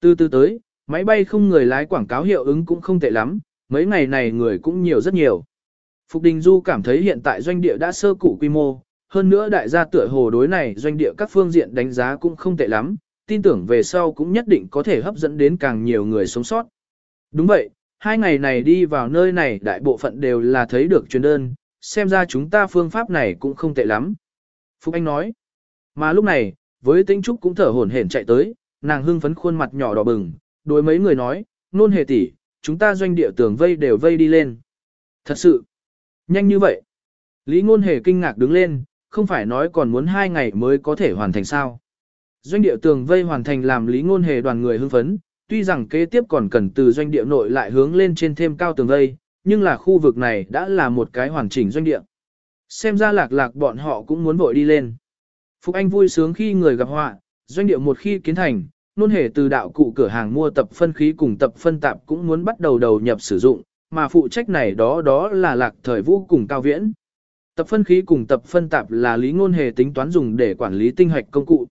Từ từ tới, máy bay không người lái quảng cáo hiệu ứng cũng không tệ lắm, mấy ngày này người cũng nhiều rất nhiều. Phục Đình Du cảm thấy hiện tại doanh địa đã sơ cụ quy mô, hơn nữa đại gia tựa hồ đối này doanh địa các phương diện đánh giá cũng không tệ lắm, tin tưởng về sau cũng nhất định có thể hấp dẫn đến càng nhiều người sống sót. Đúng vậy, hai ngày này đi vào nơi này đại bộ phận đều là thấy được truyền đơn, xem ra chúng ta phương pháp này cũng không tệ lắm. Phục Anh nói, mà lúc này, với tính trúc cũng thở hổn hển chạy tới, nàng hưng phấn khuôn mặt nhỏ đỏ bừng, đối mấy người nói, nôn hề tỷ, chúng ta doanh địa tường vây đều vây đi lên. Thật sự, nhanh như vậy. Lý ngôn hề kinh ngạc đứng lên, không phải nói còn muốn hai ngày mới có thể hoàn thành sao. Doanh địa tường vây hoàn thành làm lý ngôn hề đoàn người hưng phấn, tuy rằng kế tiếp còn cần từ doanh địa nội lại hướng lên trên thêm cao tường vây, nhưng là khu vực này đã là một cái hoàn chỉnh doanh địa. Xem ra lạc lạc bọn họ cũng muốn vội đi lên. Phục Anh vui sướng khi người gặp họa, doanh địa một khi kiến thành, nôn hề từ đạo cụ cửa hàng mua tập phân khí cùng tập phân tạp cũng muốn bắt đầu đầu nhập sử dụng, mà phụ trách này đó đó là lạc thời vũ cùng cao viễn. Tập phân khí cùng tập phân tạp là lý ngôn hề tính toán dùng để quản lý tinh hoạch công cụ.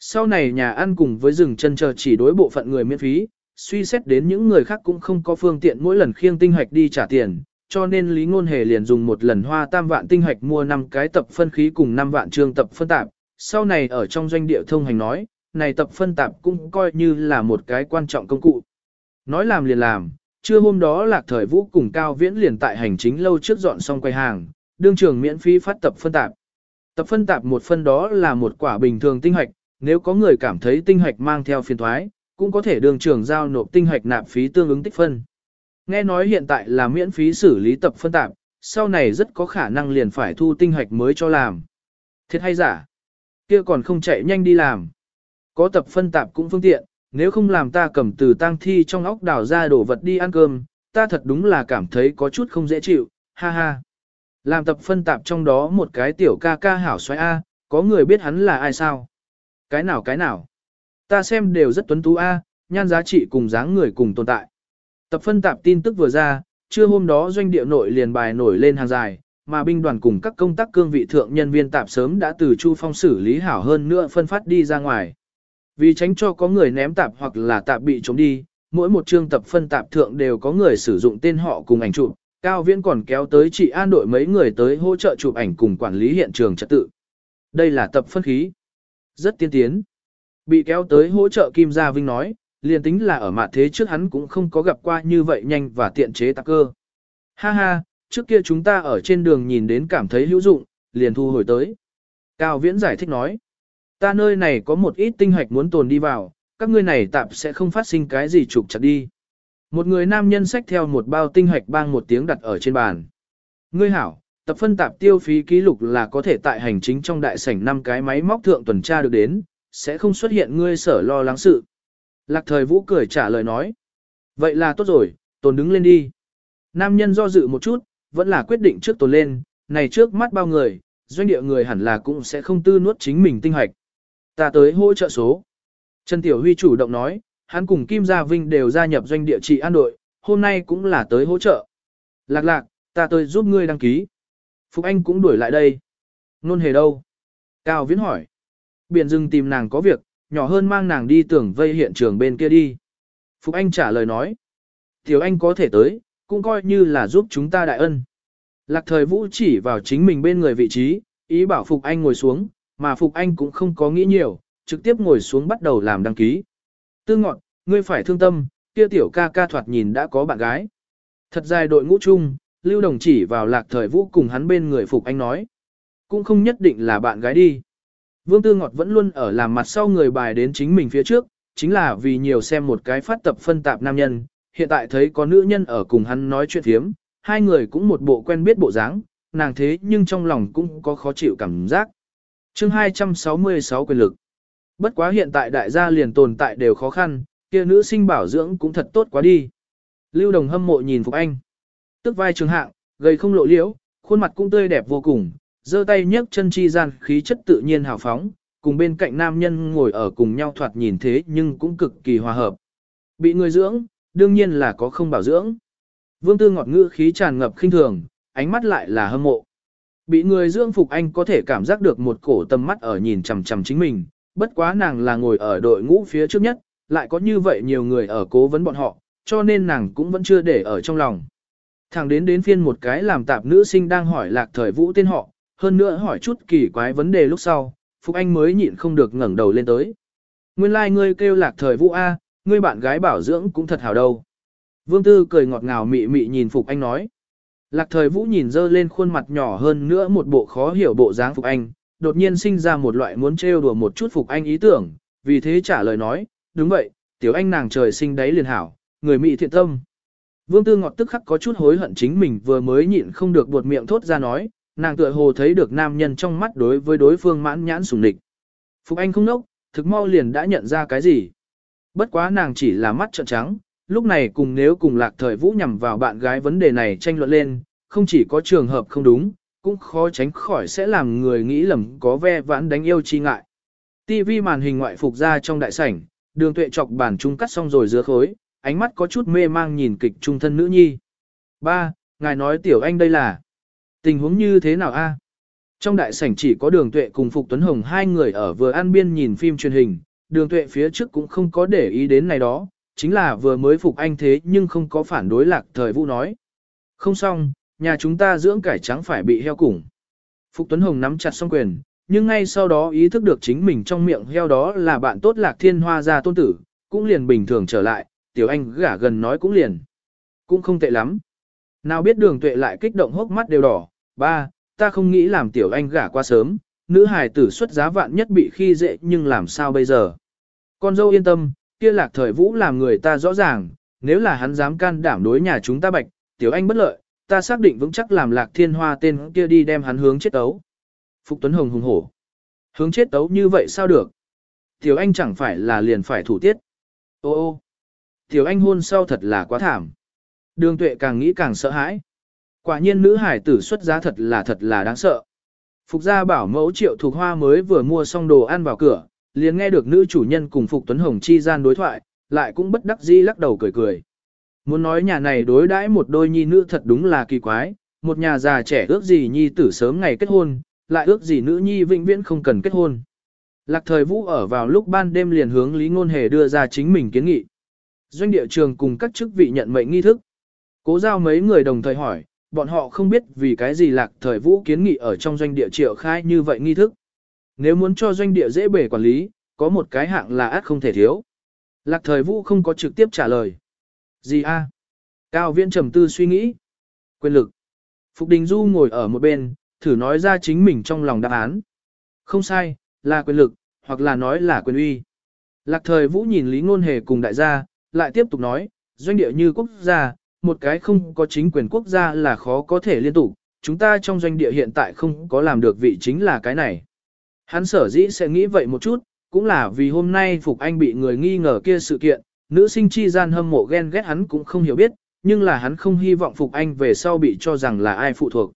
Sau này nhà ăn cùng với rừng chân chờ chỉ đối bộ phận người miễn phí, suy xét đến những người khác cũng không có phương tiện mỗi lần khiêng tinh hoạch đi trả tiền, cho nên Lý Ngôn Hề liền dùng một lần hoa tam vạn tinh hoạch mua 5 cái tập phân khí cùng 5 vạn trương tập phân tạp. Sau này ở trong doanh địa thông hành nói, này tập phân tạp cũng coi như là một cái quan trọng công cụ. Nói làm liền làm, trưa hôm đó lạc thời vũ cùng Cao Viễn liền tại hành chính lâu trước dọn xong quầy hàng, đương trường miễn phí phát tập phân tạp. Tập phân tạp một phân đó là một quả bình thường tinh hoạch, nếu có người cảm thấy tinh hoạch mang theo phiền thoái, cũng có thể đường trường giao nộp tinh hoạch nạp phí tương ứng tích phân. Nghe nói hiện tại là miễn phí xử lý tập phân tạp, sau này rất có khả năng liền phải thu tinh hoạch mới cho làm. Thiệt hay giả? Kia còn không chạy nhanh đi làm. Có tập phân tạp cũng phương tiện, nếu không làm ta cầm từ tang thi trong óc đào ra đổ vật đi ăn cơm, ta thật đúng là cảm thấy có chút không dễ chịu, ha ha. Làm tập phân tạp trong đó một cái tiểu ca ca hảo xoay A, có người biết hắn là ai sao? Cái nào cái nào? Ta xem đều rất tuấn tú A, nhan giá trị cùng dáng người cùng tồn tại. Tập phân tạp tin tức vừa ra, trưa hôm đó doanh địa nội liền bài nổi lên hàng dài, mà binh đoàn cùng các công tác cương vị thượng nhân viên tạp sớm đã từ Chu Phong xử lý hảo hơn nữa phân phát đi ra ngoài. Vì tránh cho có người ném tạp hoặc là tạp bị trống đi, mỗi một chương tập phân tạp thượng đều có người sử dụng tên họ cùng ảnh chụp, Cao Viễn còn kéo tới chị an đội mấy người tới hỗ trợ chụp ảnh cùng quản lý hiện trường trật tự. Đây là tập phân khí. Rất tiên tiến. Bị kéo tới hỗ trợ Kim Gia Vinh nói, liền tính là ở mặt thế trước hắn cũng không có gặp qua như vậy nhanh và tiện chế tạc cơ. Ha ha, trước kia chúng ta ở trên đường nhìn đến cảm thấy hữu dụng, liền thu hồi tới. Cao Viễn giải thích nói, ta nơi này có một ít tinh hạch muốn tồn đi vào, các ngươi này tạm sẽ không phát sinh cái gì trục chặt đi. Một người nam nhân xách theo một bao tinh hạch bang một tiếng đặt ở trên bàn. Ngươi hảo, tập phân tạp tiêu phí ký lục là có thể tại hành chính trong đại sảnh năm cái máy móc thượng tuần tra được đến, sẽ không xuất hiện ngươi sở lo lắng sự. Lạc thời vũ cười trả lời nói. Vậy là tốt rồi, tồn đứng lên đi. Nam nhân do dự một chút, vẫn là quyết định trước tồn lên, này trước mắt bao người, doanh địa người hẳn là cũng sẽ không tư nuốt chính mình tinh hoạch. Ta tới hỗ trợ số. Trần Tiểu Huy chủ động nói, hắn cùng Kim Gia Vinh đều gia nhập doanh địa trị an đội, hôm nay cũng là tới hỗ trợ. Lạc lạc, ta tới giúp ngươi đăng ký. Phục Anh cũng đuổi lại đây. Nôn hề đâu? Cao Viễn hỏi. Biển rừng tìm nàng có việc, nhỏ hơn mang nàng đi tưởng vây hiện trường bên kia đi. Phục Anh trả lời nói. Tiểu Anh có thể tới, cũng coi như là giúp chúng ta đại ân. Lạc thời vũ chỉ vào chính mình bên người vị trí, ý bảo Phục Anh ngồi xuống, mà Phục Anh cũng không có nghĩ nhiều, trực tiếp ngồi xuống bắt đầu làm đăng ký. Tư ngọn, ngươi phải thương tâm, kia tiểu ca ca thoạt nhìn đã có bạn gái. Thật dài đội ngũ chung, Lưu Đồng chỉ vào lạc thời vũ cùng hắn bên người Phục Anh nói. Cũng không nhất định là bạn gái đi. Vương Tư Ngọt vẫn luôn ở làm mặt sau người bài đến chính mình phía trước, chính là vì nhiều xem một cái phát tập phân tạp nam nhân, hiện tại thấy có nữ nhân ở cùng hắn nói chuyện thiếm, hai người cũng một bộ quen biết bộ dáng, nàng thế nhưng trong lòng cũng có khó chịu cảm giác. chương 266 quyền lực. Bất quá hiện tại đại gia liền tồn tại đều khó khăn, kia nữ sinh bảo dưỡng cũng thật tốt quá đi. Lưu Đồng hâm mộ nhìn Phục Anh. Tức vai trường hạng, gầy không lộ liễu, khuôn mặt cũng tươi đẹp vô cùng, giơ tay nhấc chân chi gian khí chất tự nhiên hào phóng, cùng bên cạnh nam nhân ngồi ở cùng nhau thoạt nhìn thế nhưng cũng cực kỳ hòa hợp. Bị người dưỡng, đương nhiên là có không bảo dưỡng. Vương Tư ngọt ngữ khí tràn ngập khinh thường, ánh mắt lại là hâm mộ. Bị người dưỡng phục anh có thể cảm giác được một cổ tâm mắt ở nhìn chằm chằm chính mình, bất quá nàng là ngồi ở đội ngũ phía trước nhất, lại có như vậy nhiều người ở cố vấn bọn họ, cho nên nàng cũng vẫn chưa để ở trong lòng. Thẳng đến đến phiên một cái làm tạp nữ sinh đang hỏi lạc thời vũ tên họ, hơn nữa hỏi chút kỳ quái vấn đề lúc sau, Phục Anh mới nhịn không được ngẩng đầu lên tới. Nguyên lai like ngươi kêu lạc thời vũ A, ngươi bạn gái bảo dưỡng cũng thật hảo đâu. Vương Tư cười ngọt ngào mị mị nhìn Phục Anh nói. Lạc thời vũ nhìn dơ lên khuôn mặt nhỏ hơn nữa một bộ khó hiểu bộ dáng Phục Anh, đột nhiên sinh ra một loại muốn trêu đùa một chút Phục Anh ý tưởng, vì thế trả lời nói, đúng vậy, tiểu anh nàng trời sinh đấy liền hảo, người mị thiện tâm. Vương Tư Ngọt tức khắc có chút hối hận chính mình vừa mới nhịn không được buột miệng thốt ra nói, nàng tựa hồ thấy được nam nhân trong mắt đối với đối phương mãn nhãn sùng địch. Phục Anh không nốc, thực mau liền đã nhận ra cái gì. Bất quá nàng chỉ là mắt trợn trắng, lúc này cùng nếu cùng lạc thời vũ nhằm vào bạn gái vấn đề này tranh luận lên, không chỉ có trường hợp không đúng, cũng khó tránh khỏi sẽ làm người nghĩ lầm có ve vãn đánh yêu chi ngại. TV màn hình ngoại phục ra trong đại sảnh, đường tuệ chọc bản trung cắt xong rồi dứa khối, ánh mắt có chút mê mang nhìn kịch trung thân nữ nhi. Ba, ngài nói tiểu anh đây là tình huống như thế nào a? Trong đại sảnh chỉ có đường tuệ cùng Phục Tuấn Hồng hai người ở vừa ăn biên nhìn phim truyền hình, đường tuệ phía trước cũng không có để ý đến này đó, chính là vừa mới Phục Anh thế nhưng không có phản đối lạc thời vũ nói. Không xong, nhà chúng ta dưỡng cải trắng phải bị heo củng. Phục Tuấn Hồng nắm chặt song quyền, nhưng ngay sau đó ý thức được chính mình trong miệng heo đó là bạn tốt lạc thiên hoa gia tôn tử, cũng liền bình thường trở lại, tiểu anh gả gần nói cũng liền. Cũng không tệ lắm. Nào biết đường tuệ lại kích động hốc mắt đều đỏ, ba, ta không nghĩ làm tiểu anh gả qua sớm, nữ hài tử xuất giá vạn nhất bị khi dễ nhưng làm sao bây giờ. Con dâu yên tâm, kia lạc thời vũ làm người ta rõ ràng, nếu là hắn dám can đảm đối nhà chúng ta bạch, tiểu anh bất lợi, ta xác định vững chắc làm lạc thiên hoa tên kia đi đem hắn hướng chết tấu. Phục Tuấn Hồng hùng hổ. Hướng chết tấu như vậy sao được? Tiểu anh chẳng phải là liền phải thủ tiết. Ô ô, tiểu anh hôn sau thật là quá thảm. Đường tuệ càng nghĩ càng sợ hãi. Quả nhiên nữ hải tử xuất giá thật là thật là đáng sợ. Phục gia bảo mẫu triệu thuộc hoa mới vừa mua xong đồ ăn vào cửa, liền nghe được nữ chủ nhân cùng Phục Tuấn Hồng chi gian đối thoại, lại cũng bất đắc dĩ lắc đầu cười cười. Muốn nói nhà này đối đãi một đôi nhi nữ thật đúng là kỳ quái, một nhà già trẻ ước gì nhi tử sớm ngày kết hôn, lại ước gì nữ nhi vĩnh viễn không cần kết hôn. Lạc thời vũ ở vào lúc ban đêm liền hướng Lý Ngôn Hề đưa ra chính mình kiến nghị. Doanh địa trường cùng các chức vị nhận mệnh nghi thức. Cố giao mấy người đồng thời hỏi, bọn họ không biết vì cái gì lạc thời vũ kiến nghị ở trong doanh địa triệu khai như vậy nghi thức. Nếu muốn cho doanh địa dễ bề quản lý, có một cái hạng là át không thể thiếu. Lạc thời vũ không có trực tiếp trả lời. Gì a? Cao viễn trầm tư suy nghĩ. Quyền lực. Phục Đình Du ngồi ở một bên, thử nói ra chính mình trong lòng đáp án. Không sai, là quyền lực, hoặc là nói là quyền uy. Lạc thời vũ nhìn Lý Ngôn Hề cùng đại gia, lại tiếp tục nói, doanh địa như quốc gia, một cái không có chính quyền quốc gia là khó có thể liên tục, chúng ta trong doanh địa hiện tại không có làm được vị chính là cái này. Hắn sở dĩ sẽ nghĩ vậy một chút, cũng là vì hôm nay Phục Anh bị người nghi ngờ kia sự kiện, nữ sinh chi gian hâm mộ ghen ghét hắn cũng không hiểu biết, nhưng là hắn không hy vọng Phục Anh về sau bị cho rằng là ai phụ thuộc.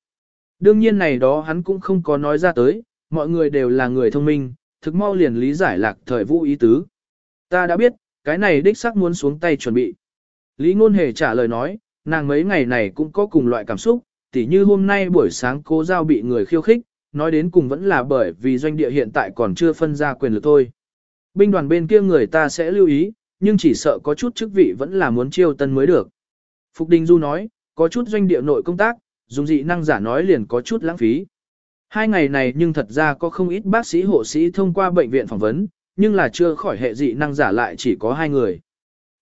Đương nhiên này đó hắn cũng không có nói ra tới, mọi người đều là người thông minh, thực mau liền lý giải lạc thời vũ ý tứ. Ta đã biết, cái này đích xác muốn xuống tay chuẩn bị. Lý ngôn hề trả lời nói, nàng mấy ngày này cũng có cùng loại cảm xúc, tỉ như hôm nay buổi sáng cố giao bị người khiêu khích, nói đến cùng vẫn là bởi vì doanh địa hiện tại còn chưa phân ra quyền lực thôi. Binh đoàn bên kia người ta sẽ lưu ý, nhưng chỉ sợ có chút chức vị vẫn là muốn chiêu tân mới được. Phục Đình Du nói, có chút doanh địa nội công tác, dùng dị năng giả nói liền có chút lãng phí. Hai ngày này nhưng thật ra có không ít bác sĩ hộ sĩ thông qua bệnh viện phỏng vấn, nhưng là chưa khỏi hệ dị năng giả lại chỉ có hai người.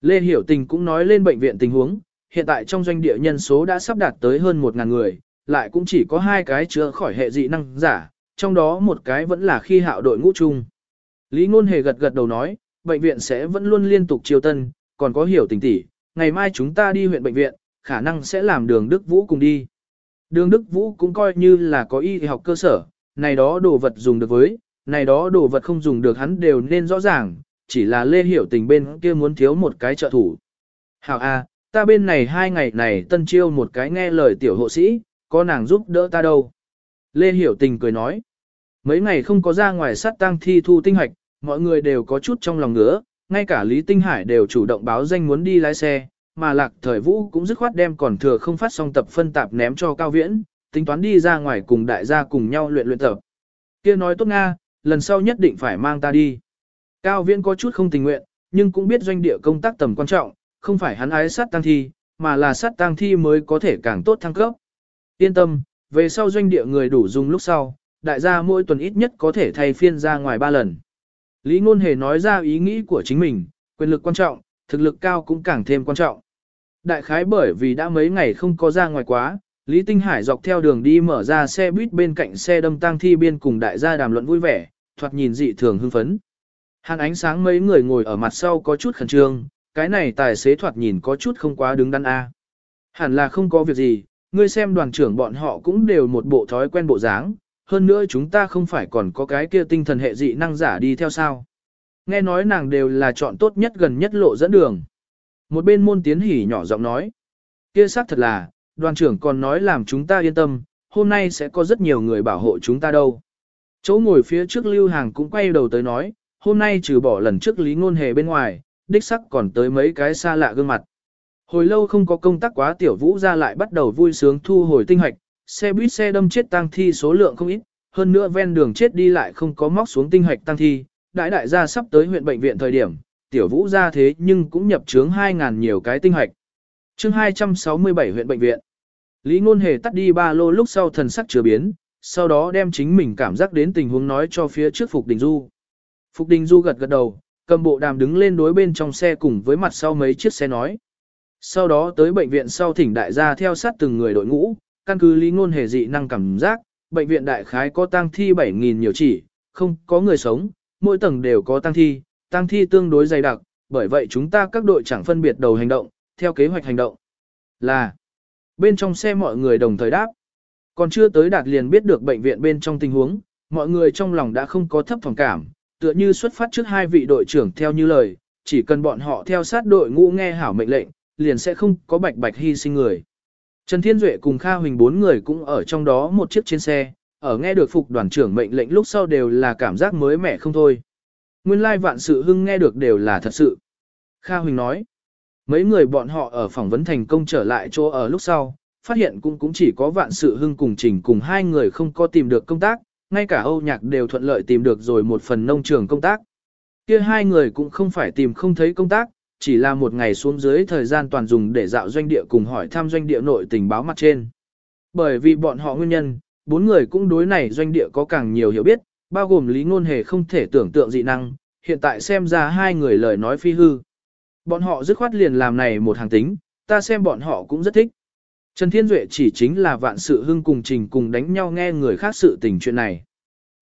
Lê Hiểu Tình cũng nói lên bệnh viện tình huống, hiện tại trong doanh địa nhân số đã sắp đạt tới hơn 1.000 người, lại cũng chỉ có hai cái chữa khỏi hệ dị năng giả, trong đó một cái vẫn là khi hạo đội ngũ chung. Lý Ngôn Hề gật gật đầu nói, bệnh viện sẽ vẫn luôn liên tục chiêu tân, còn có Hiểu Tình tỷ, ngày mai chúng ta đi huyện bệnh viện, khả năng sẽ làm đường Đức Vũ cùng đi. Đường Đức Vũ cũng coi như là có y học cơ sở, này đó đồ vật dùng được với, này đó đồ vật không dùng được hắn đều nên rõ ràng, chỉ là Lê Hiểu Tình bên kia muốn thiếu một cái trợ thủ. Hảo A, ta bên này hai ngày này tân chiêu một cái nghe lời tiểu hộ sĩ, có nàng giúp đỡ ta đâu. Lê Hiểu Tình cười nói, mấy ngày không có ra ngoài sát tang thi thu tinh hoạch, mọi người đều có chút trong lòng ngứa, ngay cả Lý Tinh Hải đều chủ động báo danh muốn đi lái xe, mà lạc thời vũ cũng dứt khoát đem còn thừa không phát xong tập phân tạp ném cho cao viễn, tính toán đi ra ngoài cùng đại gia cùng nhau luyện luyện tập. kia nói tốt Nga, lần sau nhất định phải mang ta đi. Cao viễn có chút không tình nguyện, nhưng cũng biết doanh địa công tác tầm quan trọng, không phải hắn ái sát tăng thi, mà là sát tăng thi mới có thể càng tốt thăng cấp. Yên tâm, về sau doanh địa người đủ dùng lúc sau, đại gia mỗi tuần ít nhất có thể thay phiên ra ngoài ba lần. Lý Ngôn Hề nói ra ý nghĩ của chính mình, quyền lực quan trọng, thực lực cao cũng càng thêm quan trọng. Đại khái bởi vì đã mấy ngày không có ra ngoài quá, Lý Tinh Hải dọc theo đường đi mở ra xe buýt bên cạnh xe đâm tang thi biên cùng đại gia đàm luận vui vẻ, thoạt nhìn dị thường hưng phấn. Hàn ánh sáng mấy người ngồi ở mặt sau có chút khẩn trương, cái này tài xế thoạt nhìn có chút không quá đứng đắn a. Hẳn là không có việc gì, ngươi xem đoàn trưởng bọn họ cũng đều một bộ thói quen bộ dáng, hơn nữa chúng ta không phải còn có cái kia tinh thần hệ dị năng giả đi theo sao. Nghe nói nàng đều là chọn tốt nhất gần nhất lộ dẫn đường. Một bên môn tiến hỉ nhỏ giọng nói. Kia xác thật là, đoàn trưởng còn nói làm chúng ta yên tâm, hôm nay sẽ có rất nhiều người bảo hộ chúng ta đâu. Chỗ ngồi phía trước lưu hàng cũng quay đầu tới nói, hôm nay trừ bỏ lần trước lý ngôn hề bên ngoài, đích sắc còn tới mấy cái xa lạ gương mặt. Hồi lâu không có công tác quá tiểu vũ ra lại bắt đầu vui sướng thu hồi tinh hoạch, xe buýt xe đâm chết tang thi số lượng không ít, hơn nữa ven đường chết đi lại không có móc xuống tinh hoạch tang thi, đại đại gia sắp tới huyện bệnh viện thời điểm, tiểu vũ ra thế nhưng cũng nhập trướng 2.000 nhiều cái tinh hoạch. chương 267 huyện bệnh viện. Lý ngôn hề tắt đi ba lô lúc sau thần sắc chưa biến, sau đó đem chính mình cảm giác đến tình huống nói cho phía trước Phục Đình Du. Phục Đình Du gật gật đầu, cầm bộ đàm đứng lên đối bên trong xe cùng với mặt sau mấy chiếc xe nói. Sau đó tới bệnh viện sau thỉnh đại gia theo sát từng người đội ngũ, căn cứ lý ngôn hề dị năng cảm giác, bệnh viện đại khái có tang thi 7.000 nhiều chỉ, không có người sống, mỗi tầng đều có tang thi, tang thi tương đối dày đặc, bởi vậy chúng ta các đội chẳng phân biệt đầu hành động, theo kế hoạch hành động. Là, bên trong xe mọi người đồng thời đáp. Còn chưa tới đạt liền biết được bệnh viện bên trong tình huống, mọi người trong lòng đã không có thấp phòng cảm, tựa như xuất phát trước hai vị đội trưởng theo như lời, chỉ cần bọn họ theo sát đội ngũ nghe hảo mệnh lệnh, liền sẽ không có bạch bạch hy sinh người. Trần Thiên Duệ cùng Kha Huỳnh bốn người cũng ở trong đó một chiếc trên xe, ở nghe được phục đoàn trưởng mệnh lệnh lúc sau đều là cảm giác mới mẻ không thôi. Nguyên lai vạn sự hưng nghe được đều là thật sự. Kha Huỳnh nói, mấy người bọn họ ở phỏng vấn thành công trở lại chỗ ở lúc sau, phát hiện cũng cũng chỉ có vạn sự hưng cùng trình cùng hai người không có tìm được công tác, ngay cả Âu Nhạc đều thuận lợi tìm được rồi một phần nông trường công tác. Kia hai người cũng không phải tìm không thấy công tác, chỉ là một ngày xuống dưới thời gian toàn dùng để dạo doanh địa cùng hỏi thăm doanh địa nội tình báo mặt trên. Bởi vì bọn họ nguyên nhân, bốn người cũng đối này doanh địa có càng nhiều hiểu biết, bao gồm lý ngôn hề không thể tưởng tượng dị năng, hiện tại xem ra hai người lời nói phi hư. Bọn họ dứt khoát liền làm này một hàng tính, ta xem bọn họ cũng rất thích. Trần Thiên Duệ chỉ chính là vạn sự hưng cùng trình cùng đánh nhau nghe người khác sự tình chuyện này.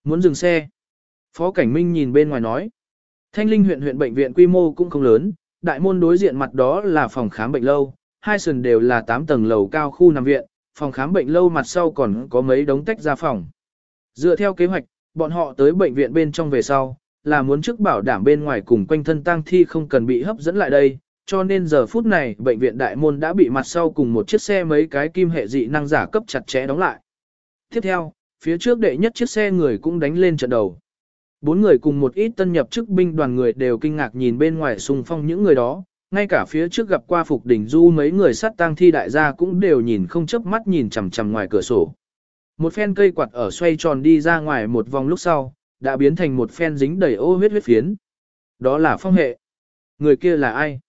Muốn dừng xe. Phó Cảnh Minh nhìn bên ngoài nói. Thanh Linh huyện huyện bệnh viện quy mô cũng không lớn, đại môn đối diện mặt đó là phòng khám bệnh lâu, hai sườn đều là 8 tầng lầu cao khu nằm viện, phòng khám bệnh lâu mặt sau còn có mấy đống tách ra phòng. Dựa theo kế hoạch, bọn họ tới bệnh viện bên trong về sau, là muốn trước bảo đảm bên ngoài cùng quanh thân tang thi không cần bị hấp dẫn lại đây, cho nên giờ phút này bệnh viện đại môn đã bị mặt sau cùng một chiếc xe mấy cái kim hệ dị năng giả cấp chặt chẽ đóng lại. Tiếp theo, phía trước đệ nhất chiếc xe người cũng đánh lên trận đầu. Bốn người cùng một ít tân nhập chức binh đoàn người đều kinh ngạc nhìn bên ngoài xung phong những người đó, ngay cả phía trước gặp qua Phục Đỉnh Du mấy người sát tang thi đại gia cũng đều nhìn không chớp mắt nhìn chằm chằm ngoài cửa sổ. Một phen cây quạt ở xoay tròn đi ra ngoài một vòng lúc sau, đã biến thành một phen dính đầy ô huyết huyết phiến. Đó là phong hệ. Người kia là ai?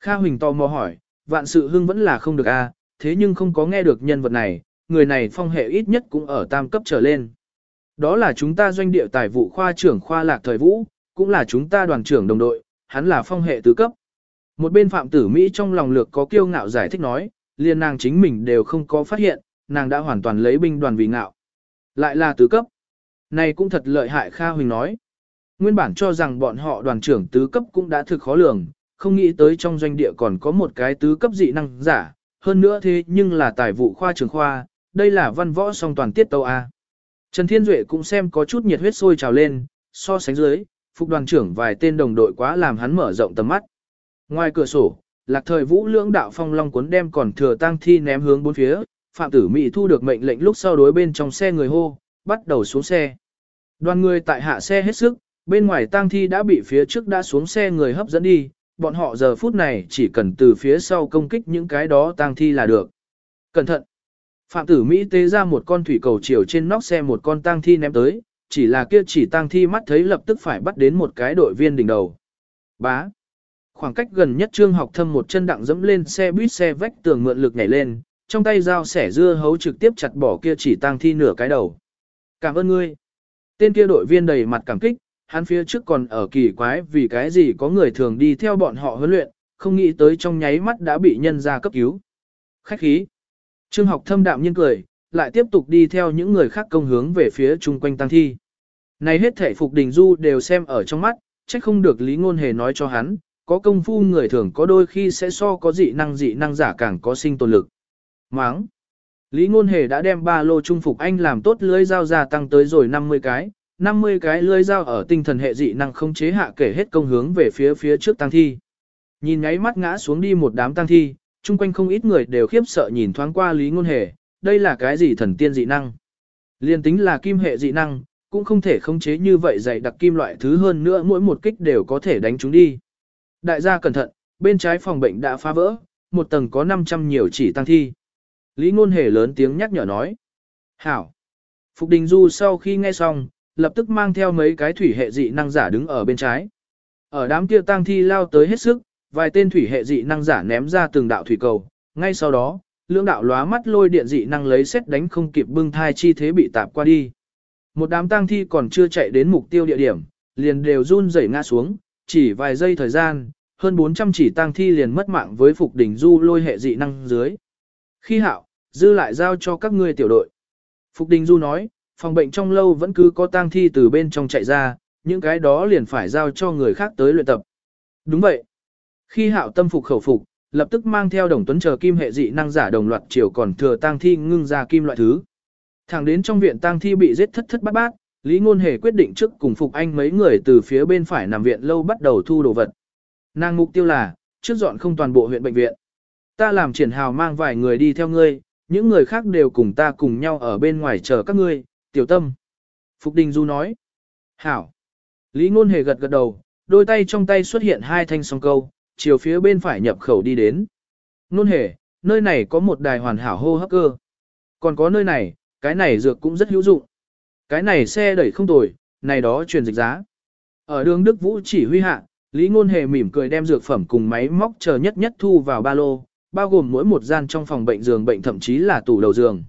Kha Huỳnh tò mò hỏi, vạn sự hưng vẫn là không được a, thế nhưng không có nghe được nhân vật này, người này phong hệ ít nhất cũng ở tam cấp trở lên. Đó là chúng ta doanh địa tài vụ khoa trưởng khoa lạc thời vũ, cũng là chúng ta đoàn trưởng đồng đội, hắn là phong hệ tứ cấp. Một bên phạm tử Mỹ trong lòng lược có kiêu ngạo giải thích nói, liền nàng chính mình đều không có phát hiện, nàng đã hoàn toàn lấy binh đoàn vì ngạo. Lại là tứ cấp. Này cũng thật lợi hại Kha Huỳnh nói. Nguyên bản cho rằng bọn họ đoàn trưởng tứ cấp cũng đã thực khó lường, không nghĩ tới trong doanh địa còn có một cái tứ cấp dị năng giả, hơn nữa thế nhưng là tài vụ khoa trường khoa, đây là văn võ song toàn tiết tâu A. Trần Thiên Duệ cũng xem có chút nhiệt huyết sôi trào lên, so sánh dưới, phục đoàn trưởng vài tên đồng đội quá làm hắn mở rộng tầm mắt. Ngoài cửa sổ, lạc thời vũ lưỡng đạo phong long cuốn đem còn thừa tang thi ném hướng bốn phía, phạm tử mỹ thu được mệnh lệnh lúc sau đối bên trong xe người hô, bắt đầu xuống xe. Đoàn người tại hạ xe hết sức, bên ngoài tang thi đã bị phía trước đã xuống xe người hấp dẫn đi, bọn họ giờ phút này chỉ cần từ phía sau công kích những cái đó tang thi là được. Cẩn thận! Phạm tử Mỹ tế ra một con thủy cầu chiều trên nóc xe một con tang thi ném tới, chỉ là kia chỉ tang thi mắt thấy lập tức phải bắt đến một cái đội viên đỉnh đầu. Bá! Khoảng cách gần nhất Trương Học Thâm một chân đặng dẫm lên xe buýt xe vách tường mượn lực nhảy lên, trong tay dao sẻ dưa hấu trực tiếp chặt bỏ kia chỉ tang thi nửa cái đầu. Cảm ơn ngươi. Tên kia đội viên đầy mặt cảm kích, hắn phía trước còn ở kỳ quái vì cái gì có người thường đi theo bọn họ huấn luyện, không nghĩ tới trong nháy mắt đã bị nhân ra cấp cứu. Khách khí. Trương học thâm đạm nhiên cười, lại tiếp tục đi theo những người khác công hướng về phía chung quanh tăng thi. Này hết thể Phục Đình Du đều xem ở trong mắt, trách không được Lý Ngôn Hề nói cho hắn, có công phu người thường có đôi khi sẽ so có dị năng dị năng giả càng có sinh tồn lực. Máng! Lý Ngôn Hề đã đem ba lô trung phục anh làm tốt lưới dao ra tăng tới rồi 50 cái, 50 cái lưỡi dao ở tinh thần hệ dị năng không chế hạ kể hết công hướng về phía phía trước tăng thi. Nhìn nháy mắt ngã xuống đi một đám tăng thi, chung quanh không ít người đều khiếp sợ nhìn thoáng qua Lý Ngôn Hề, đây là cái gì thần tiên dị năng? Liên tính là kim hệ dị năng, cũng không thể khống chế như vậy dày đặc kim loại thứ hơn nữa mỗi một kích đều có thể đánh chúng đi. Đại gia cẩn thận, bên trái phòng bệnh đã phá vỡ, một tầng có 500 nhiều chỉ tăng thi. Lý Ngôn Hề lớn tiếng nhắc nhở nói. Hảo. Phục Đình Du sau khi nghe xong, lập tức mang theo mấy cái thủy hệ dị năng giả đứng ở bên trái. Ở đám kia tang thi lao tới hết sức, vài tên thủy hệ dị năng giả ném ra từng đạo thủy cầu. Ngay sau đó, lưỡng đạo lóa mắt lôi điện dị năng lấy xét đánh không kịp bưng thai chi thế bị tạp qua đi. Một đám tang thi còn chưa chạy đến mục tiêu địa điểm, liền đều run rẩy ngã xuống, chỉ vài giây thời gian, hơn 400 chỉ tang thi liền mất mạng với Phục đỉnh Du lôi hệ dị năng dưới. Khi hạo, dư lại giao cho các ngươi tiểu đội. Phục Đình Du nói, phòng bệnh trong lâu vẫn cứ có tang thi từ bên trong chạy ra, những cái đó liền phải giao cho người khác tới luyện tập. Đúng vậy. Khi hạo tâm phục khẩu phục, lập tức mang theo đồng tuấn chờ kim hệ dị năng giả đồng loạt chiều còn thừa tang thi ngưng ra kim loại thứ. Thẳng đến trong viện tang thi bị giết thất thất bát bát, Lý Ngôn Hề quyết định trước cùng Phục Anh mấy người từ phía bên phải nằm viện lâu bắt đầu thu đồ vật. Nàng mục tiêu là, trước dọn không toàn bộ huyện bệnh viện. Ta làm triển hào mang vài người đi theo ngươi, những người khác đều cùng ta cùng nhau ở bên ngoài chờ các ngươi, tiểu tâm. Phục Đình Du nói. Hảo. Lý Ngôn Hề gật gật đầu, đôi tay trong tay xuất hiện hai thanh song câu, chiều phía bên phải nhập khẩu đi đến. Ngôn Hề, nơi này có một đài hoàn hảo hô hấp cơ. Còn có nơi này, cái này dược cũng rất hữu dụng. Cái này xe đẩy không tồi, này đó truyền dịch giá. Ở đường Đức Vũ chỉ huy hạ, Lý Ngôn Hề mỉm cười đem dược phẩm cùng máy móc chờ nhất nhất thu vào ba lô, bao gồm mỗi một gian trong phòng bệnh giường bệnh thậm chí là tủ đầu giường.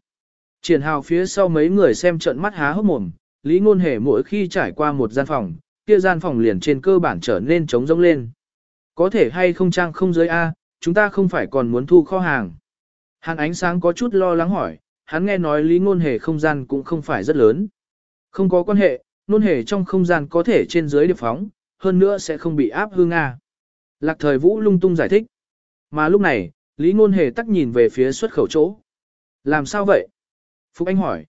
Triển hào phía sau mấy người xem trận mắt há hốc mồm, Lý Ngôn Hề mỗi khi trải qua một gian phòng, kia gian phòng liền trên cơ bản trở nên trống rỗng lên. Có thể hay không trang không giới A, chúng ta không phải còn muốn thu kho hàng. Hàn ánh sáng có chút lo lắng hỏi, hắn nghe nói Lý Ngôn Hề không gian cũng không phải rất lớn. Không có quan hệ, Ngôn Hề trong không gian có thể trên dưới điệp phóng, hơn nữa sẽ không bị áp hương a. Lạc thời Vũ lung tung giải thích. Mà lúc này, Lý Ngôn Hề tắc nhìn về phía xuất khẩu chỗ. Làm sao vậy? Phúc Anh hỏi.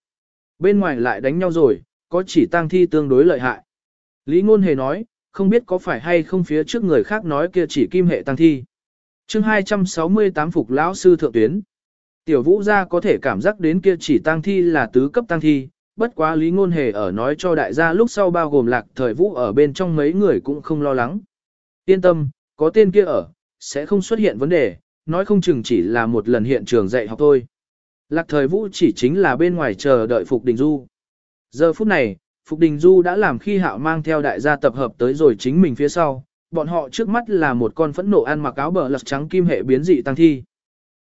Bên ngoài lại đánh nhau rồi, có chỉ tang thi tương đối lợi hại. Lý Ngôn Hề nói, không biết có phải hay không phía trước người khác nói kia chỉ kim hệ tăng thi. chương 268 Phục Lão Sư Thượng Tuyến. Tiểu vũ gia có thể cảm giác đến kia chỉ tăng thi là tứ cấp tăng thi, bất quá Lý Ngôn Hề ở nói cho đại gia lúc sau bao gồm lạc thời vũ ở bên trong mấy người cũng không lo lắng. Yên tâm, có tên kia ở, sẽ không xuất hiện vấn đề, nói không chừng chỉ là một lần hiện trường dạy học thôi. Lạc thời vũ chỉ chính là bên ngoài chờ đợi Phục Đình Du. Giờ phút này, Phục Đình Du đã làm khi hạo mang theo đại gia tập hợp tới rồi chính mình phía sau, bọn họ trước mắt là một con phẫn nộ ăn mặc áo bờ lật trắng kim hệ biến dị tăng thi.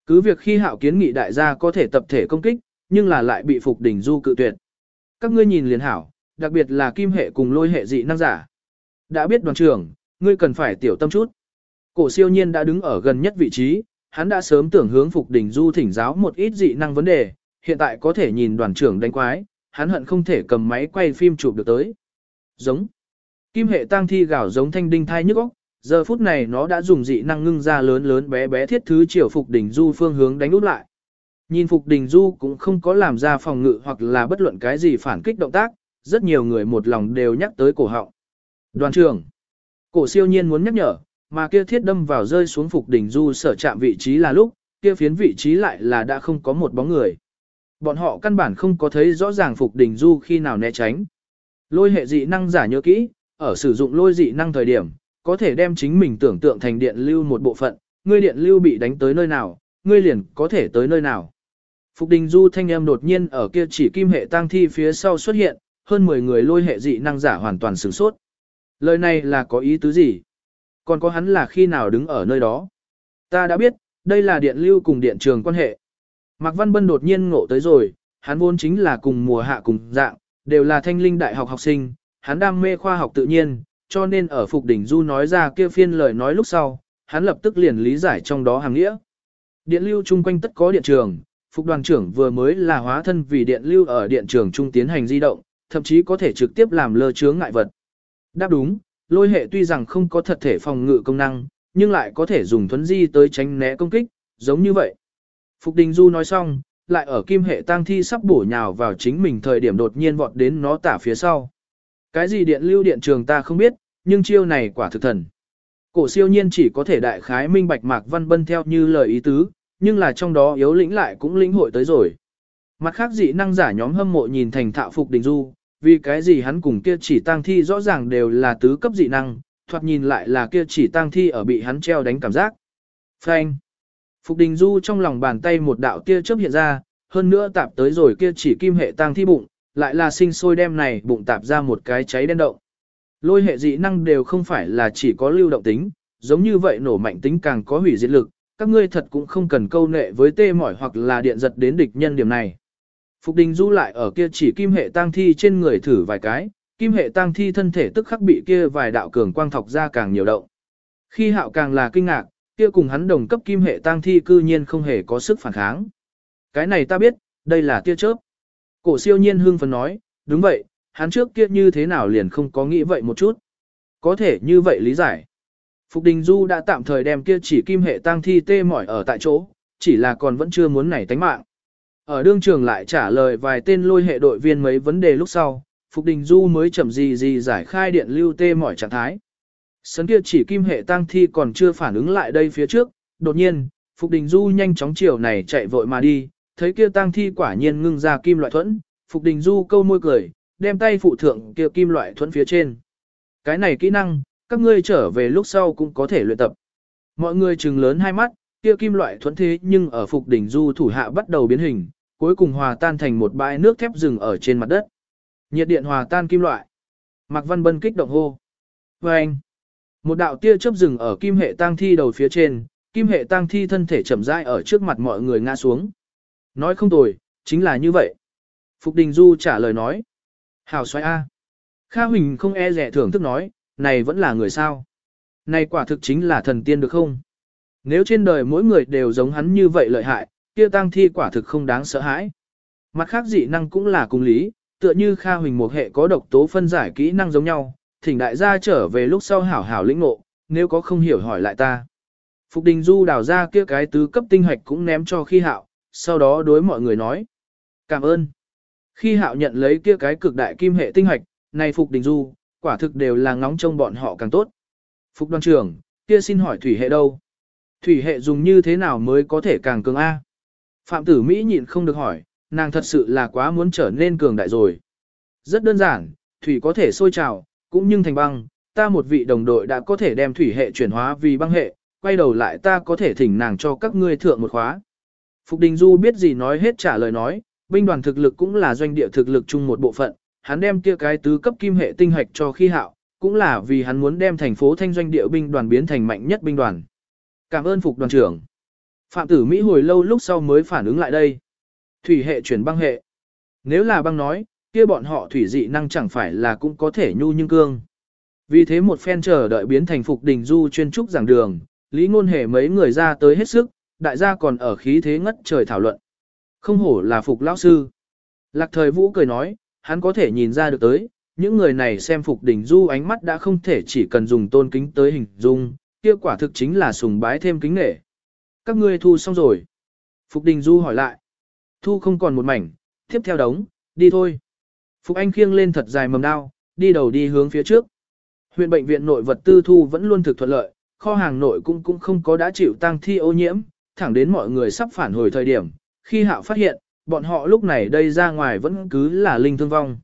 Cứ việc khi hạo kiến nghị đại gia có thể tập thể công kích, nhưng là lại bị Phục Đình Du cự tuyệt. Các ngươi nhìn liền hảo, đặc biệt là kim hệ cùng lôi hệ dị năng giả. Đã biết đoàn trưởng, ngươi cần phải tiểu tâm chút. Cổ siêu nhiên đã đứng ở gần nhất vị trí, hắn đã sớm tưởng hướng Phục Đình Du thỉnh giáo một ít dị năng vấn đề, hiện tại có thể nhìn đoàn trưởng đánh quái, hắn hận không thể cầm máy quay phim chụp được tới. Giống. Kim hệ tăng thi gạo giống thanh đinh thai nhức óc, giờ phút này nó đã dùng dị năng ngưng ra lớn lớn bé bé thiết thứ chiều Phục Đình Du phương hướng đánh úp lại. Nhìn Phục Đình Du cũng không có làm ra phòng ngự hoặc là bất luận cái gì phản kích động tác, rất nhiều người một lòng đều nhắc tới cổ họng. Đoàn trưởng. Cổ siêu nhiên muốn nhắc nhở, mà kia thiết đâm vào rơi xuống Phục đỉnh Du sở chạm vị trí là lúc, kia phiến vị trí lại là đã không có một bóng người. Bọn họ căn bản không có thấy rõ ràng Phục đỉnh Du khi nào né tránh. Lôi hệ dị năng giả nhớ kỹ, ở sử dụng lôi dị năng thời điểm, có thể đem chính mình tưởng tượng thành điện lưu một bộ phận, ngươi điện lưu bị đánh tới nơi nào, ngươi liền có thể tới nơi nào. Phục Đình Du thanh âm đột nhiên ở kia chỉ kim hệ tăng thi phía sau xuất hiện, hơn 10 người lôi hệ dị năng giả hoàn toàn sửng sốt. Lời này là có ý tứ gì? Còn có hắn là khi nào đứng ở nơi đó. Ta đã biết, đây là điện lưu cùng điện trường quan hệ. Mạc Văn Bân đột nhiên ngộ tới rồi, hắn vốn chính là cùng mùa hạ cùng dạng, đều là thanh linh đại học học sinh, hắn đam mê khoa học tự nhiên, cho nên ở Phục Đỉnh Du nói ra kia phiên lời nói lúc sau, hắn lập tức liền lý giải trong đó hàng nghĩa. Điện lưu chung quanh tất có điện trường, Phục đoàn trưởng vừa mới là hóa thân vì điện lưu ở điện trường trung tiến hành di động, thậm chí có thể trực tiếp làm lơ chướng ngại vật. Đáp đúng, lôi hệ tuy rằng không có thật thể phòng ngự công năng, nhưng lại có thể dùng thuấn di tới tránh né công kích, giống như vậy. Phục Đình Du nói xong, lại ở kim hệ tăng thi sắp bổ nhào vào chính mình thời điểm đột nhiên vọt đến nó tả phía sau. Cái gì điện lưu điện trường ta không biết, nhưng chiêu này quả thực thần. Cổ siêu nhiên chỉ có thể đại khái minh bạch Mạc Văn Bân theo như lời ý tứ, nhưng là trong đó yếu lĩnh lại cũng lĩnh hội tới rồi. Mặt khác dị năng giả nhóm hâm mộ nhìn thành thạo Phục Đình Du, vì cái gì hắn cùng kia chỉ tăng thi rõ ràng đều là tứ cấp dị năng, thoạt nhìn lại là kia chỉ tăng thi ở bị hắn treo đánh cảm giác. Phanh. Phục Đình Du trong lòng bàn tay một đạo tia chớp hiện ra, hơn nữa tạp tới rồi kia chỉ kim hệ tăng thi bụng, lại là sinh sôi đem này bụng tạp ra một cái cháy đen động. Lôi hệ dị năng đều không phải là chỉ có lưu động tính, giống như vậy nổ mạnh tính càng có hủy diệt lực, các ngươi thật cũng không cần câu nệ với tê mỏi hoặc là điện giật đến địch nhân điểm này. Phục Đình Du lại ở kia chỉ kim hệ tang thi trên người thử vài cái, kim hệ tang thi thân thể tức khắc bị kia vài đạo cường quang thọc ra càng nhiều động. Khi hạo càng là kinh ngạc, kia cùng hắn đồng cấp kim hệ tang thi cư nhiên không hề có sức phản kháng. Cái này ta biết, đây là tia chớp. Cổ siêu nhiên hưng phấn nói, đúng vậy, hắn trước kia như thế nào liền không có nghĩ vậy một chút. Có thể như vậy lý giải. Phục Đình Du đã tạm thời đem kia chỉ kim hệ tang thi tê mỏi ở tại chỗ, chỉ là còn vẫn chưa muốn nảy tánh mạng. Ở đương trường lại trả lời vài tên lôi hệ đội viên mấy vấn đề lúc sau, Phục Đình Du mới chậm gì gì giải khai điện lưu tê mọi trạng thái. Sấn kia chỉ kim hệ tăng thi còn chưa phản ứng lại đây phía trước, đột nhiên, Phục Đình Du nhanh chóng chiều này chạy vội mà đi, thấy kia tăng thi quả nhiên ngưng ra kim loại thuẫn, Phục Đình Du câu môi cười, đem tay phụ thượng kia kim loại thuẫn phía trên. Cái này kỹ năng, các ngươi trở về lúc sau cũng có thể luyện tập. Mọi người trừng lớn hai mắt, kia kim loại thuẫn thế nhưng ở Phục Đình Du thủ hạ bắt đầu biến hình, cuối cùng hòa tan thành một bãi nước thép rừng ở trên mặt đất. Nhiệt điện hòa tan kim loại. Mạc Văn Bân kích động hô. Và anh, một đạo tia chớp rừng ở kim hệ tang thi đầu phía trên, kim hệ tang thi thân thể chậm rãi ở trước mặt mọi người ngã xuống. Nói không tồi, chính là như vậy. Phục Đình Du trả lời nói. Hào xoay A. Kha Huỳnh không e rẻ thưởng thức nói, này vẫn là người sao. Này quả thực chính là thần tiên được không? Nếu trên đời mỗi người đều giống hắn như vậy lợi hại, kia tang thi quả thực không đáng sợ hãi. Mặt khác dị năng cũng là cùng lý, tựa như Kha Huỳnh một hệ có độc tố phân giải kỹ năng giống nhau, thỉnh đại gia trở về lúc sau hảo hảo lĩnh ngộ, nếu có không hiểu hỏi lại ta. Phục Đình Du đào ra kia cái tứ cấp tinh hạch cũng ném cho khi hạo, sau đó đối mọi người nói. Cảm ơn. Khi hạo nhận lấy kia cái cực đại kim hệ tinh hạch, này Phục Đình Du, quả thực đều là ngóng trông bọn họ càng tốt. Phục đoàn trưởng, kia xin hỏi thủy hệ đâu? Thủy hệ dùng như thế nào mới có thể càng cường A? Phạm tử Mỹ nhịn không được hỏi, nàng thật sự là quá muốn trở nên cường đại rồi. Rất đơn giản, thủy có thể sôi trào, cũng nhưng thành băng, ta một vị đồng đội đã có thể đem thủy hệ chuyển hóa vì băng hệ, quay đầu lại ta có thể thỉnh nàng cho các ngươi thượng một khóa. Phục Đình Du biết gì nói hết trả lời nói, binh đoàn thực lực cũng là doanh địa thực lực chung một bộ phận, hắn đem kia cái tứ cấp kim hệ tinh hạch cho khi hạo, cũng là vì hắn muốn đem thành phố thanh doanh địa binh đoàn biến thành mạnh nhất binh đoàn. Cảm ơn Phục đoàn trưởng. Phạm tử Mỹ hồi lâu lúc sau mới phản ứng lại đây. Thủy hệ chuyển băng hệ. Nếu là băng nói, kia bọn họ thủy dị năng chẳng phải là cũng có thể nhu nhưng cương. Vì thế một phen chờ đợi biến thành phục đình du chuyên trúc giảng đường, lý ngôn hệ mấy người ra tới hết sức, đại gia còn ở khí thế ngất trời thảo luận. Không hổ là phục lão sư. Lạc thời vũ cười nói, hắn có thể nhìn ra được tới, những người này xem phục đỉnh du ánh mắt đã không thể chỉ cần dùng tôn kính tới hình dung, kia quả thực chính là sùng bái thêm kính nghệ. Các ngươi thu xong rồi. Phục đình du hỏi lại. Thu không còn một mảnh, tiếp theo đống, đi thôi. Phục Anh khiêng lên thật dài mầm đao, đi đầu đi hướng phía trước. Huyện bệnh viện nội vật tư thu vẫn luôn thực thuận lợi, kho hàng nội cũng cũng không có đã chịu tăng thi ô nhiễm, thẳng đến mọi người sắp phản hồi thời điểm, khi hạo phát hiện, bọn họ lúc này đây ra ngoài vẫn cứ là linh thương vong.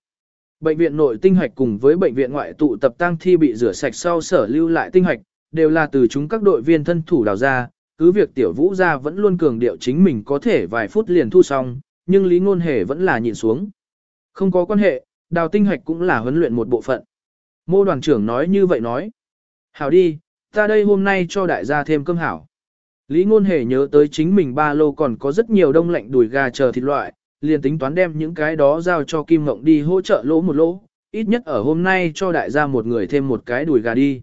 Bệnh viện nội tinh hoạch cùng với bệnh viện ngoại tụ tập tăng thi bị rửa sạch sau sở lưu lại tinh hoạch, đều là từ chúng các đội viên thân thủ đào ra, cứ việc tiểu vũ gia vẫn luôn cường điệu chính mình có thể vài phút liền thu xong, nhưng lý ngôn hề vẫn là nhìn xuống. Không có quan hệ, đào tinh hoạch cũng là huấn luyện một bộ phận. Mô đoàn trưởng nói như vậy nói. Hảo đi, Ta đây hôm nay cho đại gia thêm cơm hảo. Lý ngôn hề nhớ tới chính mình ba lô còn có rất nhiều đông lạnh đùi gà chờ thịt loại, liền tính toán đem những cái đó giao cho Kim Ngộng đi hỗ trợ lỗ một lỗ, ít nhất ở hôm nay cho đại gia một người thêm một cái đùi gà đi.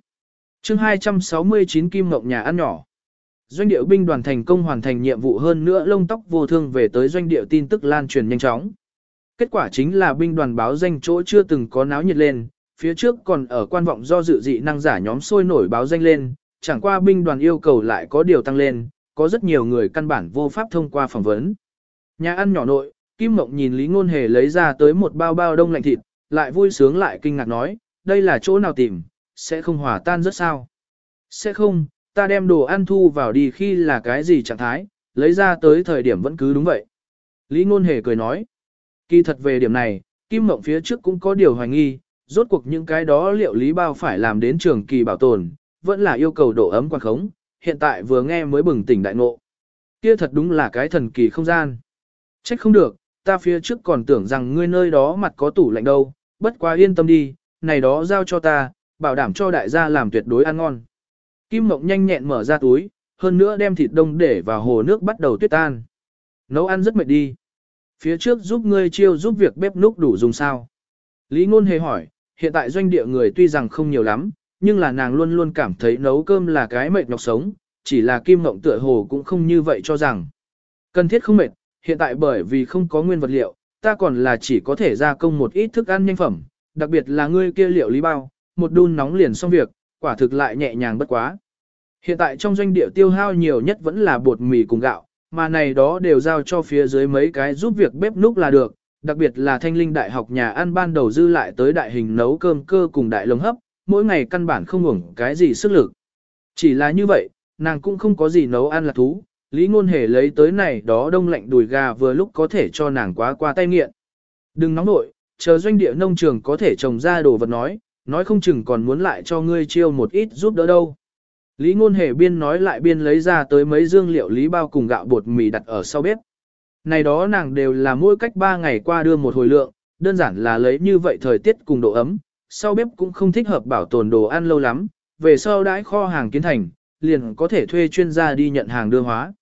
chương 269 Kim Ngộng nhà ăn nhỏ. Doanh điệu binh đoàn thành công hoàn thành nhiệm vụ hơn nữa lông tóc vô thương về tới doanh điệu tin tức lan truyền nhanh chóng. Kết quả chính là binh đoàn báo danh chỗ chưa từng có náo nhiệt lên, phía trước còn ở quan vọng do dự dị năng giả nhóm sôi nổi báo danh lên, chẳng qua binh đoàn yêu cầu lại có điều tăng lên, có rất nhiều người căn bản vô pháp thông qua phỏng vấn. Nhà ăn nhỏ nội, Kim Mộng nhìn Lý Ngôn Hề lấy ra tới một bao bao đông lạnh thịt, lại vui sướng lại kinh ngạc nói, đây là chỗ nào tìm, sẽ không hòa tan rất sao. Sẽ không, ta đem đồ ăn thu vào đi khi là cái gì trạng thái, lấy ra tới thời điểm vẫn cứ đúng vậy. Lý Ngôn Hề cười nói, kỳ thật về điểm này, Kim Mộng phía trước cũng có điều hoài nghi, rốt cuộc những cái đó liệu lý bao phải làm đến trường kỳ bảo tồn, vẫn là yêu cầu độ ấm quan khống, hiện tại vừa nghe mới bừng tỉnh đại ngộ. Kia thật đúng là cái thần kỳ không gian. Trách không được, ta phía trước còn tưởng rằng ngươi nơi đó mặt có tủ lạnh đâu, bất quá yên tâm đi, này đó giao cho ta, bảo đảm cho đại gia làm tuyệt đối ăn ngon. Kim Mộng nhanh nhẹn mở ra túi, hơn nữa đem thịt đông để vào hồ nước bắt đầu tuyết tan. Nấu ăn rất mệt đi. Phía trước giúp ngươi chiêu giúp việc bếp núc đủ dùng sao. Lý Ngôn hề hỏi, hiện tại doanh địa người tuy rằng không nhiều lắm, nhưng là nàng luôn luôn cảm thấy nấu cơm là cái mệt nhọc sống, chỉ là Kim Mộng tựa hồ cũng không như vậy cho rằng. Cần thiết không mệt, hiện tại bởi vì không có nguyên vật liệu, ta còn là chỉ có thể gia công một ít thức ăn nhanh phẩm, đặc biệt là ngươi kia liệu lý bao, một đun nóng liền xong việc, quả thực lại nhẹ nhàng bất quá. Hiện tại trong doanh địa tiêu hao nhiều nhất vẫn là bột mì cùng gạo, mà này đó đều giao cho phía dưới mấy cái giúp việc bếp núc là được, đặc biệt là thanh linh đại học nhà ăn ban đầu dư lại tới đại hình nấu cơm cơ cùng đại lồng hấp, mỗi ngày căn bản không ngủng cái gì sức lực. Chỉ là như vậy, nàng cũng không có gì nấu ăn là thú, Lý Ngôn Hề lấy tới này đó đông lạnh đùi gà vừa lúc có thể cho nàng quá qua tay nghiện. Đừng nóng nội, chờ doanh địa nông trường có thể trồng ra đồ vật nói, nói không chừng còn muốn lại cho ngươi chiêu một ít giúp đỡ đâu. Lý Ngôn Hề biên nói lại biên lấy ra tới mấy dương liệu lý bao cùng gạo bột mì đặt ở sau bếp. Này đó nàng đều là mỗi cách 3 ngày qua đưa một hồi lượng, đơn giản là lấy như vậy thời tiết cùng độ ấm, sau bếp cũng không thích hợp bảo tồn đồ ăn lâu lắm, về sau đãi kho hàng kiến thành, liền có thể thuê chuyên gia đi nhận hàng đưa hóa.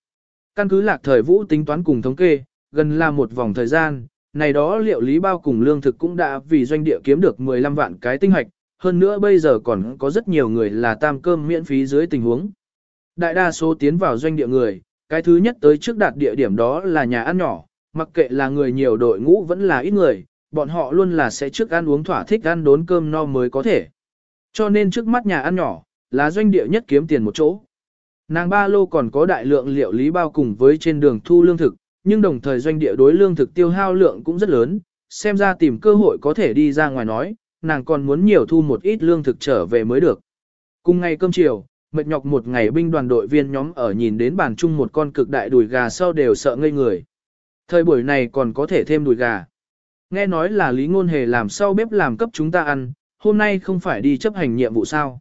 Căn cứ lạc thời vũ tính toán cùng thống kê, gần là một vòng thời gian, này đó liệu lý bao cùng lương thực cũng đã vì doanh địa kiếm được 15 vạn cái tinh hoạch, hơn nữa bây giờ còn có rất nhiều người là tam cơm miễn phí dưới tình huống. Đại đa số tiến vào doanh địa người, cái thứ nhất tới trước đạt địa điểm đó là nhà ăn nhỏ, mặc kệ là người nhiều đội ngũ vẫn là ít người, bọn họ luôn là sẽ trước ăn uống thỏa thích ăn đốn cơm no mới có thể. Cho nên trước mắt nhà ăn nhỏ, là doanh địa nhất kiếm tiền một chỗ. Nàng ba lô còn có đại lượng liệu lý bao cùng với trên đường thu lương thực, nhưng đồng thời doanh địa đối lương thực tiêu hao lượng cũng rất lớn, xem ra tìm cơ hội có thể đi ra ngoài nói, nàng còn muốn nhiều thu một ít lương thực trở về mới được. Cùng ngày cơm chiều, mệt nhọc một ngày binh đoàn đội viên nhóm ở nhìn đến bàn chung một con cực đại đùi gà sau đều sợ ngây người. Thời buổi này còn có thể thêm đùi gà. Nghe nói là Lý Ngôn Hề làm sau bếp làm cấp chúng ta ăn, hôm nay không phải đi chấp hành nhiệm vụ sao.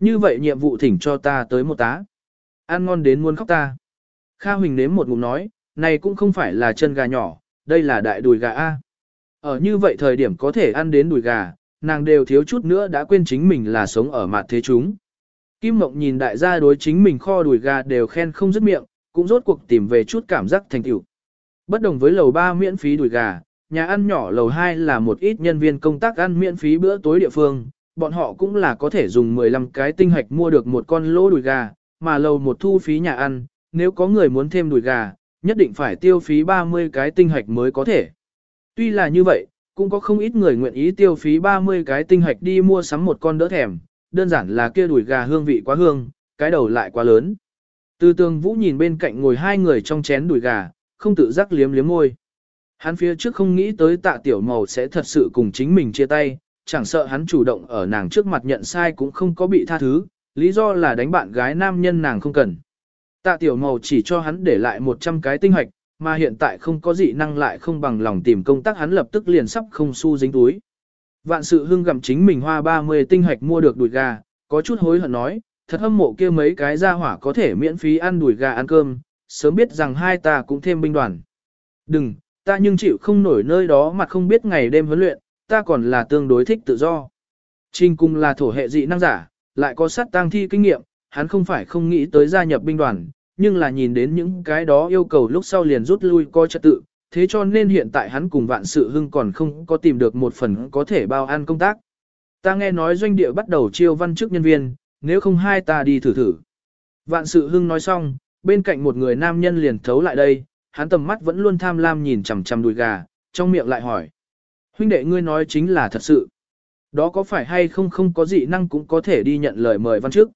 Như vậy nhiệm vụ thỉnh cho ta tới một tá. Ăn ngon đến muốn khóc ta. Kha Huỳnh nếm một ngụm nói, này cũng không phải là chân gà nhỏ, đây là đại đùi gà A. Ở như vậy thời điểm có thể ăn đến đùi gà, nàng đều thiếu chút nữa đã quên chính mình là sống ở mặt thế chúng. Kim Mộng nhìn đại gia đối chính mình kho đùi gà đều khen không dứt miệng, cũng rốt cuộc tìm về chút cảm giác thành tựu. Bất đồng với lầu 3 miễn phí đùi gà, nhà ăn nhỏ lầu 2 là một ít nhân viên công tác ăn miễn phí bữa tối địa phương, bọn họ cũng là có thể dùng 15 cái tinh hạch mua được một con lỗ đùi gà, mà lầu một thu phí nhà ăn, nếu có người muốn thêm đùi gà, nhất định phải tiêu phí 30 cái tinh hạch mới có thể. Tuy là như vậy, cũng có không ít người nguyện ý tiêu phí 30 cái tinh hạch đi mua sắm một con đỡ thèm, đơn giản là kia đùi gà hương vị quá hương, cái đầu lại quá lớn. Từ tường vũ nhìn bên cạnh ngồi hai người trong chén đùi gà, không tự giác liếm liếm môi. Hắn phía trước không nghĩ tới tạ tiểu màu sẽ thật sự cùng chính mình chia tay, chẳng sợ hắn chủ động ở nàng trước mặt nhận sai cũng không có bị tha thứ, lý do là đánh bạn gái nam nhân nàng không cần. Tạ tiểu màu chỉ cho hắn để lại 100 cái tinh hoạch, mà hiện tại không có dị năng lại không bằng lòng tìm công tác hắn lập tức liền sắp không xu dính túi. Vạn sự hưng gặm chính mình hoa 30 tinh hoạch mua được đùi gà, có chút hối hận nói, thật hâm mộ kia mấy cái gia hỏa có thể miễn phí ăn đùi gà ăn cơm, sớm biết rằng hai ta cũng thêm binh đoàn. Đừng, ta nhưng chịu không nổi nơi đó mà không biết ngày đêm huấn luyện, ta còn là tương đối thích tự do. Trình cung là thổ hệ dị năng giả, lại có sát tang thi kinh nghiệm, hắn không phải không nghĩ tới gia nhập binh đoàn, nhưng là nhìn đến những cái đó yêu cầu lúc sau liền rút lui coi trật tự, thế cho nên hiện tại hắn cùng vạn sự hưng còn không có tìm được một phần có thể bao ăn công tác. Ta nghe nói doanh địa bắt đầu chiêu văn chức nhân viên, nếu không hai ta đi thử thử. Vạn sự hưng nói xong, bên cạnh một người nam nhân liền thấu lại đây, hắn tầm mắt vẫn luôn tham lam nhìn chằm chằm đùi gà, trong miệng lại hỏi. Huynh đệ ngươi nói chính là thật sự. Đó có phải hay không không có dị năng cũng có thể đi nhận lời mời văn trước.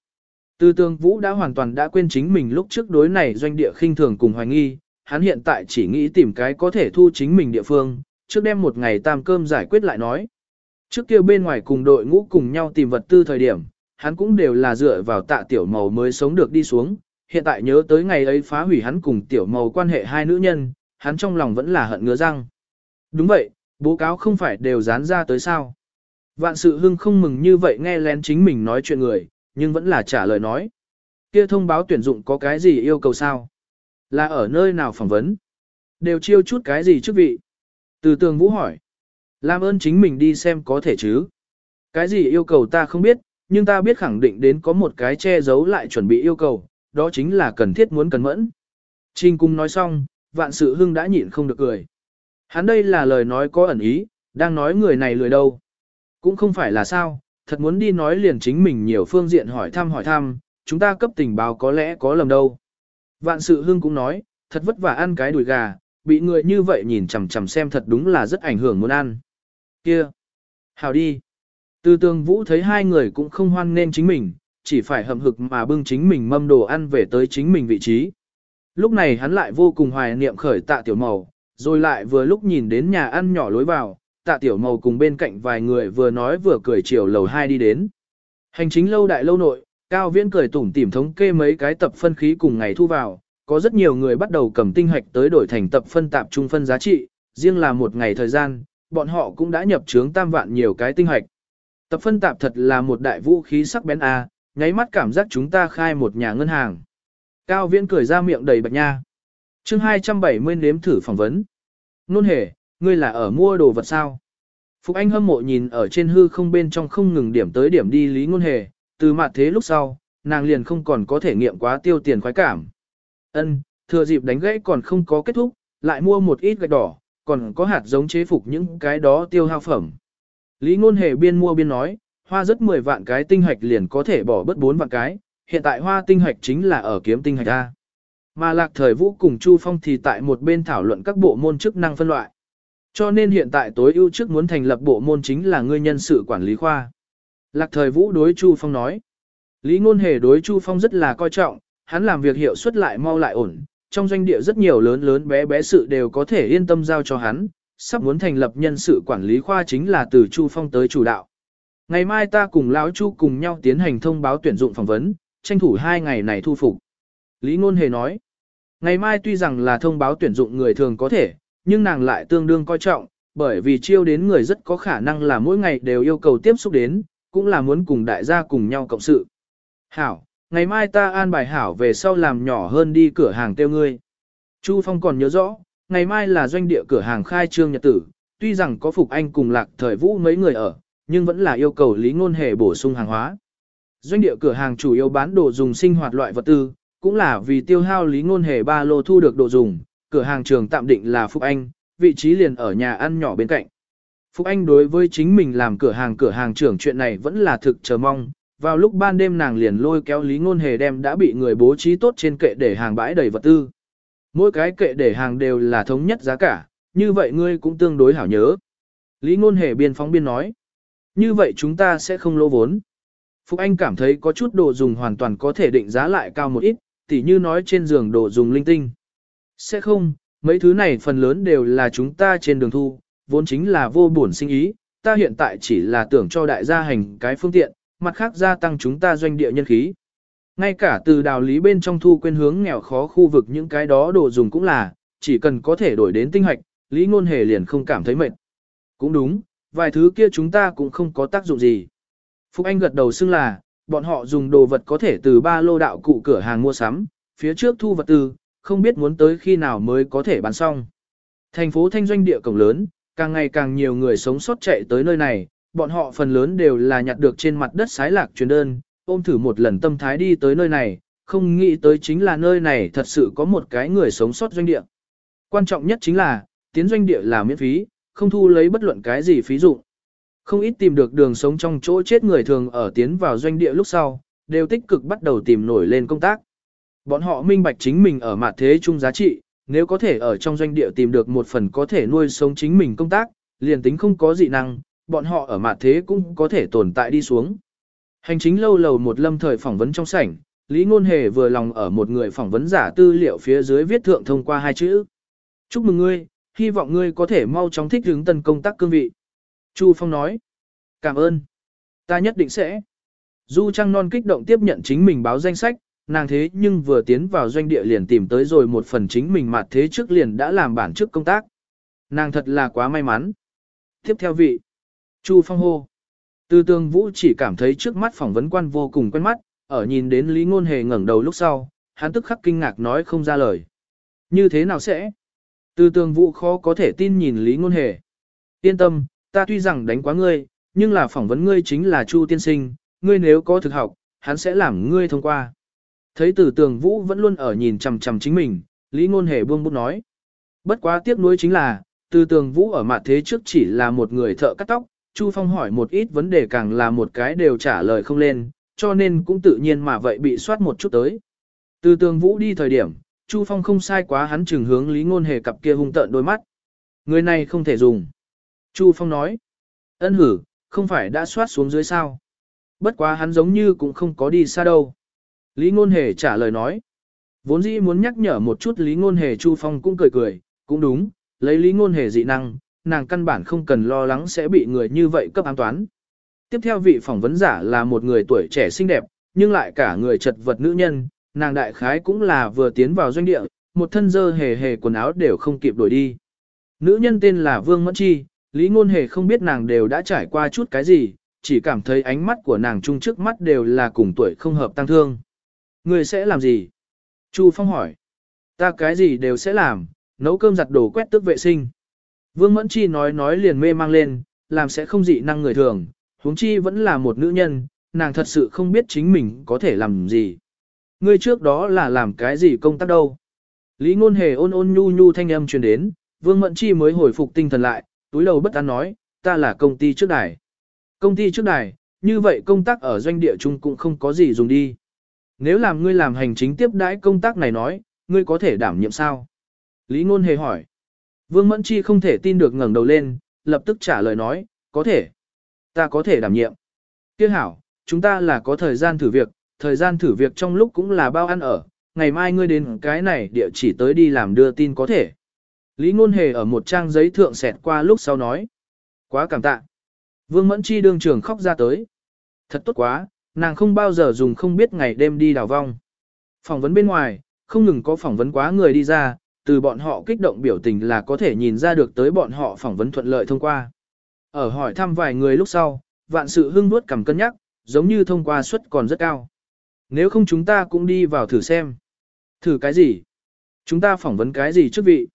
Tư tương vũ đã hoàn toàn đã quên chính mình lúc trước đối này doanh địa khinh thường cùng hoài nghi, hắn hiện tại chỉ nghĩ tìm cái có thể thu chính mình địa phương, trước đem một ngày tam cơm giải quyết lại nói. Trước kia bên ngoài cùng đội ngũ cùng nhau tìm vật tư thời điểm, hắn cũng đều là dựa vào tạ tiểu màu mới sống được đi xuống, hiện tại nhớ tới ngày ấy phá hủy hắn cùng tiểu màu quan hệ hai nữ nhân, hắn trong lòng vẫn là hận ngứa răng. Đúng vậy, bố cáo không phải đều dán ra tới sao. Vạn sự hưng không mừng như vậy nghe lén chính mình nói chuyện người, nhưng vẫn là trả lời nói. Kia thông báo tuyển dụng có cái gì yêu cầu sao? Là ở nơi nào phỏng vấn? Đều chiêu chút cái gì chức vị? Từ tường vũ hỏi. Làm ơn chính mình đi xem có thể chứ. Cái gì yêu cầu ta không biết, nhưng ta biết khẳng định đến có một cái che giấu lại chuẩn bị yêu cầu, đó chính là cần thiết muốn cẩn mẫn. Trình cung nói xong, vạn sự hưng đã nhịn không được cười. Hắn đây là lời nói có ẩn ý, đang nói người này lười đâu. Cũng không phải là sao, thật muốn đi nói liền chính mình nhiều phương diện hỏi thăm hỏi thăm, chúng ta cấp tình báo có lẽ có lầm đâu. Vạn sự hưng cũng nói, thật vất vả ăn cái đùi gà, bị người như vậy nhìn chằm chằm xem thật đúng là rất ảnh hưởng muốn ăn. Kia! Hào đi! Từ tường vũ thấy hai người cũng không hoan nên chính mình, chỉ phải hậm hực mà bưng chính mình mâm đồ ăn về tới chính mình vị trí. Lúc này hắn lại vô cùng hoài niệm khởi tạ tiểu màu, rồi lại vừa lúc nhìn đến nhà ăn nhỏ lối vào, tạ tiểu màu cùng bên cạnh vài người vừa nói vừa cười chiều lầu hai đi đến. Hành chính lâu đại lâu nội, Cao Viễn cười tủm tỉm thống kê mấy cái tập phân khí cùng ngày thu vào, có rất nhiều người bắt đầu cầm tinh hạch tới đổi thành tập phân tạp trung phân giá trị, riêng là một ngày thời gian, bọn họ cũng đã nhập trướng tam vạn nhiều cái tinh hạch. Tập phân tạp thật là một đại vũ khí sắc bén a, nháy mắt cảm giác chúng ta khai một nhà ngân hàng. Cao Viễn cười ra miệng đầy bạch nha. Chương 270 nếm thử phỏng vấn. Nôn hề, ngươi là ở mua đồ vật sao? Phục Anh hâm mộ nhìn ở trên hư không bên trong không ngừng điểm tới điểm đi lý ngôn hề, từ mặt thế lúc sau, nàng liền không còn có thể nghiệm quá tiêu tiền khoái cảm. Ân, thừa dịp đánh gãy còn không có kết thúc, lại mua một ít gạch đỏ, còn có hạt giống chế phục những cái đó tiêu hao phẩm. Lý ngôn hề biên mua biên nói, hoa rất 10 vạn cái tinh hạch liền có thể bỏ bớt 4 vạn cái, hiện tại hoa tinh hạch chính là ở kiếm tinh hạch A. Mà lạc thời vũ cùng Chu Phong thì tại một bên thảo luận các bộ môn chức năng phân loại. Cho nên hiện tại tối ưu trước muốn thành lập bộ môn chính là ngươi nhân sự quản lý khoa. Lạc thời vũ đối Chu Phong nói. Lý ngôn hề đối Chu Phong rất là coi trọng, hắn làm việc hiệu suất lại mau lại ổn, trong doanh địa rất nhiều lớn lớn bé bé sự đều có thể yên tâm giao cho hắn, sắp muốn thành lập nhân sự quản lý khoa chính là từ Chu Phong tới chủ đạo. Ngày mai ta cùng lão Chu cùng nhau tiến hành thông báo tuyển dụng phỏng vấn, tranh thủ hai ngày này thu phục. Lý Ngôn Hề nói, ngày mai tuy rằng là thông báo tuyển dụng người thường có thể, nhưng nàng lại tương đương coi trọng, bởi vì chiêu đến người rất có khả năng là mỗi ngày đều yêu cầu tiếp xúc đến, cũng là muốn cùng đại gia cùng nhau cộng sự. Hảo, ngày mai ta an bài hảo về sau làm nhỏ hơn đi cửa hàng tiêu ngươi. Chu Phong còn nhớ rõ, ngày mai là doanh địa cửa hàng khai trương nhật tử, tuy rằng có Phục Anh cùng lạc thời vũ mấy người ở, nhưng vẫn là yêu cầu Lý Ngôn Hề bổ sung hàng hóa. Doanh địa cửa hàng chủ yếu bán đồ dùng sinh hoạt loại vật tư, cũng là vì tiêu hao Lý Ngôn Hề ba lô thu được đồ dùng, cửa hàng trường tạm định là Phúc Anh, vị trí liền ở nhà ăn nhỏ bên cạnh. Phúc Anh đối với chính mình làm cửa hàng cửa hàng trưởng chuyện này vẫn là thực chờ mong, vào lúc ban đêm nàng liền lôi kéo Lý Ngôn Hề đem đã bị người bố trí tốt trên kệ để hàng bãi đầy vật tư. Mỗi cái kệ để hàng đều là thống nhất giá cả, như vậy ngươi cũng tương đối hảo nhớ. Lý Ngôn Hề biên phóng biên nói. Như vậy chúng ta sẽ không lỗ vốn. Phúc Anh cảm thấy có chút đồ dùng hoàn toàn có thể định giá lại cao một ít, tỉ như nói trên giường đồ dùng linh tinh. Sẽ không, mấy thứ này phần lớn đều là chúng ta trên đường thu, vốn chính là vô bổn sinh ý, ta hiện tại chỉ là tưởng cho đại gia hành cái phương tiện, mặt khác gia tăng chúng ta doanh địa nhân khí. Ngay cả từ đào lý bên trong thu quên hướng nghèo khó khu vực những cái đó đồ dùng cũng là, chỉ cần có thể đổi đến tinh hoạch, lý ngôn hề liền không cảm thấy mệt. Cũng đúng, vài thứ kia chúng ta cũng không có tác dụng gì. Phúc Anh gật đầu xưng là, bọn họ dùng đồ vật có thể từ ba lô đạo cụ cửa hàng mua sắm, phía trước thu vật tư, không biết muốn tới khi nào mới có thể bán xong. Thành phố thanh doanh địa cổng lớn, càng ngày càng nhiều người sống sót chạy tới nơi này, bọn họ phần lớn đều là nhặt được trên mặt đất sái lạc truyền đơn, ôm thử một lần tâm thái đi tới nơi này, không nghĩ tới chính là nơi này thật sự có một cái người sống sót doanh địa. Quan trọng nhất chính là, tiến doanh địa là miễn phí, không thu lấy bất luận cái gì phí dụng. Không ít tìm được đường sống trong chỗ chết người thường ở tiến vào doanh địa lúc sau, đều tích cực bắt đầu tìm nổi lên công tác. Bọn họ minh bạch chính mình ở mặt thế chung giá trị, nếu có thể ở trong doanh địa tìm được một phần có thể nuôi sống chính mình công tác, liền tính không có dị năng, bọn họ ở mặt thế cũng có thể tồn tại đi xuống. Hành chính lâu lầu một lâm thời phỏng vấn trong sảnh, Lý Ngôn Hề vừa lòng ở một người phỏng vấn giả tư liệu phía dưới viết thượng thông qua hai chữ. Chúc mừng ngươi, hy vọng ngươi có thể mau chóng thích ứng tân công tác cương vị. Chu Phong nói, cảm ơn, ta nhất định sẽ. Du Trăng Non kích động tiếp nhận chính mình báo danh sách, nàng thế nhưng vừa tiến vào doanh địa liền tìm tới rồi một phần chính mình mặt thế trước liền đã làm bản chức công tác. Nàng thật là quá may mắn. Tiếp theo vị, Chu Phong hô. Từ tương vũ chỉ cảm thấy trước mắt phỏng vấn quan vô cùng quen mắt, ở nhìn đến Lý Ngôn Hề ngẩng đầu lúc sau, hắn tức khắc kinh ngạc nói không ra lời. Như thế nào sẽ? Từ tương vũ khó có thể tin nhìn Lý Ngôn Hề. Yên tâm, ta tuy rằng đánh quá ngươi, nhưng là phỏng vấn ngươi chính là Chu tiên sinh, ngươi nếu có thực học, hắn sẽ làm ngươi thông qua. Thấy từ tường vũ vẫn luôn ở nhìn chằm chằm chính mình, Lý Ngôn Hề buông bút nói. Bất quá tiếc nuối chính là, từ tường vũ ở mặt thế trước chỉ là một người thợ cắt tóc, Chu Phong hỏi một ít vấn đề càng là một cái đều trả lời không lên, cho nên cũng tự nhiên mà vậy bị soát một chút tới. Từ tường vũ đi thời điểm, Chu Phong không sai quá hắn chừng hướng Lý Ngôn Hề cặp kia hung tợn đôi mắt. Người này không thể dùng. Chu Phong nói. Ân hử, không phải đã soát xuống dưới sao. Bất quá hắn giống như cũng không có đi xa đâu. Lý Ngôn Hề trả lời nói. Vốn dĩ muốn nhắc nhở một chút Lý Ngôn Hề Chu Phong cũng cười cười, cũng đúng, lấy Lý Ngôn Hề dị năng, nàng căn bản không cần lo lắng sẽ bị người như vậy cấp ám toán. Tiếp theo vị phỏng vấn giả là một người tuổi trẻ xinh đẹp, nhưng lại cả người chật vật nữ nhân, nàng đại khái cũng là vừa tiến vào doanh địa, một thân dơ hề hề quần áo đều không kịp đổi đi. Nữ nhân tên là Vương Mẫn Chi, Lý Ngôn Hề không biết nàng đều đã trải qua chút cái gì, chỉ cảm thấy ánh mắt của nàng chung trước mắt đều là cùng tuổi không hợp tăng thương. Người sẽ làm gì? Chu Phong hỏi. Ta cái gì đều sẽ làm, nấu cơm giặt đồ quét tước vệ sinh. Vương Mẫn Chi nói nói liền mê mang lên, làm sẽ không dị năng người thường, huống chi vẫn là một nữ nhân, nàng thật sự không biết chính mình có thể làm gì. Ngươi trước đó là làm cái gì công tác đâu? Lý ngôn hề ôn ôn nhu nhu thanh âm truyền đến, Vương Mẫn Chi mới hồi phục tinh thần lại, túi đầu bất an nói, ta là công ty trước đài. Công ty trước đài, như vậy công tác ở doanh địa chung cũng không có gì dùng đi. Nếu làm ngươi làm hành chính tiếp đãi công tác này nói, ngươi có thể đảm nhiệm sao? Lý ngôn hề hỏi. Vương Mẫn Chi không thể tin được ngẩng đầu lên, lập tức trả lời nói, có thể. Ta có thể đảm nhiệm. Tiếc hảo, chúng ta là có thời gian thử việc, thời gian thử việc trong lúc cũng là bao ăn ở, ngày mai ngươi đến cái này địa chỉ tới đi làm đưa tin có thể. Lý Ngôn Hề ở một trang giấy thượng xẹt qua lúc sau nói. Quá cảm tạ. Vương Mẫn Chi đương trường khóc ra tới. Thật tốt quá, nàng không bao giờ dùng không biết ngày đêm đi đào vong. Phỏng vấn bên ngoài, không ngừng có phỏng vấn quá người đi ra, từ bọn họ kích động biểu tình là có thể nhìn ra được tới bọn họ phỏng vấn thuận lợi thông qua. Ở hỏi thăm vài người lúc sau, vạn sự hưng nuốt cầm cân nhắc, giống như thông qua suất còn rất cao. Nếu không chúng ta cũng đi vào thử xem. Thử cái gì? Chúng ta phỏng vấn cái gì trước vị?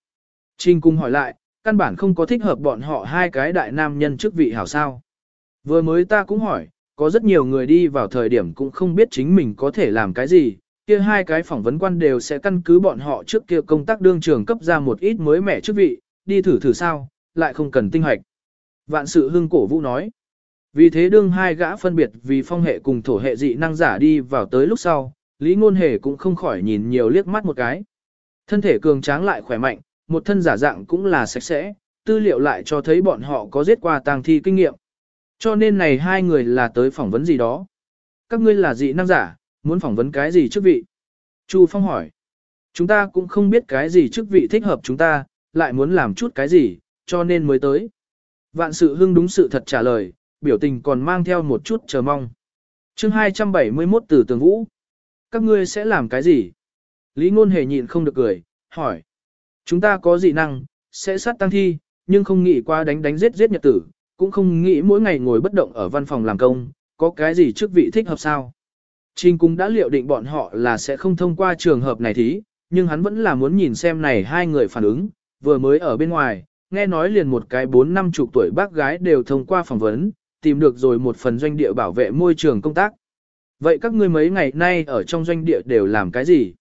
Trình cung hỏi lại, căn bản không có thích hợp bọn họ hai cái đại nam nhân trước vị hảo sao. Vừa mới ta cũng hỏi, có rất nhiều người đi vào thời điểm cũng không biết chính mình có thể làm cái gì, kia hai cái phỏng vấn quan đều sẽ căn cứ bọn họ trước kia công tác đương trường cấp ra một ít mới mẻ chức vị, đi thử thử sao, lại không cần tinh hoạch. Vạn sự hưng cổ vũ nói. Vì thế đương hai gã phân biệt vì phong hệ cùng thổ hệ dị năng giả đi vào tới lúc sau, Lý Ngôn Hề cũng không khỏi nhìn nhiều liếc mắt một cái. Thân thể cường tráng lại khỏe mạnh, một thân giả dạng cũng là sạch sẽ, tư liệu lại cho thấy bọn họ có giết qua tang thi kinh nghiệm. Cho nên này hai người là tới phỏng vấn gì đó. Các ngươi là dị năng giả, muốn phỏng vấn cái gì chức vị? Chu Phong hỏi. Chúng ta cũng không biết cái gì chức vị thích hợp chúng ta, lại muốn làm chút cái gì, cho nên mới tới. Vạn sự hưng đúng sự thật trả lời, biểu tình còn mang theo một chút chờ mong. chương 271 từ tường vũ. Các ngươi sẽ làm cái gì? Lý ngôn hề nhịn không được cười, hỏi. Chúng ta có dị năng, sẽ sát tăng thi, nhưng không nghĩ qua đánh đánh giết giết nhật tử, cũng không nghĩ mỗi ngày ngồi bất động ở văn phòng làm công, có cái gì chức vị thích hợp sao? Trình cũng đã liệu định bọn họ là sẽ không thông qua trường hợp này thí, nhưng hắn vẫn là muốn nhìn xem này hai người phản ứng, vừa mới ở bên ngoài, nghe nói liền một cái bốn năm chục tuổi bác gái đều thông qua phỏng vấn, tìm được rồi một phần doanh địa bảo vệ môi trường công tác. Vậy các ngươi mấy ngày nay ở trong doanh địa đều làm cái gì?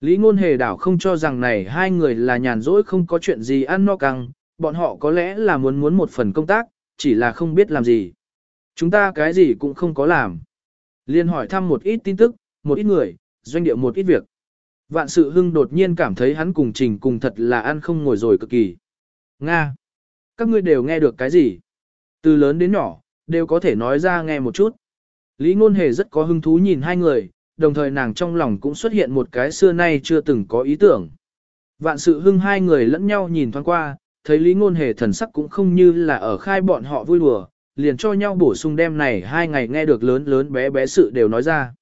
Lý ngôn hề đảo không cho rằng này hai người là nhàn rỗi không có chuyện gì ăn no căng, bọn họ có lẽ là muốn muốn một phần công tác, chỉ là không biết làm gì. Chúng ta cái gì cũng không có làm. Liên hỏi thăm một ít tin tức, một ít người, doanh địa một ít việc. Vạn sự hưng đột nhiên cảm thấy hắn cùng trình cùng thật là ăn không ngồi rồi cực kỳ. Nga! Các ngươi đều nghe được cái gì? Từ lớn đến nhỏ, đều có thể nói ra nghe một chút. Lý ngôn hề rất có hứng thú nhìn hai người, đồng thời nàng trong lòng cũng xuất hiện một cái xưa nay chưa từng có ý tưởng. Vạn sự hưng hai người lẫn nhau nhìn thoáng qua, thấy Lý ngôn hề thần sắc cũng không như là ở khai bọn họ vui đùa, liền cho nhau bổ sung đêm này hai ngày nghe được lớn lớn bé bé sự đều nói ra.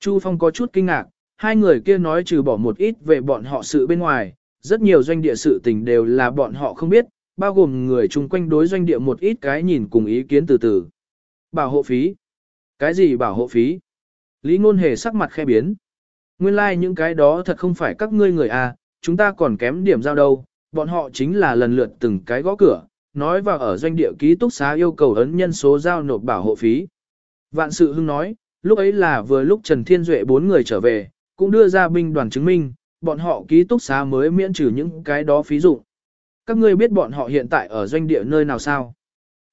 Chu Phong có chút kinh ngạc, hai người kia nói trừ bỏ một ít về bọn họ sự bên ngoài, rất nhiều doanh địa sự tình đều là bọn họ không biết, bao gồm người chung quanh đối doanh địa một ít cái nhìn cùng ý kiến từ từ. Bảo hộ phí. Cái gì bảo hộ phí? Lý ngôn hề sắc mặt khe biến. Nguyên lai like những cái đó thật không phải các ngươi người à, chúng ta còn kém điểm giao đâu, bọn họ chính là lần lượt từng cái gõ cửa, nói vào ở doanh địa ký túc xá yêu cầu ấn nhân số giao nộp bảo hộ phí. Vạn sự hưng nói, lúc ấy là vừa lúc Trần Thiên Duệ bốn người trở về, cũng đưa ra binh đoàn chứng minh, bọn họ ký túc xá mới miễn trừ những cái đó phí dụ. Các ngươi biết bọn họ hiện tại ở doanh địa nơi nào sao?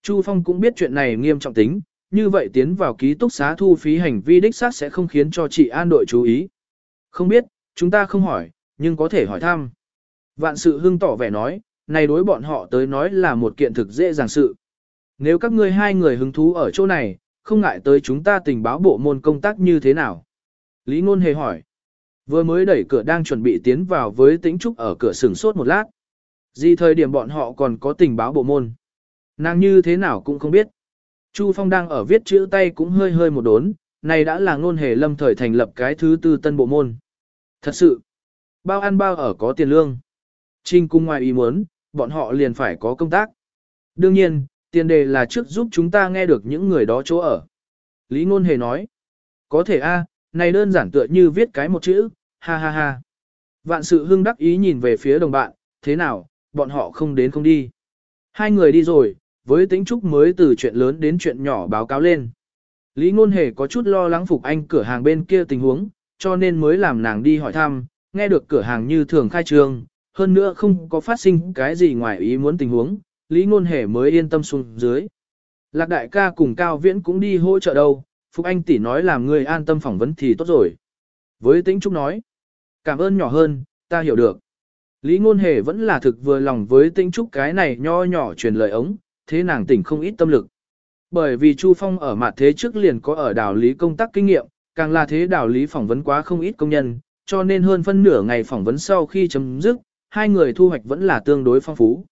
Chu Phong cũng biết chuyện này nghiêm trọng tính, như vậy tiến vào ký túc xá thu phí hành vi đích xác sẽ không khiến cho chị an đội chú ý. Không biết, chúng ta không hỏi, nhưng có thể hỏi thăm. Vạn sự hưng tỏ vẻ nói, này đối bọn họ tới nói là một kiện thực dễ dàng sự. Nếu các ngươi hai người hứng thú ở chỗ này, không ngại tới chúng ta tình báo bộ môn công tác như thế nào. Lý Ngôn hề hỏi. Vừa mới đẩy cửa đang chuẩn bị tiến vào với tĩnh trúc ở cửa sừng sốt một lát. Gì thời điểm bọn họ còn có tình báo bộ môn. Nàng như thế nào cũng không biết. Chu Phong đang ở viết chữ tay cũng hơi hơi một đốn, này đã là ngôn hề lâm thời thành lập cái thứ tư tân bộ môn. Thật sự, bao ăn bao ở có tiền lương. Trinh cung ngoài ý muốn, bọn họ liền phải có công tác. Đương nhiên, tiền đề là trước giúp chúng ta nghe được những người đó chỗ ở. Lý ngôn hề nói, có thể a, này đơn giản tựa như viết cái một chữ, ha ha ha. Vạn sự hưng đắc ý nhìn về phía đồng bạn, thế nào, bọn họ không đến không đi. Hai người đi rồi, với tính trúc mới từ chuyện lớn đến chuyện nhỏ báo cáo lên. Lý ngôn hề có chút lo lắng phục anh cửa hàng bên kia tình huống, cho nên mới làm nàng đi hỏi thăm, nghe được cửa hàng như thường khai trương, hơn nữa không có phát sinh cái gì ngoài ý muốn tình huống, Lý ngôn hề mới yên tâm xuống dưới. Lạc đại ca cùng Cao Viễn cũng đi hỗ trợ đâu, Phục Anh tỷ nói làm người an tâm phỏng vấn thì tốt rồi. Với tính trúc nói, cảm ơn nhỏ hơn, ta hiểu được. Lý ngôn hề vẫn là thực vừa lòng với tĩnh trúc cái này nho nhỏ truyền lời ống, thế nàng tỉnh không ít tâm lực. Bởi vì Chu Phong ở mặt thế trước liền có ở đảo lý công tác kinh nghiệm, càng là thế đảo lý phỏng vấn quá không ít công nhân, cho nên hơn phân nửa ngày phỏng vấn sau khi chấm dứt, hai người thu hoạch vẫn là tương đối phong phú.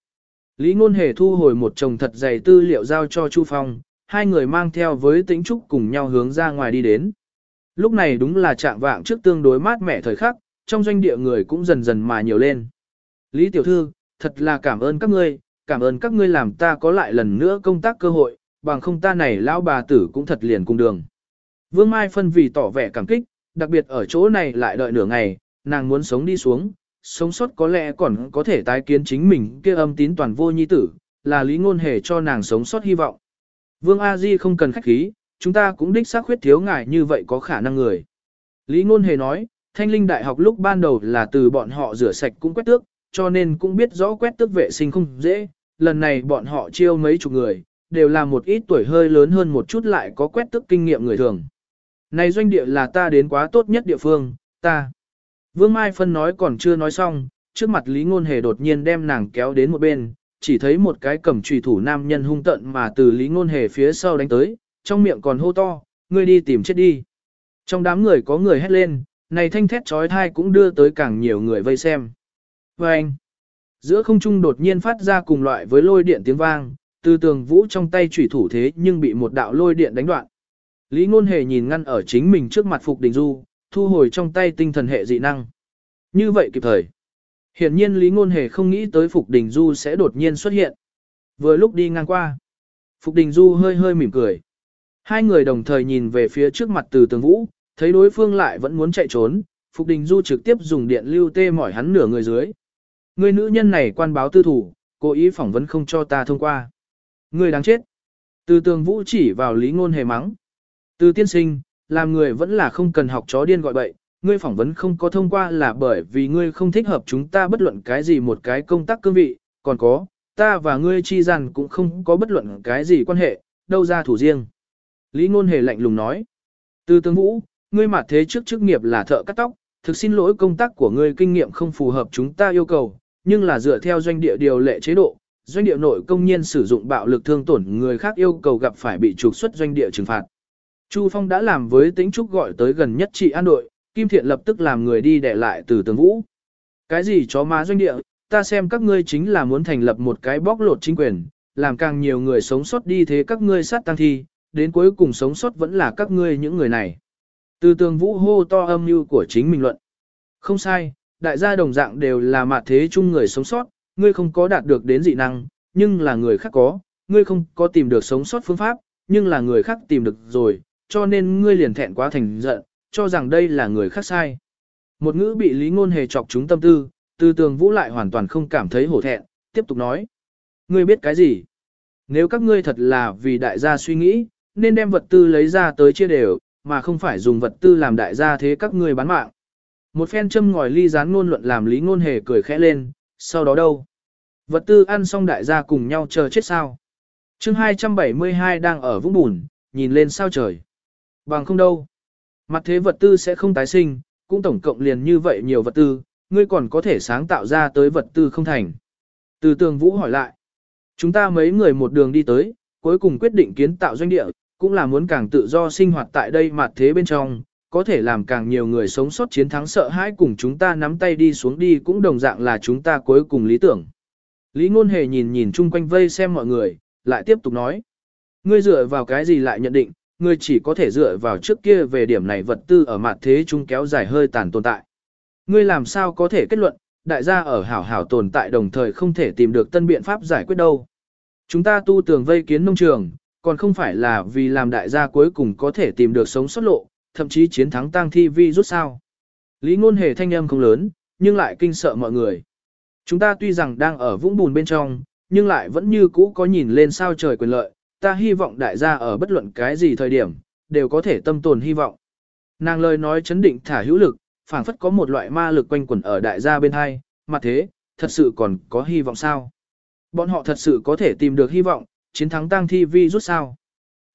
Lý Ngôn Hề thu hồi một chồng thật dày tư liệu giao cho Chu Phong, hai người mang theo với tĩnh trúc cùng nhau hướng ra ngoài đi đến. Lúc này đúng là trạng vạng trước tương đối mát mẻ thời khắc, trong doanh địa người cũng dần dần mà nhiều lên. Lý Tiểu Thư, thật là cảm ơn các ngươi, cảm ơn các ngươi làm ta có lại lần nữa công tác cơ hội, bằng không ta này lão bà tử cũng thật liền cùng đường. Vương Mai phân vì tỏ vẻ cảm kích, đặc biệt ở chỗ này lại đợi nửa ngày, nàng muốn sống đi xuống, sống sót có lẽ còn có thể tái kiến chính mình kia âm tín toàn vô nhi tử, là lý ngôn hề cho nàng sống sót hy vọng. Vương A Di không cần khách khí, chúng ta cũng đích xác khuyết thiếu ngài như vậy có khả năng người. Lý ngôn hề nói, thanh linh đại học lúc ban đầu là từ bọn họ rửa sạch cũng quét tước, cho nên cũng biết rõ quét tước vệ sinh không dễ, lần này bọn họ chiêu mấy chục người, đều là một ít tuổi hơi lớn hơn một chút lại có quét tước kinh nghiệm người thường. Này doanh địa là ta đến quá tốt nhất địa phương, ta. Vương Mai Phân nói còn chưa nói xong, trước mặt Lý Ngôn Hề đột nhiên đem nàng kéo đến một bên, chỉ thấy một cái cầm trùy thủ nam nhân hung tận mà từ Lý Ngôn Hề phía sau đánh tới, trong miệng còn hô to, ngươi đi tìm chết đi. Trong đám người có người hét lên, này thanh thét trói thai cũng đưa tới càng nhiều người vây xem. Và anh, giữa không trung đột nhiên phát ra cùng loại với lôi điện tiếng vang, từ tường vũ trong tay chủy thủ thế nhưng bị một đạo lôi điện đánh đoạn. Lý Ngôn Hề nhìn ngăn ở chính mình trước mặt Phục Đình Du, thu hồi trong tay tinh thần hệ dị năng. Như vậy kịp thời. Hiển nhiên Lý Ngôn Hề không nghĩ tới Phục Đình Du sẽ đột nhiên xuất hiện. Vừa lúc đi ngang qua, Phục Đình Du hơi hơi mỉm cười. Hai người đồng thời nhìn về phía trước mặt từ tường vũ, thấy đối phương lại vẫn muốn chạy trốn, Phục Đình Du trực tiếp dùng điện lưu tê mỏi hắn nửa người dưới. Người nữ nhân này quan báo tư thủ, cố ý phỏng vấn không cho ta thông qua. Người đáng chết. Từ tường vũ chỉ vào Lý Ngôn Hề mắng. Từ tiên sinh, làm người vẫn là không cần học chó điên gọi bậy, ngươi phỏng vấn không có thông qua là bởi vì ngươi không thích hợp chúng ta bất luận cái gì một cái công tác cương vị, còn có, ta và ngươi chi rằng cũng không có bất luận cái gì quan hệ, đâu ra thủ riêng. Lý ngôn hề lạnh lùng nói. Từ tướng vũ, ngươi mặt thế trước chức nghiệp là thợ cắt tóc, thực xin lỗi công tác của ngươi kinh nghiệm không phù hợp chúng ta yêu cầu, nhưng là dựa theo doanh địa điều lệ chế độ, doanh địa nội công nhân sử dụng bạo lực thương tổn người khác yêu cầu gặp phải bị trục xuất doanh địa trừng phạt. Chu Phong đã làm với tính trúc gọi tới gần nhất trị an đội, Kim Thiện lập tức làm người đi để lại từ tường vũ. Cái gì chó má doanh địa, ta xem các ngươi chính là muốn thành lập một cái bóc lột chính quyền, làm càng nhiều người sống sót đi thế các ngươi sát tăng thi, đến cuối cùng sống sót vẫn là các ngươi những người này. Từ tường vũ hô to âm mưu của chính mình luận. Không sai, đại gia đồng dạng đều là mạ thế chung người sống sót, ngươi không có đạt được đến dị năng, nhưng là người khác có, ngươi không có tìm được sống sót phương pháp, nhưng là người khác tìm được rồi, cho nên ngươi liền thẹn quá thành giận, cho rằng đây là người khác sai. Một ngữ bị lý ngôn hề chọc chúng tâm tư, từ tường vũ lại hoàn toàn không cảm thấy hổ thẹn, tiếp tục nói. Ngươi biết cái gì? Nếu các ngươi thật là vì đại gia suy nghĩ, nên đem vật tư lấy ra tới chia đều, mà không phải dùng vật tư làm đại gia thế các ngươi bán mạng. Một phen châm ngòi ly gián ngôn luận làm lý ngôn hề cười khẽ lên, sau đó đâu? Vật tư ăn xong đại gia cùng nhau chờ chết sao? chương 272 đang ở vũng bùn, nhìn lên sao trời. Bằng không đâu. Mặt thế vật tư sẽ không tái sinh, cũng tổng cộng liền như vậy nhiều vật tư, ngươi còn có thể sáng tạo ra tới vật tư không thành. Từ tường vũ hỏi lại. Chúng ta mấy người một đường đi tới, cuối cùng quyết định kiến tạo doanh địa, cũng là muốn càng tự do sinh hoạt tại đây mặt thế bên trong, có thể làm càng nhiều người sống sót chiến thắng sợ hãi cùng chúng ta nắm tay đi xuống đi cũng đồng dạng là chúng ta cuối cùng lý tưởng. Lý ngôn hề nhìn nhìn chung quanh vây xem mọi người, lại tiếp tục nói. Ngươi dựa vào cái gì lại nhận định, ngươi chỉ có thể dựa vào trước kia về điểm này vật tư ở mặt thế chung kéo dài hơi tàn tồn tại. Ngươi làm sao có thể kết luận, đại gia ở hảo hảo tồn tại đồng thời không thể tìm được tân biện pháp giải quyết đâu. Chúng ta tu tường vây kiến nông trường, còn không phải là vì làm đại gia cuối cùng có thể tìm được sống sót lộ, thậm chí chiến thắng tang thi vi rút sao. Lý ngôn hề thanh âm không lớn, nhưng lại kinh sợ mọi người. Chúng ta tuy rằng đang ở vũng bùn bên trong, nhưng lại vẫn như cũ có nhìn lên sao trời quyền lợi, ta hy vọng đại gia ở bất luận cái gì thời điểm, đều có thể tâm tồn hy vọng. Nàng lời nói chấn định thả hữu lực, phảng phất có một loại ma lực quanh quẩn ở đại gia bên hai, mà thế, thật sự còn có hy vọng sao? Bọn họ thật sự có thể tìm được hy vọng, chiến thắng tăng thi vi rút sao?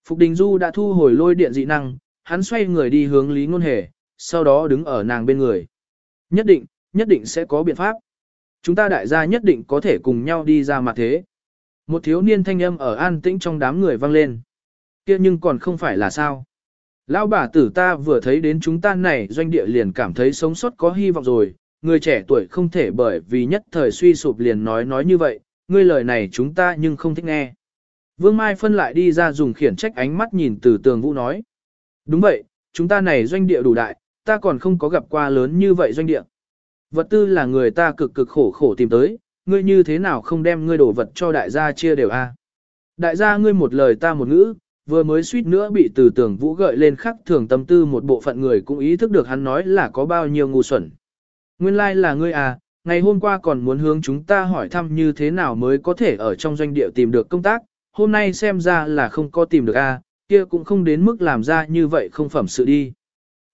Phục Đình Du đã thu hồi lôi điện dị năng, hắn xoay người đi hướng Lý Ngôn Hề, sau đó đứng ở nàng bên người. Nhất định, nhất định sẽ có biện pháp. Chúng ta đại gia nhất định có thể cùng nhau đi ra mặt thế. Một thiếu niên thanh âm ở an tĩnh trong đám người vang lên. kia nhưng còn không phải là sao. Lão bà tử ta vừa thấy đến chúng ta này doanh địa liền cảm thấy sống sót có hy vọng rồi, người trẻ tuổi không thể bởi vì nhất thời suy sụp liền nói nói như vậy, ngươi lời này chúng ta nhưng không thích nghe. Vương Mai phân lại đi ra dùng khiển trách ánh mắt nhìn từ tường vũ nói. Đúng vậy, chúng ta này doanh địa đủ đại, ta còn không có gặp qua lớn như vậy doanh địa. Vật tư là người ta cực cực khổ khổ tìm tới, ngươi như thế nào không đem ngươi đồ vật cho đại gia chia đều a? Đại gia ngươi một lời ta một ngữ, vừa mới suýt nữa bị từ tưởng vũ gợi lên khắc thường tâm tư một bộ phận người cũng ý thức được hắn nói là có bao nhiêu ngu xuẩn. Nguyên lai like là ngươi à, ngày hôm qua còn muốn hướng chúng ta hỏi thăm như thế nào mới có thể ở trong doanh địa tìm được công tác, hôm nay xem ra là không có tìm được a, kia cũng không đến mức làm ra như vậy không phẩm sự đi.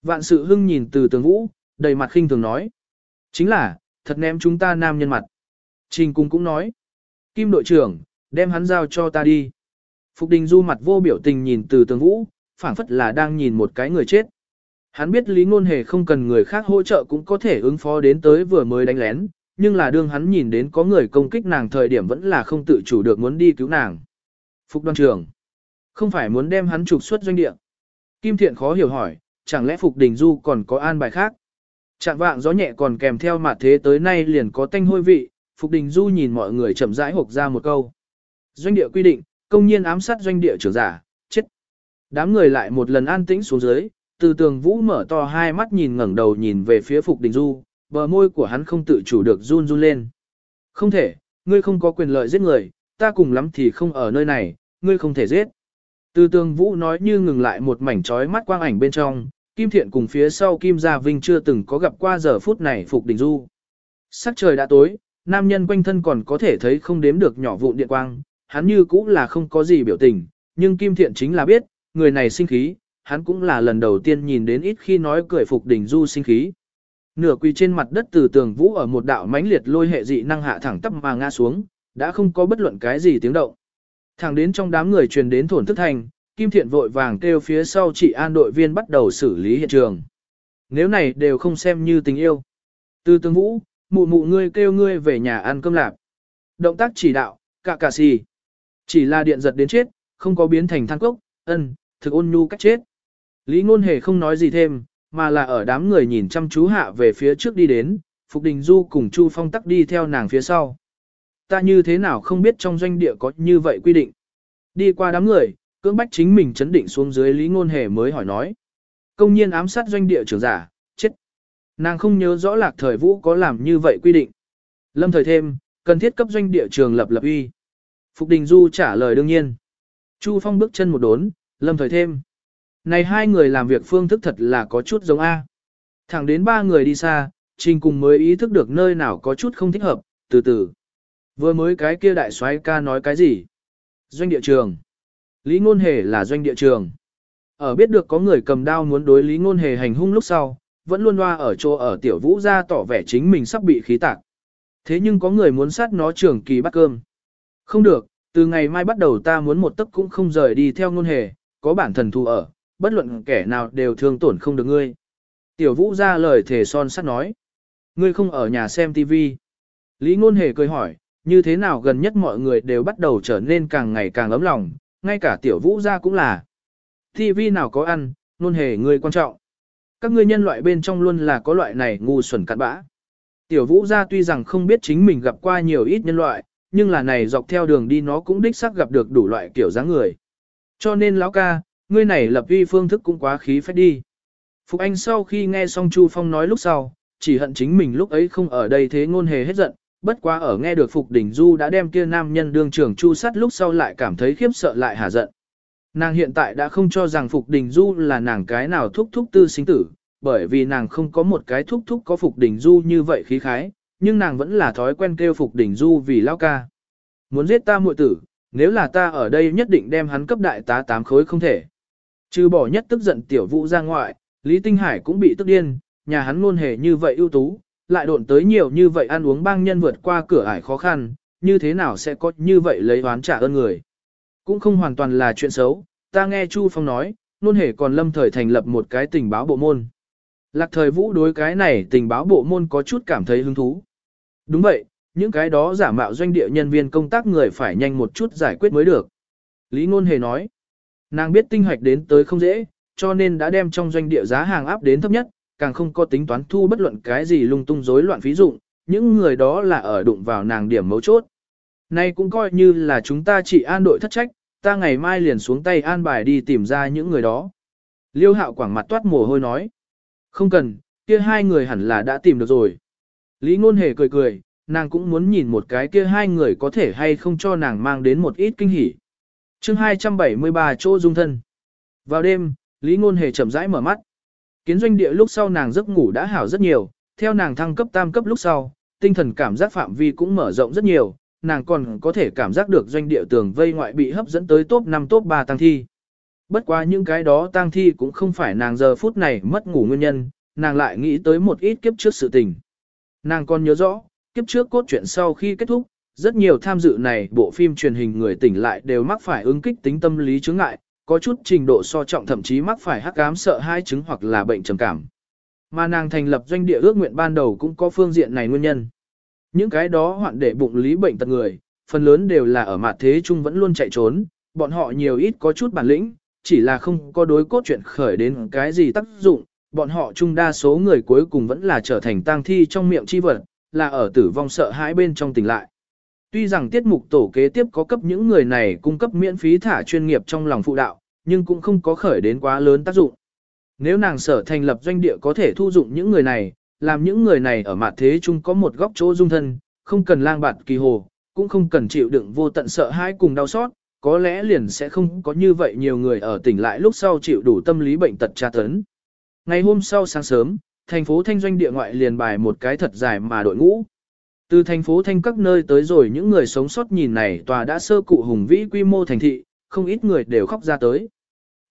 Vạn sự hưng nhìn từ tường vũ, đầy mặt khinh thường nói. Chính là, thật ném chúng ta nam nhân mặt. Trình cung cũng nói. Kim đội trưởng, đem hắn giao cho ta đi. Phục đình du mặt vô biểu tình nhìn từ tường vũ, phảng phất là đang nhìn một cái người chết. Hắn biết lý ngôn hề không cần người khác hỗ trợ cũng có thể ứng phó đến tới vừa mới đánh lén, nhưng là đương hắn nhìn đến có người công kích nàng thời điểm vẫn là không tự chủ được muốn đi cứu nàng. Phục đoàn trưởng, không phải muốn đem hắn trục xuất doanh địa. Kim Thiện khó hiểu hỏi, chẳng lẽ Phục Đình Du còn có an bài khác? Trạng vạng gió nhẹ còn kèm theo mà thế tới nay liền có tanh hôi vị, Phục Đình Du nhìn mọi người chậm rãi hộp ra một câu. Doanh địa quy định, công nhiên ám sát doanh địa trưởng giả, chết. Đám người lại một lần an tĩnh xuống dưới, từ tường vũ mở to hai mắt nhìn ngẩng đầu nhìn về phía Phục Đình Du, bờ môi của hắn không tự chủ được run run lên. Không thể, ngươi không có quyền lợi giết người, ta cùng lắm thì không ở nơi này, ngươi không thể giết. Từ tường vũ nói như ngừng lại một mảnh trói mắt quang ảnh bên trong, Kim Thiện cùng phía sau Kim Gia Vinh chưa từng có gặp qua giờ phút này Phục Đình Du. Sắc trời đã tối, nam nhân quanh thân còn có thể thấy không đếm được nhỏ vụn điện quang, hắn như cũng là không có gì biểu tình, nhưng Kim Thiện chính là biết, người này sinh khí, hắn cũng là lần đầu tiên nhìn đến ít khi nói cười Phục đỉnh Du sinh khí. Nửa quỳ trên mặt đất từ tường vũ ở một đạo mãnh liệt lôi hệ dị năng hạ thẳng tắp mà ngã xuống, đã không có bất luận cái gì tiếng động. Thẳng đến trong đám người truyền đến thổn thức thành, Kim Thiện vội vàng kêu phía sau chị an đội viên bắt đầu xử lý hiện trường. Nếu này đều không xem như tình yêu. Từ tường vũ, mụ mụ ngươi kêu ngươi về nhà ăn cơm lạp. Động tác chỉ đạo, cạ cạ xì. Chỉ là điện giật đến chết, không có biến thành than cốc, ân, thực ôn nhu cách chết. Lý ngôn hề không nói gì thêm, mà là ở đám người nhìn chăm chú hạ về phía trước đi đến, Phục Đình Du cùng Chu Phong tắc đi theo nàng phía sau. Ta như thế nào không biết trong doanh địa có như vậy quy định. Đi qua đám người, cưỡng bách chính mình chấn định xuống dưới Lý Ngôn Hề mới hỏi nói. Công nhiên ám sát doanh địa trưởng giả. Nàng không nhớ rõ lạc thời vũ có làm như vậy quy định. Lâm thời thêm, cần thiết cấp doanh địa trường lập lập uy. Phục Đình Du trả lời đương nhiên. Chu Phong bước chân một đốn, lâm thời thêm. Này hai người làm việc phương thức thật là có chút giống A. Thẳng đến ba người đi xa, Trình cùng mới ý thức được nơi nào có chút không thích hợp, từ từ. Vừa mới cái kia đại soái ca nói cái gì? Doanh địa trường. Lý Ngôn Hề là doanh địa trường. Ở biết được có người cầm đao muốn đối Lý Ngôn Hề hành hung lúc sau, vẫn luôn loa ở chỗ ở tiểu vũ ra tỏ vẻ chính mình sắp bị khí tạc. Thế nhưng có người muốn sát nó trường kỳ bắt cơm. Không được, từ ngày mai bắt đầu ta muốn một tấc cũng không rời đi theo Ngôn Hề, có bản thần thù ở, bất luận kẻ nào đều thương tổn không được ngươi. Tiểu vũ ra lời thể son sắt nói. Ngươi không ở nhà xem tivi Lý ngôn hề cười hỏi, như thế nào gần nhất mọi người đều bắt đầu trở nên càng ngày càng ấm lòng, ngay cả tiểu vũ ra cũng là. TV nào có ăn, ngôn hề ngươi quan trọng. Các ngươi nhân loại bên trong luôn là có loại này ngu xuẩn cặn bã. Tiểu vũ ra tuy rằng không biết chính mình gặp qua nhiều ít nhân loại, nhưng là này dọc theo đường đi nó cũng đích xác gặp được đủ loại kiểu dáng người. Cho nên lão ca, ngươi này lập uy phương thức cũng quá khí phách đi. Phục Anh sau khi nghe xong Chu Phong nói lúc sau, chỉ hận chính mình lúc ấy không ở đây thế ngôn hề hết giận, bất quá ở nghe được Phục Đình Du đã đem kia nam nhân đương trưởng Chu sát lúc sau lại cảm thấy khiếp sợ lại hả giận. Nàng hiện tại đã không cho rằng Phục Đình Du là nàng cái nào thúc thúc tư sinh tử, bởi vì nàng không có một cái thúc thúc có Phục Đình Du như vậy khí khái, nhưng nàng vẫn là thói quen kêu Phục Đình Du vì lao ca. Muốn giết ta muội tử, nếu là ta ở đây nhất định đem hắn cấp đại tá tám khối không thể. Trừ bỏ nhất tức giận tiểu vũ ra ngoại, Lý Tinh Hải cũng bị tức điên, nhà hắn luôn hề như vậy ưu tú, lại độn tới nhiều như vậy ăn uống bang nhân vượt qua cửa ải khó khăn, như thế nào sẽ có như vậy lấy oán trả ơn người. Cũng không hoàn toàn là chuyện xấu, ta nghe Chu Phong nói, luôn hề còn lâm thời thành lập một cái tình báo bộ môn. Lạc thời vũ đối cái này tình báo bộ môn có chút cảm thấy hứng thú. Đúng vậy, những cái đó giả mạo doanh địa nhân viên công tác người phải nhanh một chút giải quyết mới được. Lý Ngôn Hề nói, Nàng biết tinh hoạch đến tới không dễ, cho nên đã đem trong doanh địa giá hàng áp đến thấp nhất, càng không có tính toán thu bất luận cái gì lung tung rối loạn phí dụng, những người đó là ở đụng vào nàng điểm mấu chốt. Nay cũng coi như là chúng ta chỉ an đội thất trách, ta ngày mai liền xuống tay an bài đi tìm ra những người đó. Liêu hạo quảng mặt toát mồ hôi nói. Không cần, kia hai người hẳn là đã tìm được rồi. Lý ngôn hề cười cười, nàng cũng muốn nhìn một cái kia hai người có thể hay không cho nàng mang đến một ít kinh hỉ chương 273 chỗ dung thân. Vào đêm, Lý Ngôn Hề chậm rãi mở mắt. Kiến doanh địa lúc sau nàng giấc ngủ đã hảo rất nhiều, theo nàng thăng cấp tam cấp lúc sau, tinh thần cảm giác phạm vi cũng mở rộng rất nhiều, nàng còn có thể cảm giác được doanh địa tường vây ngoại bị hấp dẫn tới top 5 top 3 tăng thi. Bất quá những cái đó tăng thi cũng không phải nàng giờ phút này mất ngủ nguyên nhân, nàng lại nghĩ tới một ít kiếp trước sự tình. Nàng còn nhớ rõ, kiếp trước cốt truyện sau khi kết thúc, rất nhiều tham dự này bộ phim truyền hình người tỉnh lại đều mắc phải ứng kích tính tâm lý chứng ngại, có chút trình độ so trọng thậm chí mắc phải hắc ám sợ hai chứng hoặc là bệnh trầm cảm. Mà nàng thành lập doanh địa ước nguyện ban đầu cũng có phương diện này nguyên nhân. Những cái đó hoạn để bụng lý bệnh tật người, phần lớn đều là ở mặt thế chung vẫn luôn chạy trốn, bọn họ nhiều ít có chút bản lĩnh, chỉ là không có đối cốt chuyện khởi đến cái gì tác dụng, bọn họ chung đa số người cuối cùng vẫn là trở thành tang thi trong miệng chi vật, là ở tử vong sợ hãi bên trong tỉnh lại. Tuy rằng tiết mục tổ kế tiếp có cấp những người này cung cấp miễn phí thả chuyên nghiệp trong lòng phụ đạo, nhưng cũng không có khởi đến quá lớn tác dụng. Nếu nàng sở thành lập doanh địa có thể thu dụng những người này, làm những người này ở mặt thế chung có một góc chỗ dung thân, không cần lang bạt kỳ hồ, cũng không cần chịu đựng vô tận sợ hãi cùng đau xót, có lẽ liền sẽ không có như vậy nhiều người ở tỉnh lại lúc sau chịu đủ tâm lý bệnh tật tra tấn. Ngày hôm sau sáng sớm, thành phố Thanh Doanh địa ngoại liền bài một cái thật dài mà đội ngũ. Từ thành phố Thanh các nơi tới rồi những người sống sót nhìn này tòa đã sơ cụ hùng vĩ quy mô thành thị, không ít người đều khóc ra tới.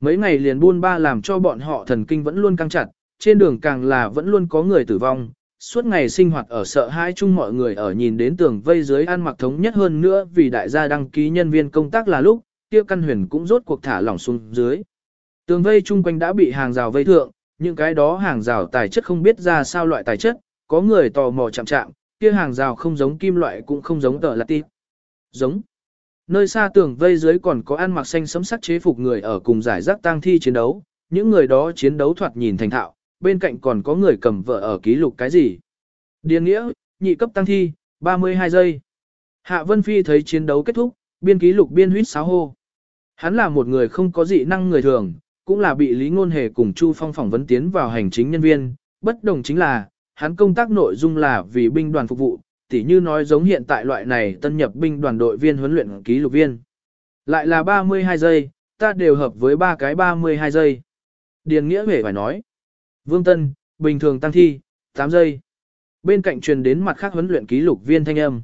mấy ngày liền buôn ba làm cho bọn họ thần kinh vẫn luôn căng chặt, trên đường càng là vẫn luôn có người tử vong, suốt ngày sinh hoạt ở sợ hãi chung mọi người ở nhìn đến tường vây dưới ăn mặc thống nhất hơn nữa vì đại gia đăng ký nhân viên công tác là lúc, Tiêu căn huyền cũng rốt cuộc thả lỏng xuống dưới. Tường vây chung quanh đã bị hàng rào vây thượng, những cái đó hàng rào tài chất không biết ra sao loại tài chất, có người tò mò chạm chạm, kia hàng rào không giống kim loại cũng không giống tờ là. Giống. Nơi xa tường vây dưới còn có ăn mặc xanh sấm sắc chế phục người ở cùng giải rác tang thi chiến đấu, những người đó chiến đấu thoạt nhìn thành thạo, bên cạnh còn có người cầm vợ ở ký lục cái gì. Điền nghĩa, nhị cấp tăng thi, 32 giây. Hạ Vân Phi thấy chiến đấu kết thúc, biên ký lục biên huyết sáo hô. Hắn là một người không có dị năng người thường, cũng là bị Lý Ngôn Hề cùng Chu Phong phỏng vấn tiến vào hành chính nhân viên, bất đồng chính là, hắn công tác nội dung là vì binh đoàn phục vụ, tỉ như nói giống hiện tại loại này tân nhập binh đoàn đội viên huấn luyện ký lục viên. Lại là 32 giây, ta đều hợp với ba cái 32 giây. Điền Nghĩa hề phải nói. Vương Tân, bình thường tăng thi, 8 giây. Bên cạnh truyền đến mặt khác huấn luyện ký lục viên thanh âm.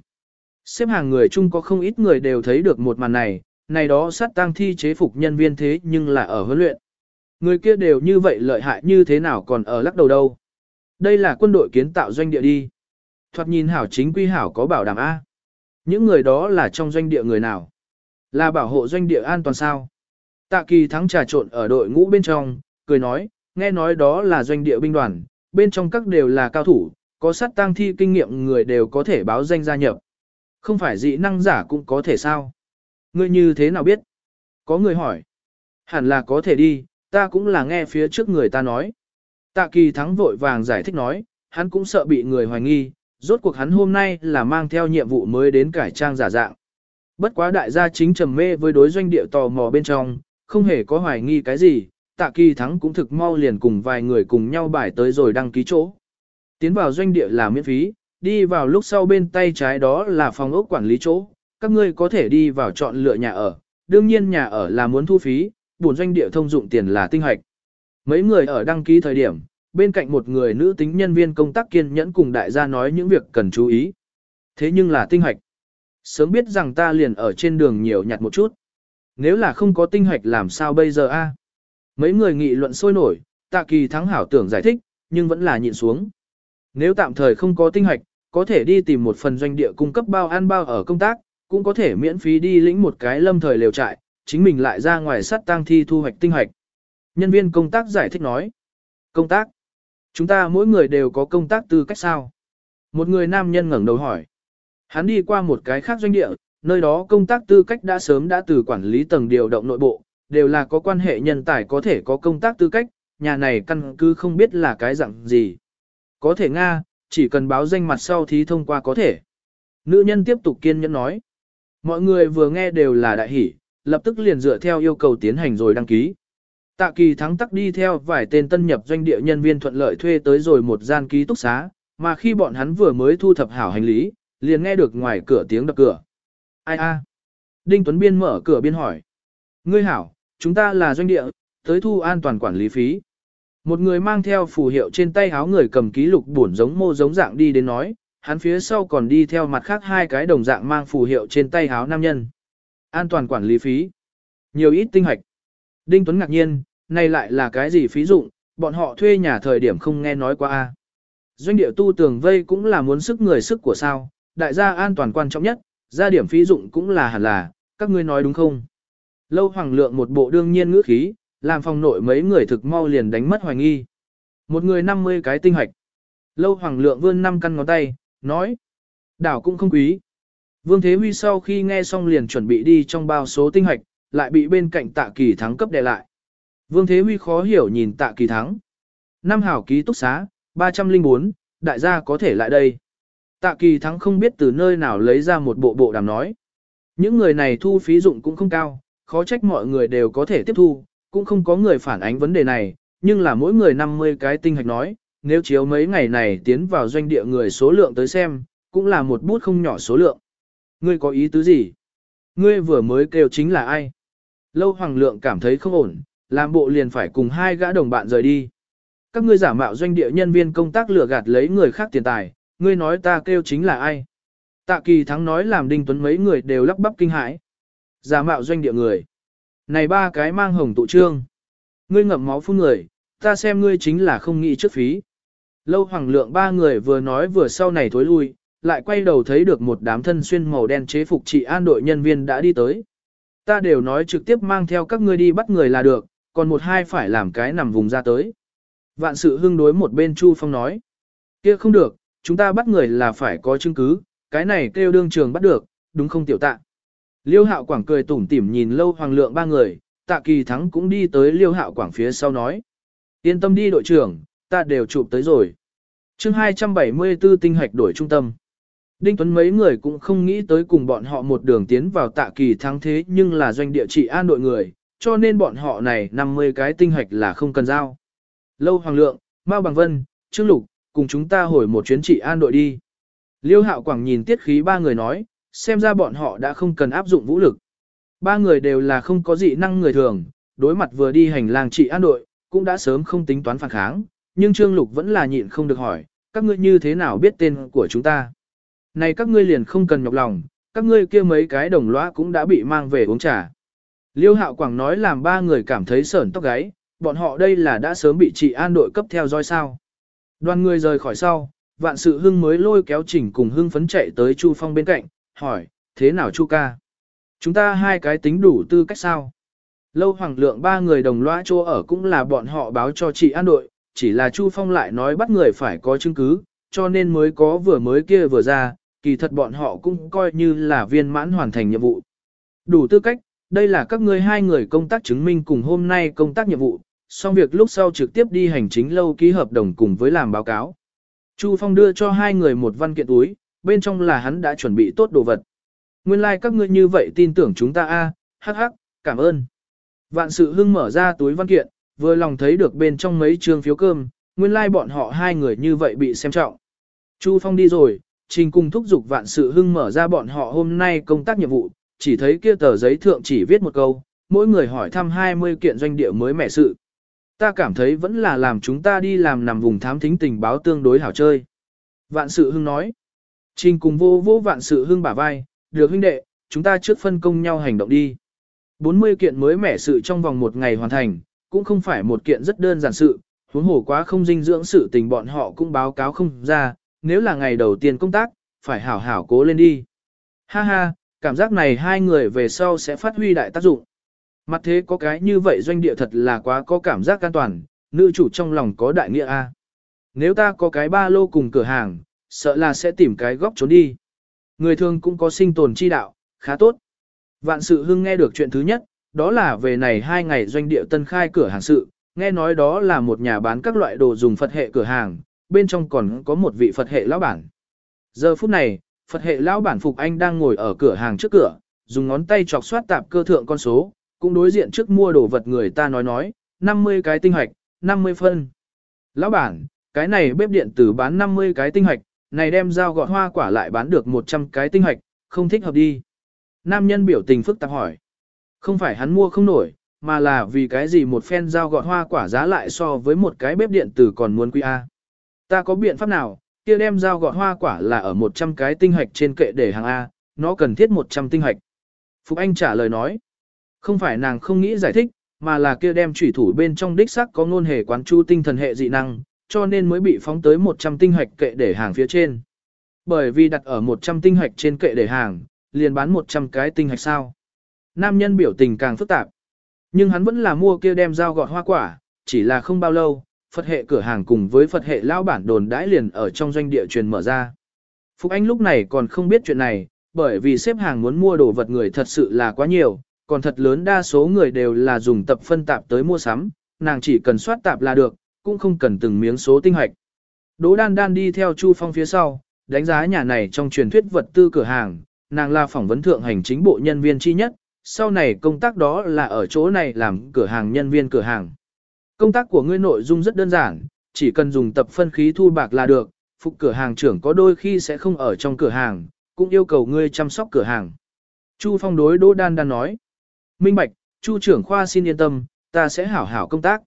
Xếp hàng người chung có không ít người đều thấy được một màn này, này đó sát tăng thi chế phục nhân viên thế nhưng là ở huấn luyện. Người kia đều như vậy lợi hại như thế nào còn ở lắc đầu đâu. Đây là quân đội kiến tạo doanh địa đi. Thoạt nhìn hảo chính quy hảo có bảo đảm A. Những người đó là trong doanh địa người nào? Là bảo hộ doanh địa an toàn sao? Tạ kỳ thắng trà trộn ở đội ngũ bên trong, cười nói, nghe nói đó là doanh địa binh đoàn, bên trong các đều là cao thủ, có sát tăng thi kinh nghiệm người đều có thể báo danh gia nhập. Không phải dị năng giả cũng có thể sao? Ngươi như thế nào biết? Có người hỏi. Hẳn là có thể đi, ta cũng là nghe phía trước người ta nói. Tạ kỳ thắng vội vàng giải thích nói, hắn cũng sợ bị người hoài nghi, rốt cuộc hắn hôm nay là mang theo nhiệm vụ mới đến cải trang giả dạng. Bất quá đại gia chính trầm mê với đối doanh địa tò mò bên trong, không hề có hoài nghi cái gì, tạ kỳ thắng cũng thực mau liền cùng vài người cùng nhau bài tới rồi đăng ký chỗ. Tiến vào doanh địa là miễn phí, đi vào lúc sau bên tay trái đó là phòng ốc quản lý chỗ, các ngươi có thể đi vào chọn lựa nhà ở, đương nhiên nhà ở là muốn thu phí, buồn doanh địa thông dụng tiền là tinh hoạch. Mấy người ở đăng ký thời điểm, bên cạnh một người nữ tính nhân viên công tác kiên nhẫn cùng đại gia nói những việc cần chú ý. Thế nhưng là tinh hoạch. Sớm biết rằng ta liền ở trên đường nhiều nhặt một chút. Nếu là không có tinh hoạch làm sao bây giờ a? Mấy người nghị luận sôi nổi, tạ kỳ thắng hảo tưởng giải thích, nhưng vẫn là nhịn xuống. Nếu tạm thời không có tinh hoạch, có thể đi tìm một phần doanh địa cung cấp bao ăn bao ở công tác, cũng có thể miễn phí đi lĩnh một cái lâm thời lều trại, chính mình lại ra ngoài sắt tang thi thu hoạch tinh hoạch. Nhân viên công tác giải thích nói. Công tác. Chúng ta mỗi người đều có công tác tư cách sao? Một người nam nhân ngẩng đầu hỏi. Hắn đi qua một cái khác doanh địa, nơi đó công tác tư cách đã sớm đã từ quản lý tầng điều động nội bộ, đều là có quan hệ nhân tài có thể có công tác tư cách, nhà này căn cứ không biết là cái dạng gì. Có thể Nga, chỉ cần báo danh mặt sau thí thông qua có thể. Nữ nhân tiếp tục kiên nhẫn nói. Mọi người vừa nghe đều là đại hỷ, lập tức liền dựa theo yêu cầu tiến hành rồi đăng ký. Tạ kỳ thắng tắc đi theo vài tên tân nhập doanh địa nhân viên thuận lợi thuê tới rồi một gian ký túc xá, mà khi bọn hắn vừa mới thu thập hảo hành lý, liền nghe được ngoài cửa tiếng đập cửa. Ai a? Đinh Tuấn Biên mở cửa biên hỏi. Ngươi hảo, chúng ta là doanh địa, tới thu an toàn quản lý phí. Một người mang theo phù hiệu trên tay áo người cầm ký lục buồn giống mô giống dạng đi đến nói, hắn phía sau còn đi theo mặt khác hai cái đồng dạng mang phù hiệu trên tay áo nam nhân. An toàn quản lý phí. Nhiều ít tinh hoạch. Đinh Tuấn ngạc nhiên, này lại là cái gì phí dụng, bọn họ thuê nhà thời điểm không nghe nói qua a. Doanh địa tu tường vây cũng là muốn sức người sức của sao, đại gia an toàn quan trọng nhất, gia điểm phí dụng cũng là hẳn là, các ngươi nói đúng không? Lâu hoàng lượng một bộ đương nhiên ngữ khí, làm phòng nội mấy người thực mau liền đánh mất hoài nghi. Một người 50 cái tinh hạch. Lâu hoàng lượng vươn năm căn ngón tay, nói. Đảo cũng không quý. Vương Thế Huy sau khi nghe xong liền chuẩn bị đi trong bao số tinh hạch lại bị bên cạnh tạ kỳ thắng cấp đè lại. Vương Thế Huy khó hiểu nhìn tạ kỳ thắng. Năm hảo ký túc xá, 304, đại gia có thể lại đây. Tạ kỳ thắng không biết từ nơi nào lấy ra một bộ bộ đàm nói. Những người này thu phí dụng cũng không cao, khó trách mọi người đều có thể tiếp thu, cũng không có người phản ánh vấn đề này, nhưng là mỗi người 50 cái tinh hạch nói, nếu chiếu mấy ngày này tiến vào doanh địa người số lượng tới xem, cũng là một bút không nhỏ số lượng. Ngươi có ý tứ gì? Ngươi vừa mới kêu chính là ai? Lâu Hoàng Lượng cảm thấy không ổn, làm bộ liền phải cùng hai gã đồng bạn rời đi. Các ngươi giả mạo doanh địa nhân viên công tác lừa gạt lấy người khác tiền tài, ngươi nói ta kêu chính là ai? Tạ Kỳ Thắng nói làm Đinh Tuấn mấy người đều lắp bắp kinh hãi. Giả mạo doanh địa người. Này ba cái mang hồng tụ trương. ngươi ngậm máu phun người, ta xem ngươi chính là không nghĩ trước phí. Lâu hoàng lượng ba người vừa nói vừa sau này thối lui, lại quay đầu thấy được một đám thân xuyên màu đen chế phục trị an đội nhân viên đã đi tới. Ta đều nói trực tiếp mang theo các ngươi đi bắt người là được, còn một hai phải làm cái nằm vùng ra tới. Vạn sự hưng đối một bên Chu Phong nói. kia không được, chúng ta bắt người là phải có chứng cứ, cái này kêu đương trường bắt được, đúng không tiểu tạ. Liêu hạo quảng cười tủm tỉm nhìn lâu hoàng lượng ba người, tạ kỳ thắng cũng đi tới liêu hạo quảng phía sau nói. Yên tâm đi đội trưởng, ta đều chụp tới rồi. chương 274 tinh hoạch đổi trung tâm. Đinh Tuấn mấy người cũng không nghĩ tới cùng bọn họ một đường tiến vào tạ kỳ thắng thế nhưng là doanh địa trị an đội người, cho nên bọn họ này 50 cái tinh hoạch là không cần giao. Lâu Hoàng Lượng, Mao Bằng Vân, Trương Lục, cùng chúng ta hồi một chuyến trị an đội đi. Liêu Hạo Quảng nhìn tiết khí ba người nói, xem ra bọn họ đã không cần áp dụng vũ lực. Ba người đều là không có dị năng người thường, đối mặt vừa đi hành lang trị an đội, cũng đã sớm không tính toán phản kháng, nhưng Trương Lục vẫn là nhịn không được hỏi, các ngươi như thế nào biết tên của chúng ta. Này các ngươi liền không cần nhọc lòng, các ngươi kia mấy cái đồng lõa cũng đã bị mang về uống trà. Liêu Hạo Quảng nói làm ba người cảm thấy sởn tóc gáy, bọn họ đây là đã sớm bị trị an đội cấp theo dõi sao. Đoàn người rời khỏi sau, vạn sự hưng mới lôi kéo chỉnh cùng hưng phấn chạy tới Chu Phong bên cạnh, hỏi, thế nào Chu ca? Chúng ta hai cái tính đủ tư cách sao? Lâu hoàng lượng ba người đồng lõa chỗ ở cũng là bọn họ báo cho chị an đội, chỉ là Chu Phong lại nói bắt người phải có chứng cứ, cho nên mới có vừa mới kia vừa ra, kỳ thật bọn họ cũng coi như là viên mãn hoàn thành nhiệm vụ. Đủ tư cách, đây là các ngươi hai người công tác chứng minh cùng hôm nay công tác nhiệm vụ, xong việc lúc sau trực tiếp đi hành chính lâu ký hợp đồng cùng với làm báo cáo. Chu Phong đưa cho hai người một văn kiện túi, bên trong là hắn đã chuẩn bị tốt đồ vật. Nguyên lai like các ngươi như vậy tin tưởng chúng ta a, hắc hắc, cảm ơn. Vạn sự hưng mở ra túi văn kiện, vừa lòng thấy được bên trong mấy trường phiếu cơm, nguyên lai like bọn họ hai người như vậy bị xem trọng. Chu Phong đi rồi, trình cùng thúc giục vạn sự hưng mở ra bọn họ hôm nay công tác nhiệm vụ, chỉ thấy kia tờ giấy thượng chỉ viết một câu, mỗi người hỏi thăm 20 kiện doanh địa mới mẻ sự. Ta cảm thấy vẫn là làm chúng ta đi làm nằm vùng thám thính tình báo tương đối hảo chơi. Vạn sự hưng nói. Trình cùng vô vô vạn sự hưng bả vai, được huynh đệ, chúng ta trước phân công nhau hành động đi. 40 kiện mới mẻ sự trong vòng một ngày hoàn thành, cũng không phải một kiện rất đơn giản sự, huống hồ quá không dinh dưỡng sự tình bọn họ cũng báo cáo không ra, nếu là ngày đầu tiên công tác, phải hảo hảo cố lên đi. Ha ha, cảm giác này hai người về sau sẽ phát huy đại tác dụng. Mặt thế có cái như vậy doanh địa thật là quá có cảm giác an toàn, nữ chủ trong lòng có đại nghĩa a. Nếu ta có cái ba lô cùng cửa hàng, sợ là sẽ tìm cái góc trốn đi. Người thường cũng có sinh tồn chi đạo, khá tốt. Vạn sự hưng nghe được chuyện thứ nhất, đó là về này hai ngày doanh địa tân khai cửa hàng sự, nghe nói đó là một nhà bán các loại đồ dùng Phật hệ cửa hàng, bên trong còn có một vị Phật hệ lão bản. Giờ phút này, Phật hệ lão bản Phục Anh đang ngồi ở cửa hàng trước cửa, dùng ngón tay chọc soát tạp cơ thượng con số, cũng đối diện trước mua đồ vật người ta nói nói, 50 cái tinh hoạch, 50 phân. Lão bản, cái này bếp điện tử bán 50 cái tinh hoạch, này đem dao gọt hoa quả lại bán được 100 cái tinh hoạch, không thích hợp đi. Nam nhân biểu tình phức tạp hỏi. Không phải hắn mua không nổi, mà là vì cái gì một phen dao gọt hoa quả giá lại so với một cái bếp điện tử còn muốn quý A. Ta có biện pháp nào, kia đem dao gọt hoa quả là ở 100 cái tinh hạch trên kệ để hàng A, nó cần thiết 100 tinh hạch. Phục Anh trả lời nói, không phải nàng không nghĩ giải thích, mà là kia đem chủy thủ bên trong đích sắc có ngôn hề quán chu tinh thần hệ dị năng, cho nên mới bị phóng tới 100 tinh hạch kệ để hàng phía trên. Bởi vì đặt ở 100 tinh hạch trên kệ để hàng, liền bán 100 cái tinh hạch sao. Nam nhân biểu tình càng phức tạp. Nhưng hắn vẫn là mua kia đem dao gọt hoa quả, chỉ là không bao lâu, Phật hệ cửa hàng cùng với Phật hệ lao bản đồn đãi liền ở trong doanh địa truyền mở ra. Phúc Anh lúc này còn không biết chuyện này, bởi vì xếp hàng muốn mua đồ vật người thật sự là quá nhiều, còn thật lớn đa số người đều là dùng tập phân tạp tới mua sắm, nàng chỉ cần soát tạp là được, cũng không cần từng miếng số tinh hoạch. Đỗ đan đan đi theo Chu Phong phía sau, đánh giá nhà này trong truyền thuyết vật tư cửa hàng, nàng là phỏng vấn thượng hành chính bộ nhân viên chi nhất, sau này công tác đó là ở chỗ này làm cửa hàng nhân viên cửa hàng. Công tác của ngươi nội dung rất đơn giản, chỉ cần dùng tập phân khí thu bạc là được, phục cửa hàng trưởng có đôi khi sẽ không ở trong cửa hàng, cũng yêu cầu ngươi chăm sóc cửa hàng. Chu Phong đối Đỗ Đan Đan nói. Minh Bạch, Chu trưởng khoa xin yên tâm, ta sẽ hảo hảo công tác.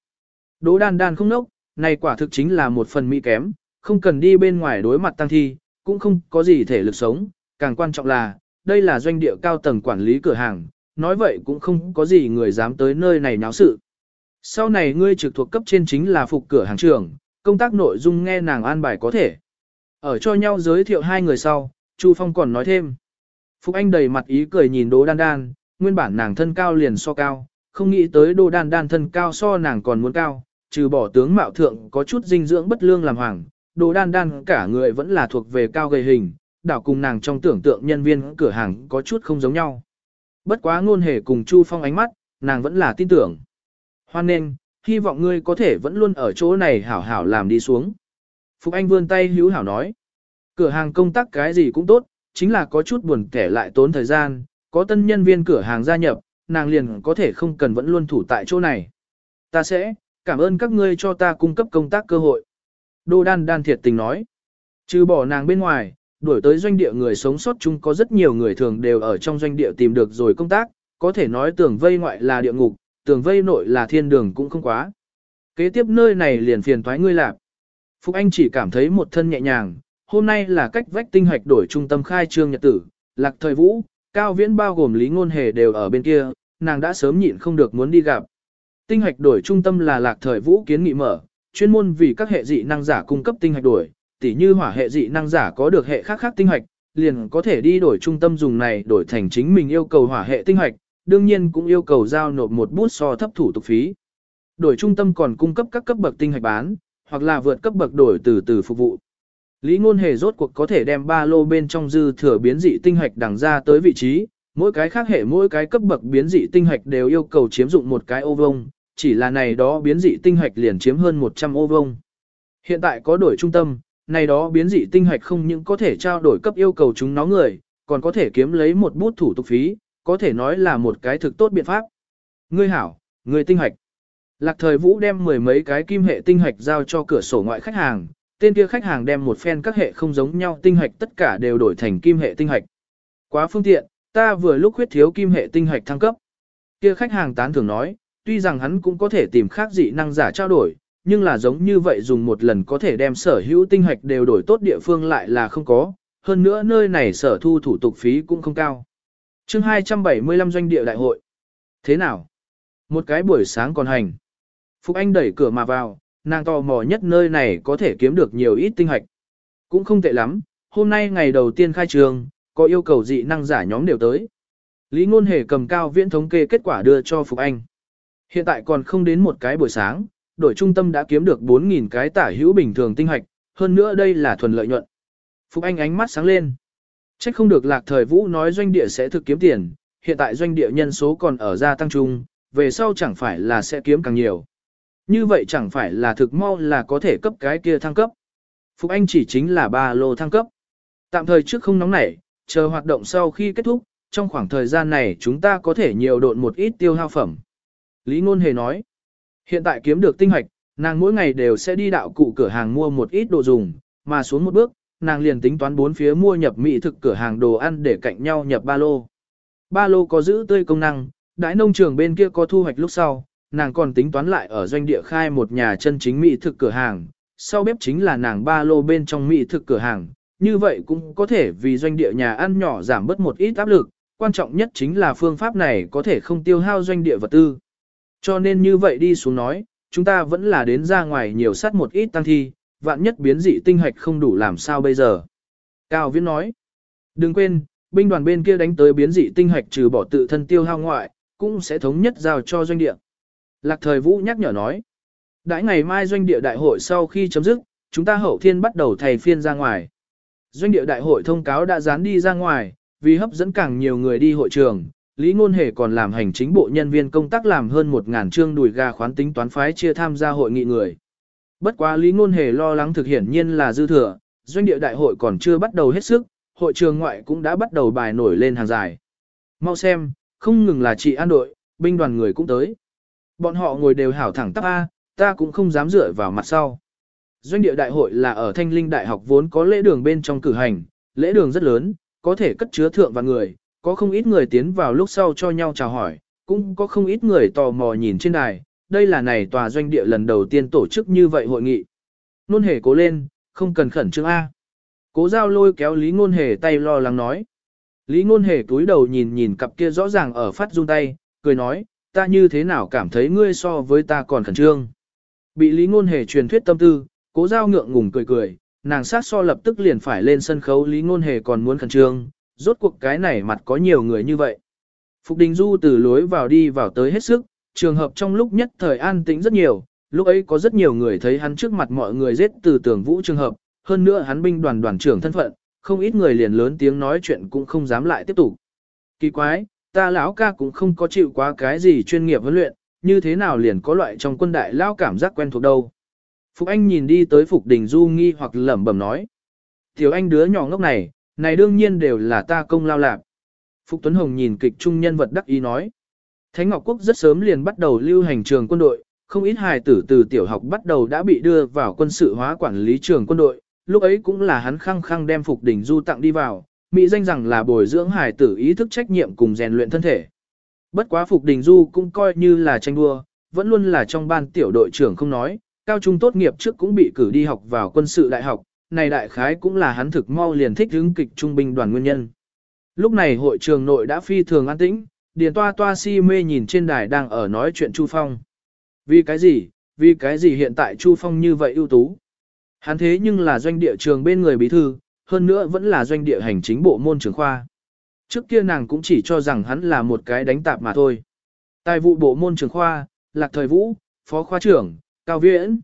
Đỗ Đan Đan không nốc, này quả thực chính là một phần mỹ kém, không cần đi bên ngoài đối mặt tăng thi, cũng không có gì thể lực sống, càng quan trọng là, đây là doanh địa cao tầng quản lý cửa hàng, nói vậy cũng không có gì người dám tới nơi này náo sự. Sau này ngươi trực thuộc cấp trên chính là phục cửa hàng trưởng, công tác nội dung nghe nàng an bài có thể. Ở cho nhau giới thiệu hai người sau, Chu Phong còn nói thêm. Phục Anh đầy mặt ý cười nhìn Đỗ Đan Đan, nguyên bản nàng thân cao liền so cao, không nghĩ tới Đỗ Đan Đan thân cao so nàng còn muốn cao, trừ bỏ tướng mạo thượng có chút dinh dưỡng bất lương làm hoàng, đồ Đan Đan cả người vẫn là thuộc về cao gầy hình, đảo cùng nàng trong tưởng tượng nhân viên cửa hàng có chút không giống nhau. Bất quá ngôn hề cùng Chu Phong ánh mắt, nàng vẫn là tin tưởng. Hoan nên, hy vọng ngươi có thể vẫn luôn ở chỗ này hảo hảo làm đi xuống. Phục Anh vươn tay hữu hảo nói. Cửa hàng công tác cái gì cũng tốt, chính là có chút buồn kẻ lại tốn thời gian, có tân nhân viên cửa hàng gia nhập, nàng liền có thể không cần vẫn luôn thủ tại chỗ này. Ta sẽ, cảm ơn các ngươi cho ta cung cấp công tác cơ hội. Đô Đan Đan thiệt tình nói. Trừ bỏ nàng bên ngoài, đuổi tới doanh địa người sống sót chung có rất nhiều người thường đều ở trong doanh địa tìm được rồi công tác, có thể nói tường vây ngoại là địa ngục, tường vây nội là thiên đường cũng không quá. Kế tiếp nơi này liền phiền thoái ngươi lạc. Phúc Anh chỉ cảm thấy một thân nhẹ nhàng, hôm nay là cách vách tinh hoạch đổi trung tâm khai trương nhật tử, lạc thời vũ, cao viễn bao gồm lý ngôn hề đều ở bên kia, nàng đã sớm nhịn không được muốn đi gặp. Tinh hạch đổi trung tâm là lạc thời vũ kiến nghị mở, chuyên môn vì các hệ dị năng giả cung cấp tinh hạch đổi, tỉ như hỏa hệ dị năng giả có được hệ khác khác tinh hạch, liền có thể đi đổi trung tâm dùng này đổi thành chính mình yêu cầu hỏa hệ tinh hạch, đương nhiên cũng yêu cầu giao nộp một bút so thấp thủ tục phí. Đổi trung tâm còn cung cấp các cấp bậc tinh hạch bán, hoặc là vượt cấp bậc đổi từ từ phục vụ. Lý ngôn hề rốt cuộc có thể đem ba lô bên trong dư thừa biến dị tinh hạch đằng ra tới vị trí, mỗi cái khác hệ mỗi cái cấp bậc biến dị tinh hạch đều yêu cầu chiếm dụng một cái ô vông, chỉ là này đó biến dị tinh hoạch liền chiếm hơn 100 ô vông. Hiện tại có đổi trung tâm, này đó biến dị tinh hoạch không những có thể trao đổi cấp yêu cầu chúng nó người, còn có thể kiếm lấy một bút thủ tục phí, có thể nói là một cái thực tốt biện pháp. Ngươi hảo, ngươi tinh hoạch. Lạc thời vũ đem mười mấy cái kim hệ tinh hoạch giao cho cửa sổ ngoại khách hàng, tên kia khách hàng đem một phen các hệ không giống nhau tinh hoạch tất cả đều đổi thành kim hệ tinh hoạch. Quá phương tiện, ta vừa lúc huyết thiếu kim hệ tinh hoạch thăng cấp. Kia khách hàng tán thưởng nói, tuy rằng hắn cũng có thể tìm khác dị năng giả trao đổi, nhưng là giống như vậy dùng một lần có thể đem sở hữu tinh hoạch đều đổi tốt địa phương lại là không có, hơn nữa nơi này sở thu thủ tục phí cũng không cao. chương 275 doanh địa đại hội. Thế nào? Một cái buổi sáng còn hành. Phục Anh đẩy cửa mà vào, nàng tò mò nhất nơi này có thể kiếm được nhiều ít tinh hoạch. Cũng không tệ lắm, hôm nay ngày đầu tiên khai trường, có yêu cầu dị năng giả nhóm đều tới. Lý Ngôn Hề cầm cao viễn thống kê kết quả đưa cho Phục Anh. Hiện tại còn không đến một cái buổi sáng, đội trung tâm đã kiếm được 4.000 cái tả hữu bình thường tinh hoạch, hơn nữa đây là thuần lợi nhuận. Phục Anh ánh mắt sáng lên. Trách không được lạc thời vũ nói doanh địa sẽ thực kiếm tiền, hiện tại doanh địa nhân số còn ở gia tăng trung, về sau chẳng phải là sẽ kiếm càng nhiều. Như vậy chẳng phải là thực mau là có thể cấp cái kia thăng cấp. Phục Anh chỉ chính là ba lô thăng cấp. Tạm thời trước không nóng nảy, chờ hoạt động sau khi kết thúc, trong khoảng thời gian này chúng ta có thể nhiều độn một ít tiêu hao phẩm. Lý Ngôn Hề nói, hiện tại kiếm được tinh hoạch, nàng mỗi ngày đều sẽ đi đạo cụ cửa hàng mua một ít đồ dùng, mà xuống một bước, nàng liền tính toán bốn phía mua nhập mỹ thực cửa hàng đồ ăn để cạnh nhau nhập ba lô. Ba lô có giữ tươi công năng, đại nông trường bên kia có thu hoạch lúc sau, nàng còn tính toán lại ở doanh địa khai một nhà chân chính mỹ thực cửa hàng, sau bếp chính là nàng ba lô bên trong mỹ thực cửa hàng, như vậy cũng có thể vì doanh địa nhà ăn nhỏ giảm bớt một ít áp lực, quan trọng nhất chính là phương pháp này có thể không tiêu hao doanh địa vật tư. Cho nên như vậy đi xuống nói, chúng ta vẫn là đến ra ngoài nhiều sát một ít tăng thi, vạn nhất biến dị tinh hạch không đủ làm sao bây giờ. Cao Viễn nói, đừng quên, binh đoàn bên kia đánh tới biến dị tinh hạch trừ bỏ tự thân tiêu hao ngoại, cũng sẽ thống nhất giao cho doanh địa. Lạc thời Vũ nhắc nhở nói, đãi ngày mai doanh địa đại hội sau khi chấm dứt, chúng ta hậu thiên bắt đầu thầy phiên ra ngoài. Doanh địa đại hội thông cáo đã dán đi ra ngoài, vì hấp dẫn càng nhiều người đi hội trường, Lý Ngôn Hề còn làm hành chính bộ nhân viên công tác làm hơn 1.000 chương đùi gà khoán tính toán phái chia tham gia hội nghị người. Bất quá Lý Ngôn Hề lo lắng thực hiển nhiên là dư thừa, doanh địa đại hội còn chưa bắt đầu hết sức, hội trường ngoại cũng đã bắt đầu bài nổi lên hàng dài. Mau xem, không ngừng là chị an đội, binh đoàn người cũng tới. Bọn họ ngồi đều hảo thẳng tắp A, ta cũng không dám dựa vào mặt sau. Doanh địa đại hội là ở Thanh Linh Đại học vốn có lễ đường bên trong cử hành, lễ đường rất lớn, có thể cất chứa thượng và người, có không ít người tiến vào lúc sau cho nhau chào hỏi, cũng có không ít người tò mò nhìn trên đài, đây là này tòa doanh địa lần đầu tiên tổ chức như vậy hội nghị. Nôn hề cố lên, không cần khẩn trương A. Cố giao lôi kéo Lý Ngôn Hề tay lo lắng nói. Lý Ngôn Hề túi đầu nhìn nhìn cặp kia rõ ràng ở phát run tay, cười nói, ta như thế nào cảm thấy ngươi so với ta còn khẩn trương. Bị Lý Ngôn Hề truyền thuyết tâm tư, cố giao ngượng ngùng cười cười, nàng sát so lập tức liền phải lên sân khấu Lý Ngôn Hề còn muốn khẩn trương, rốt cuộc cái này mặt có nhiều người như vậy. Phục Đình Du từ lối vào đi vào tới hết sức, trường hợp trong lúc nhất thời an tĩnh rất nhiều, lúc ấy có rất nhiều người thấy hắn trước mặt mọi người giết từ tưởng vũ trường hợp, hơn nữa hắn binh đoàn đoàn trưởng thân phận, không ít người liền lớn tiếng nói chuyện cũng không dám lại tiếp tục. Kỳ quái, ta lão ca cũng không có chịu quá cái gì chuyên nghiệp huấn luyện, như thế nào liền có loại trong quân đại lao cảm giác quen thuộc đâu. Phục Anh nhìn đi tới Phục Đình Du nghi hoặc lẩm bẩm nói. Tiểu Anh đứa nhỏ ngốc này, này đương nhiên đều là ta công lao lạc. Phục Tuấn Hồng nhìn kịch trung nhân vật đắc ý nói. Thánh Ngọc Quốc rất sớm liền bắt đầu lưu hành trường quân đội, không ít hài tử từ tiểu học bắt đầu đã bị đưa vào quân sự hóa quản lý trường quân đội, lúc ấy cũng là hắn khăng khăng đem Phục Đình Du tặng đi vào, mỹ danh rằng là bồi dưỡng hài tử ý thức trách nhiệm cùng rèn luyện thân thể. Bất quá Phục Đình Du cũng coi như là tranh đua, vẫn luôn là trong ban tiểu đội trưởng không nói, cao trung tốt nghiệp trước cũng bị cử đi học vào quân sự đại học, này đại khái cũng là hắn thực mau liền thích hứng kịch trung binh đoàn nguyên nhân. Lúc này hội trường nội đã phi thường an tĩnh, Điền Toa Toa si mê nhìn trên đài đang ở nói chuyện Chu Phong. Vì cái gì, vì cái gì hiện tại Chu Phong như vậy ưu tú? Hắn thế nhưng là doanh địa trường bên người bí thư, hơn nữa vẫn là doanh địa hành chính bộ môn trường khoa. Trước kia nàng cũng chỉ cho rằng hắn là một cái đánh tạp mà thôi. Tài vụ bộ môn trường khoa, Lạc Thời Vũ, Phó khoa trưởng, Cao Viễn.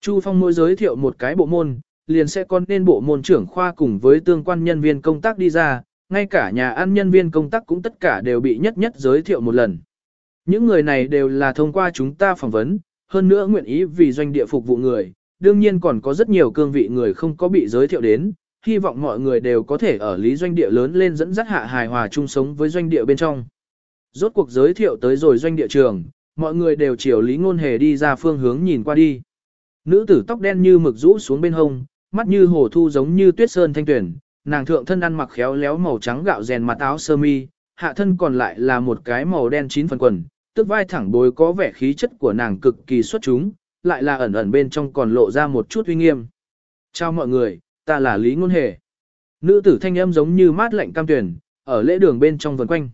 Chu Phong mỗi giới thiệu một cái bộ môn, liền sẽ con nên bộ môn trưởng khoa cùng với tương quan nhân viên công tác đi ra, ngay cả nhà ăn nhân viên công tác cũng tất cả đều bị nhất nhất giới thiệu một lần. Những người này đều là thông qua chúng ta phỏng vấn, hơn nữa nguyện ý vì doanh địa phục vụ người, đương nhiên còn có rất nhiều cương vị người không có bị giới thiệu đến, hy vọng mọi người đều có thể ở lý doanh địa lớn lên dẫn dắt hạ hài hòa chung sống với doanh địa bên trong. Rốt cuộc giới thiệu tới rồi doanh địa trường, mọi người đều chiều lý ngôn hề đi ra phương hướng nhìn qua đi. Nữ tử tóc đen như mực rũ xuống bên hông, mắt như hồ thu giống như tuyết sơn thanh tuyển, nàng thượng thân ăn mặc khéo léo màu trắng gạo rèn mặt áo sơ mi, hạ thân còn lại là một cái màu đen chín phần quần, tức vai thẳng bối có vẻ khí chất của nàng cực kỳ xuất chúng, lại là ẩn ẩn bên trong còn lộ ra một chút uy nghiêm. Chào mọi người, ta là Lý Ngôn Hề. Nữ tử thanh âm giống như mát lạnh cam tuyển, ở lễ đường bên trong vần quanh.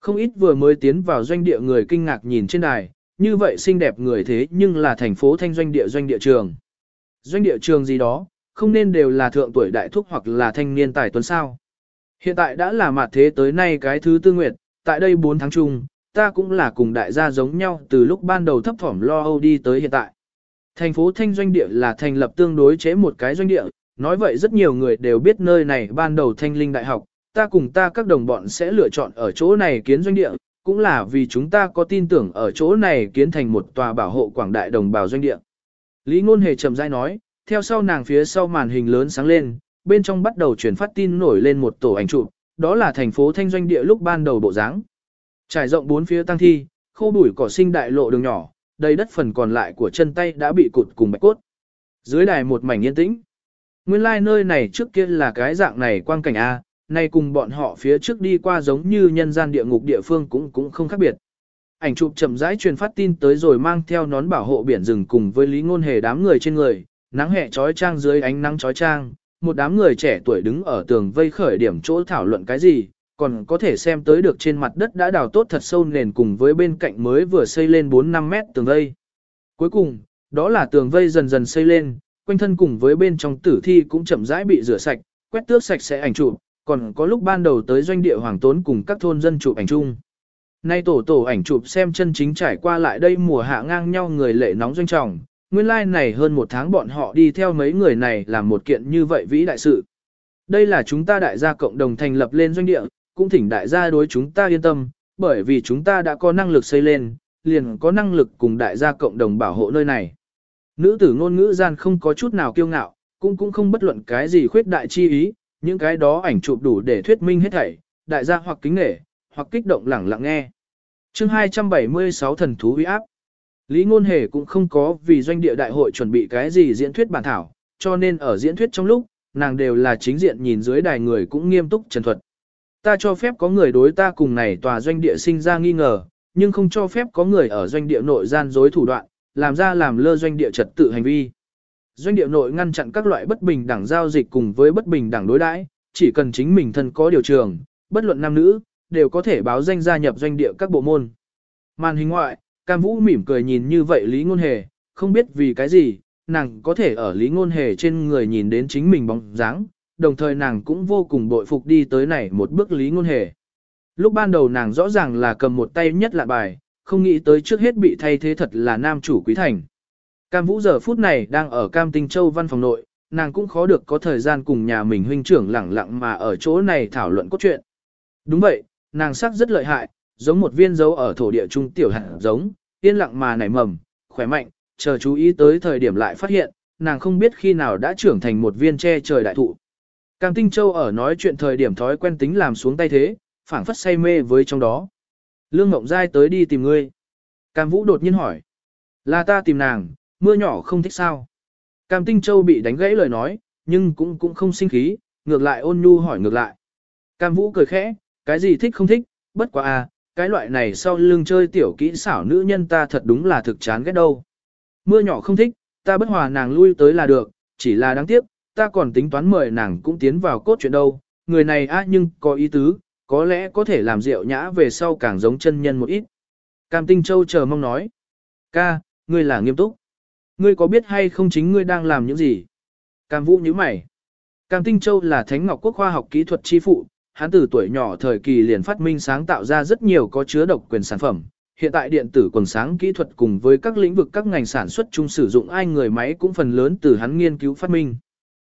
Không ít vừa mới tiến vào doanh địa người kinh ngạc nhìn trên đài, như vậy xinh đẹp người thế nhưng là thành phố thanh doanh địa doanh địa trường. Doanh địa trường gì đó, không nên đều là thượng tuổi đại thúc hoặc là thanh niên tài tuấn sao. Hiện tại đã là mặt thế tới nay cái thứ tư nguyệt, tại đây 4 tháng chung, ta cũng là cùng đại gia giống nhau từ lúc ban đầu thấp thỏm lo âu đi tới hiện tại. Thành phố Thanh Doanh Địa là thành lập tương đối chế một cái doanh địa, nói vậy rất nhiều người đều biết nơi này ban đầu Thanh Linh Đại học, ta cùng ta các đồng bọn sẽ lựa chọn ở chỗ này kiến doanh địa, cũng là vì chúng ta có tin tưởng ở chỗ này kiến thành một tòa bảo hộ quảng đại đồng bào doanh địa. Lý Ngôn Hề trầm rãi nói, theo sau nàng phía sau màn hình lớn sáng lên, bên trong bắt đầu truyền phát tin nổi lên một tổ ảnh chụp, đó là thành phố Thanh Doanh Địa lúc ban đầu bộ dáng. Trải rộng bốn phía tăng thi, khô bụi cỏ sinh đại lộ đường nhỏ, đầy đất phần còn lại của chân tay đã bị cụt cùng bạch cốt. Dưới đài một mảnh yên tĩnh. Nguyên lai like nơi này trước kia là cái dạng này quang cảnh A, nay cùng bọn họ phía trước đi qua giống như nhân gian địa ngục địa phương cũng cũng không khác biệt. Ảnh chụp chậm rãi truyền phát tin tới rồi mang theo nón bảo hộ biển rừng cùng với lý ngôn hề đám người trên người, nắng hè trói trang dưới ánh nắng trói trang, một đám người trẻ tuổi đứng ở tường vây khởi điểm chỗ thảo luận cái gì, còn có thể xem tới được trên mặt đất đã đào tốt thật sâu nền cùng với bên cạnh mới vừa xây lên 4-5 mét tường vây. Cuối cùng, đó là tường vây dần dần xây lên, quanh thân cùng với bên trong tử thi cũng chậm rãi bị rửa sạch, quét tước sạch sẽ ảnh chụp, còn có lúc ban đầu tới doanh địa hoàng tốn cùng các thôn dân chụp ảnh chung. Nay tổ tổ ảnh chụp xem chân chính trải qua lại đây mùa hạ ngang nhau người lệ nóng doanh trọng, nguyên lai like này hơn một tháng bọn họ đi theo mấy người này làm một kiện như vậy vĩ đại sự. Đây là chúng ta đại gia cộng đồng thành lập lên doanh địa, cũng thỉnh đại gia đối chúng ta yên tâm, bởi vì chúng ta đã có năng lực xây lên, liền có năng lực cùng đại gia cộng đồng bảo hộ nơi này. Nữ tử ngôn ngữ gian không có chút nào kiêu ngạo, cũng cũng không bất luận cái gì khuyết đại chi ý, những cái đó ảnh chụp đủ để thuyết minh hết thảy, đại gia hoặc kính nể, hoặc kích động lẳng lặng nghe. Chương 276 thần thú uy áp. Lý Ngôn Hề cũng không có vì doanh địa đại hội chuẩn bị cái gì diễn thuyết bản thảo, cho nên ở diễn thuyết trong lúc, nàng đều là chính diện nhìn dưới đài người cũng nghiêm túc trần thuật. Ta cho phép có người đối ta cùng này tòa doanh địa sinh ra nghi ngờ, nhưng không cho phép có người ở doanh địa nội gian dối thủ đoạn, làm ra làm lơ doanh địa trật tự hành vi. Doanh địa nội ngăn chặn các loại bất bình đẳng giao dịch cùng với bất bình đẳng đối đãi, chỉ cần chính mình thân có điều trường, bất luận nam nữ, đều có thể báo danh gia nhập doanh địa các bộ môn. Màn hình ngoại, Cam Vũ mỉm cười nhìn như vậy Lý Ngôn Hề, không biết vì cái gì, nàng có thể ở Lý Ngôn Hề trên người nhìn đến chính mình bóng dáng, đồng thời nàng cũng vô cùng bội phục đi tới này một bước Lý Ngôn Hề. Lúc ban đầu nàng rõ ràng là cầm một tay nhất lạ bài, không nghĩ tới trước hết bị thay thế thật là nam chủ quý thành. Cam Vũ giờ phút này đang ở Cam Tinh Châu văn phòng nội, nàng cũng khó được có thời gian cùng nhà mình huynh trưởng lẳng lặng mà ở chỗ này thảo luận cốt truyện. Đúng vậy, nàng sắc rất lợi hại, giống một viên dấu ở thổ địa trung tiểu hạt giống, yên lặng mà nảy mầm, khỏe mạnh, chờ chú ý tới thời điểm lại phát hiện, nàng không biết khi nào đã trưởng thành một viên che trời đại thụ. Cam Tinh Châu ở nói chuyện thời điểm thói quen tính làm xuống tay thế, phảng phất say mê với trong đó. Lương Ngộng Giai tới đi tìm ngươi. Cam Vũ đột nhiên hỏi. Là ta tìm nàng, mưa nhỏ không thích sao. Cam Tinh Châu bị đánh gãy lời nói, nhưng cũng cũng không sinh khí, ngược lại ôn nhu hỏi ngược lại. Cam Vũ cười khẽ, cái gì thích không thích, bất quá à, cái loại này sau lưng chơi tiểu kỹ xảo nữ nhân ta thật đúng là thực chán ghét đâu. Mưa nhỏ không thích, ta bất hòa nàng lui tới là được, chỉ là đáng tiếc, ta còn tính toán mời nàng cũng tiến vào cốt chuyện đâu, người này á nhưng có ý tứ, có lẽ có thể làm rượu nhã về sau càng giống chân nhân một ít. Cam Tinh Châu chờ mong nói, ca, ngươi là nghiêm túc. Ngươi có biết hay không chính ngươi đang làm những gì? Cam Vũ như mày. Cam Tinh Châu là Thánh Ngọc Quốc khoa học kỹ thuật chi phụ, hắn từ tuổi nhỏ thời kỳ liền phát minh sáng tạo ra rất nhiều có chứa độc quyền sản phẩm. Hiện tại điện tử quần sáng kỹ thuật cùng với các lĩnh vực các ngành sản xuất chung sử dụng ai người máy cũng phần lớn từ hắn nghiên cứu phát minh.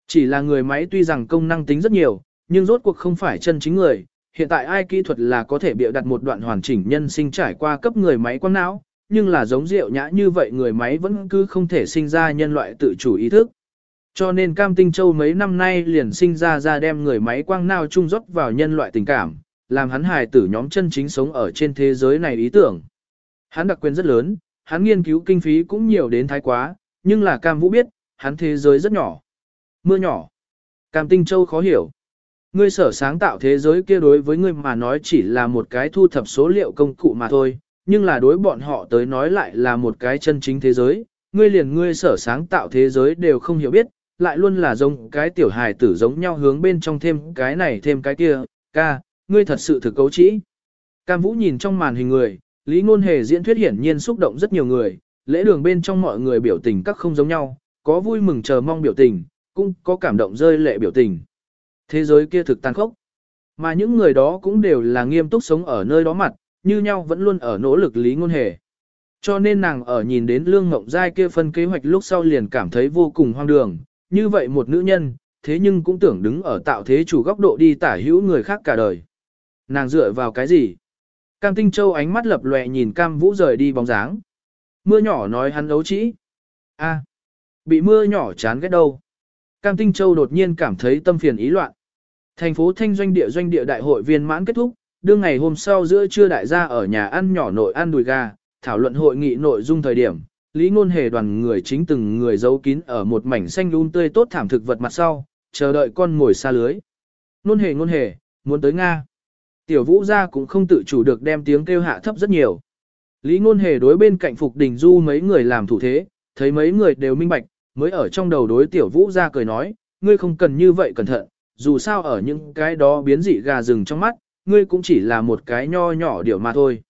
Chỉ là người máy tuy rằng công năng tính rất nhiều, nhưng rốt cuộc không phải chân chính người. Hiện tại ai kỹ thuật là có thể biểu đặt một đoạn hoàn chỉnh nhân sinh trải qua cấp người máy quang não, nhưng là giống rượu nhã như vậy người máy vẫn cứ không thể sinh ra nhân loại tự chủ ý thức. Cho nên Cam Tinh Châu mấy năm nay liền sinh ra ra đem người máy quang nào chung rót vào nhân loại tình cảm, làm hắn hài tử nhóm chân chính sống ở trên thế giới này ý tưởng. Hắn đặc quyền rất lớn, hắn nghiên cứu kinh phí cũng nhiều đến thái quá, nhưng là Cam Vũ biết, hắn thế giới rất nhỏ. Mưa nhỏ. Cam Tinh Châu khó hiểu. Ngươi sở sáng tạo thế giới kia đối với ngươi mà nói chỉ là một cái thu thập số liệu công cụ mà thôi, nhưng là đối bọn họ tới nói lại là một cái chân chính thế giới. Ngươi liền ngươi sở sáng tạo thế giới đều không hiểu biết, lại luôn là giống cái tiểu hài tử giống nhau hướng bên trong thêm cái này thêm cái kia, ca, ngươi thật sự thực cấu trĩ. Cam Vũ nhìn trong màn hình người, Lý Ngôn Hề diễn thuyết hiển nhiên xúc động rất nhiều người, lễ đường bên trong mọi người biểu tình các không giống nhau, có vui mừng chờ mong biểu tình, cũng có cảm động rơi lệ biểu tình. Thế giới kia thực tàn khốc, mà những người đó cũng đều là nghiêm túc sống ở nơi đó mặt, như nhau vẫn luôn ở nỗ lực Lý Ngôn Hề. Cho nên nàng ở nhìn đến Lương Ngộng Giai kia phân kế hoạch lúc sau liền cảm thấy vô cùng hoang đường, như vậy một nữ nhân, thế nhưng cũng tưởng đứng ở tạo thế chủ góc độ đi tả hữu người khác cả đời. Nàng dựa vào cái gì? Cam Tinh Châu ánh mắt lập lòe nhìn Cam Vũ rời đi bóng dáng. Mưa nhỏ nói hắn đấu trĩ. a bị mưa nhỏ chán ghét đâu. Cam Tinh Châu đột nhiên cảm thấy tâm phiền ý loạn. Thành phố Thanh Doanh địa doanh địa đại hội viên mãn kết thúc, đương ngày hôm sau giữa trưa đại gia ở nhà ăn nhỏ nội ăn đùi gà, thảo luận hội nghị nội dung thời điểm, Lý Ngôn Hề đoàn người chính từng người giấu kín ở một mảnh xanh um tươi tốt thảm thực vật mặt sau, chờ đợi con ngồi xa lưới. Ngôn Hề Ngôn Hề, muốn tới Nga. Tiểu Vũ gia cũng không tự chủ được đem tiếng kêu hạ thấp rất nhiều. Lý Ngôn Hề đối bên cạnh Phục Đình Du mấy người làm thủ thế, thấy mấy người đều minh bạch, mới ở trong đầu đối Tiểu Vũ gia cười nói, ngươi không cần như vậy cẩn thận, dù sao ở những cái đó biến dị gà rừng trong mắt, ngươi cũng chỉ là một cái nho nhỏ điều mà thôi.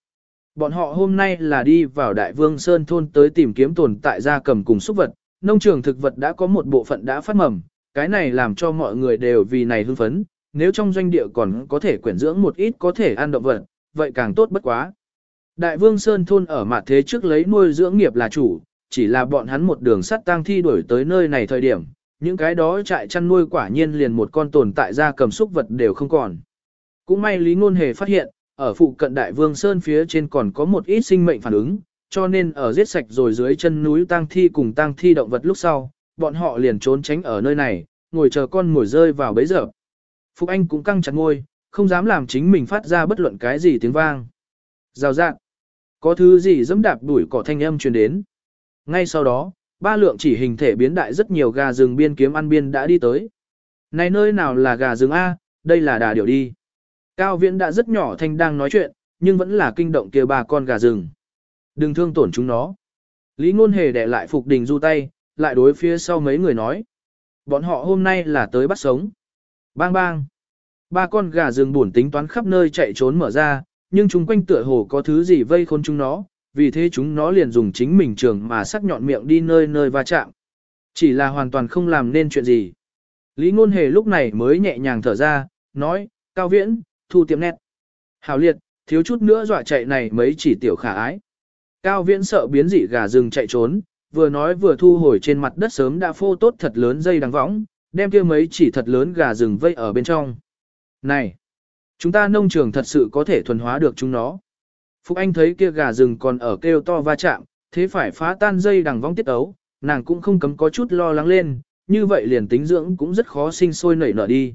Bọn họ hôm nay là đi vào Đại Vương Sơn thôn tới tìm kiếm tồn tại gia cầm cùng súc vật, nông trường thực vật đã có một bộ phận đã phát mầm, cái này làm cho mọi người đều vì này hưng phấn, nếu trong doanh địa còn có thể quyển dưỡng một ít có thể ăn động vật, vậy càng tốt bất quá. Đại Vương Sơn thôn ở mặt thế trước lấy nuôi dưỡng nghiệp là chủ, chỉ là bọn hắn một đường sắt tang thi đuổi tới nơi này thời điểm, những cái đó trại chăn nuôi quả nhiên liền một con tồn tại gia cầm súc vật đều không còn. Cũng may Lý Ngôn Hề phát hiện, ở phụ cận Đại Vương Sơn phía trên còn có một ít sinh mệnh phản ứng, cho nên ở giết sạch rồi dưới chân núi tang thi cùng tang thi động vật lúc sau, bọn họ liền trốn tránh ở nơi này, ngồi chờ con mồi rơi vào bấy giờ. Phục Anh cũng căng chặt ngôi, không dám làm chính mình phát ra bất luận cái gì tiếng vang. Rào rạng. Có thứ gì dẫm đạp đuổi cỏ thanh âm truyền đến. Ngay sau đó, ba lượng chỉ hình thể biến đại rất nhiều gà rừng biên kiếm ăn biên đã đi tới. Này nơi nào là gà rừng A, đây là đà điểu đi. Cao viễn đã rất nhỏ thanh đang nói chuyện, nhưng vẫn là kinh động kia ba con gà rừng. Đừng thương tổn chúng nó. Lý ngôn hề đẻ lại phục đình du tay, lại đối phía sau mấy người nói. Bọn họ hôm nay là tới bắt sống. Bang bang. Ba con gà rừng buồn tính toán khắp nơi chạy trốn mở ra, nhưng chúng quanh tựa hồ có thứ gì vây khốn chúng nó, vì thế chúng nó liền dùng chính mình trường mà sắc nhọn miệng đi nơi nơi va chạm. Chỉ là hoàn toàn không làm nên chuyện gì. Lý Ngôn Hề lúc này mới nhẹ nhàng thở ra, nói, Cao Viễn, thu tiệm nét. Hảo liệt, thiếu chút nữa dọa chạy này mấy chỉ tiểu khả ái. Cao Viễn sợ biến dị gà rừng chạy trốn, vừa nói vừa thu hồi trên mặt đất sớm đã phô tốt thật lớn dây đằng võng, đem kia mấy chỉ thật lớn gà rừng vây ở bên trong. Này, chúng ta nông trường thật sự có thể thuần hóa được chúng nó. Phúc Anh thấy kia gà rừng còn ở kêu to va chạm, thế phải phá tan dây đằng võng tiết ấu, nàng cũng không cấm có chút lo lắng lên, như vậy liền tính dưỡng cũng rất khó sinh sôi nảy nở đi.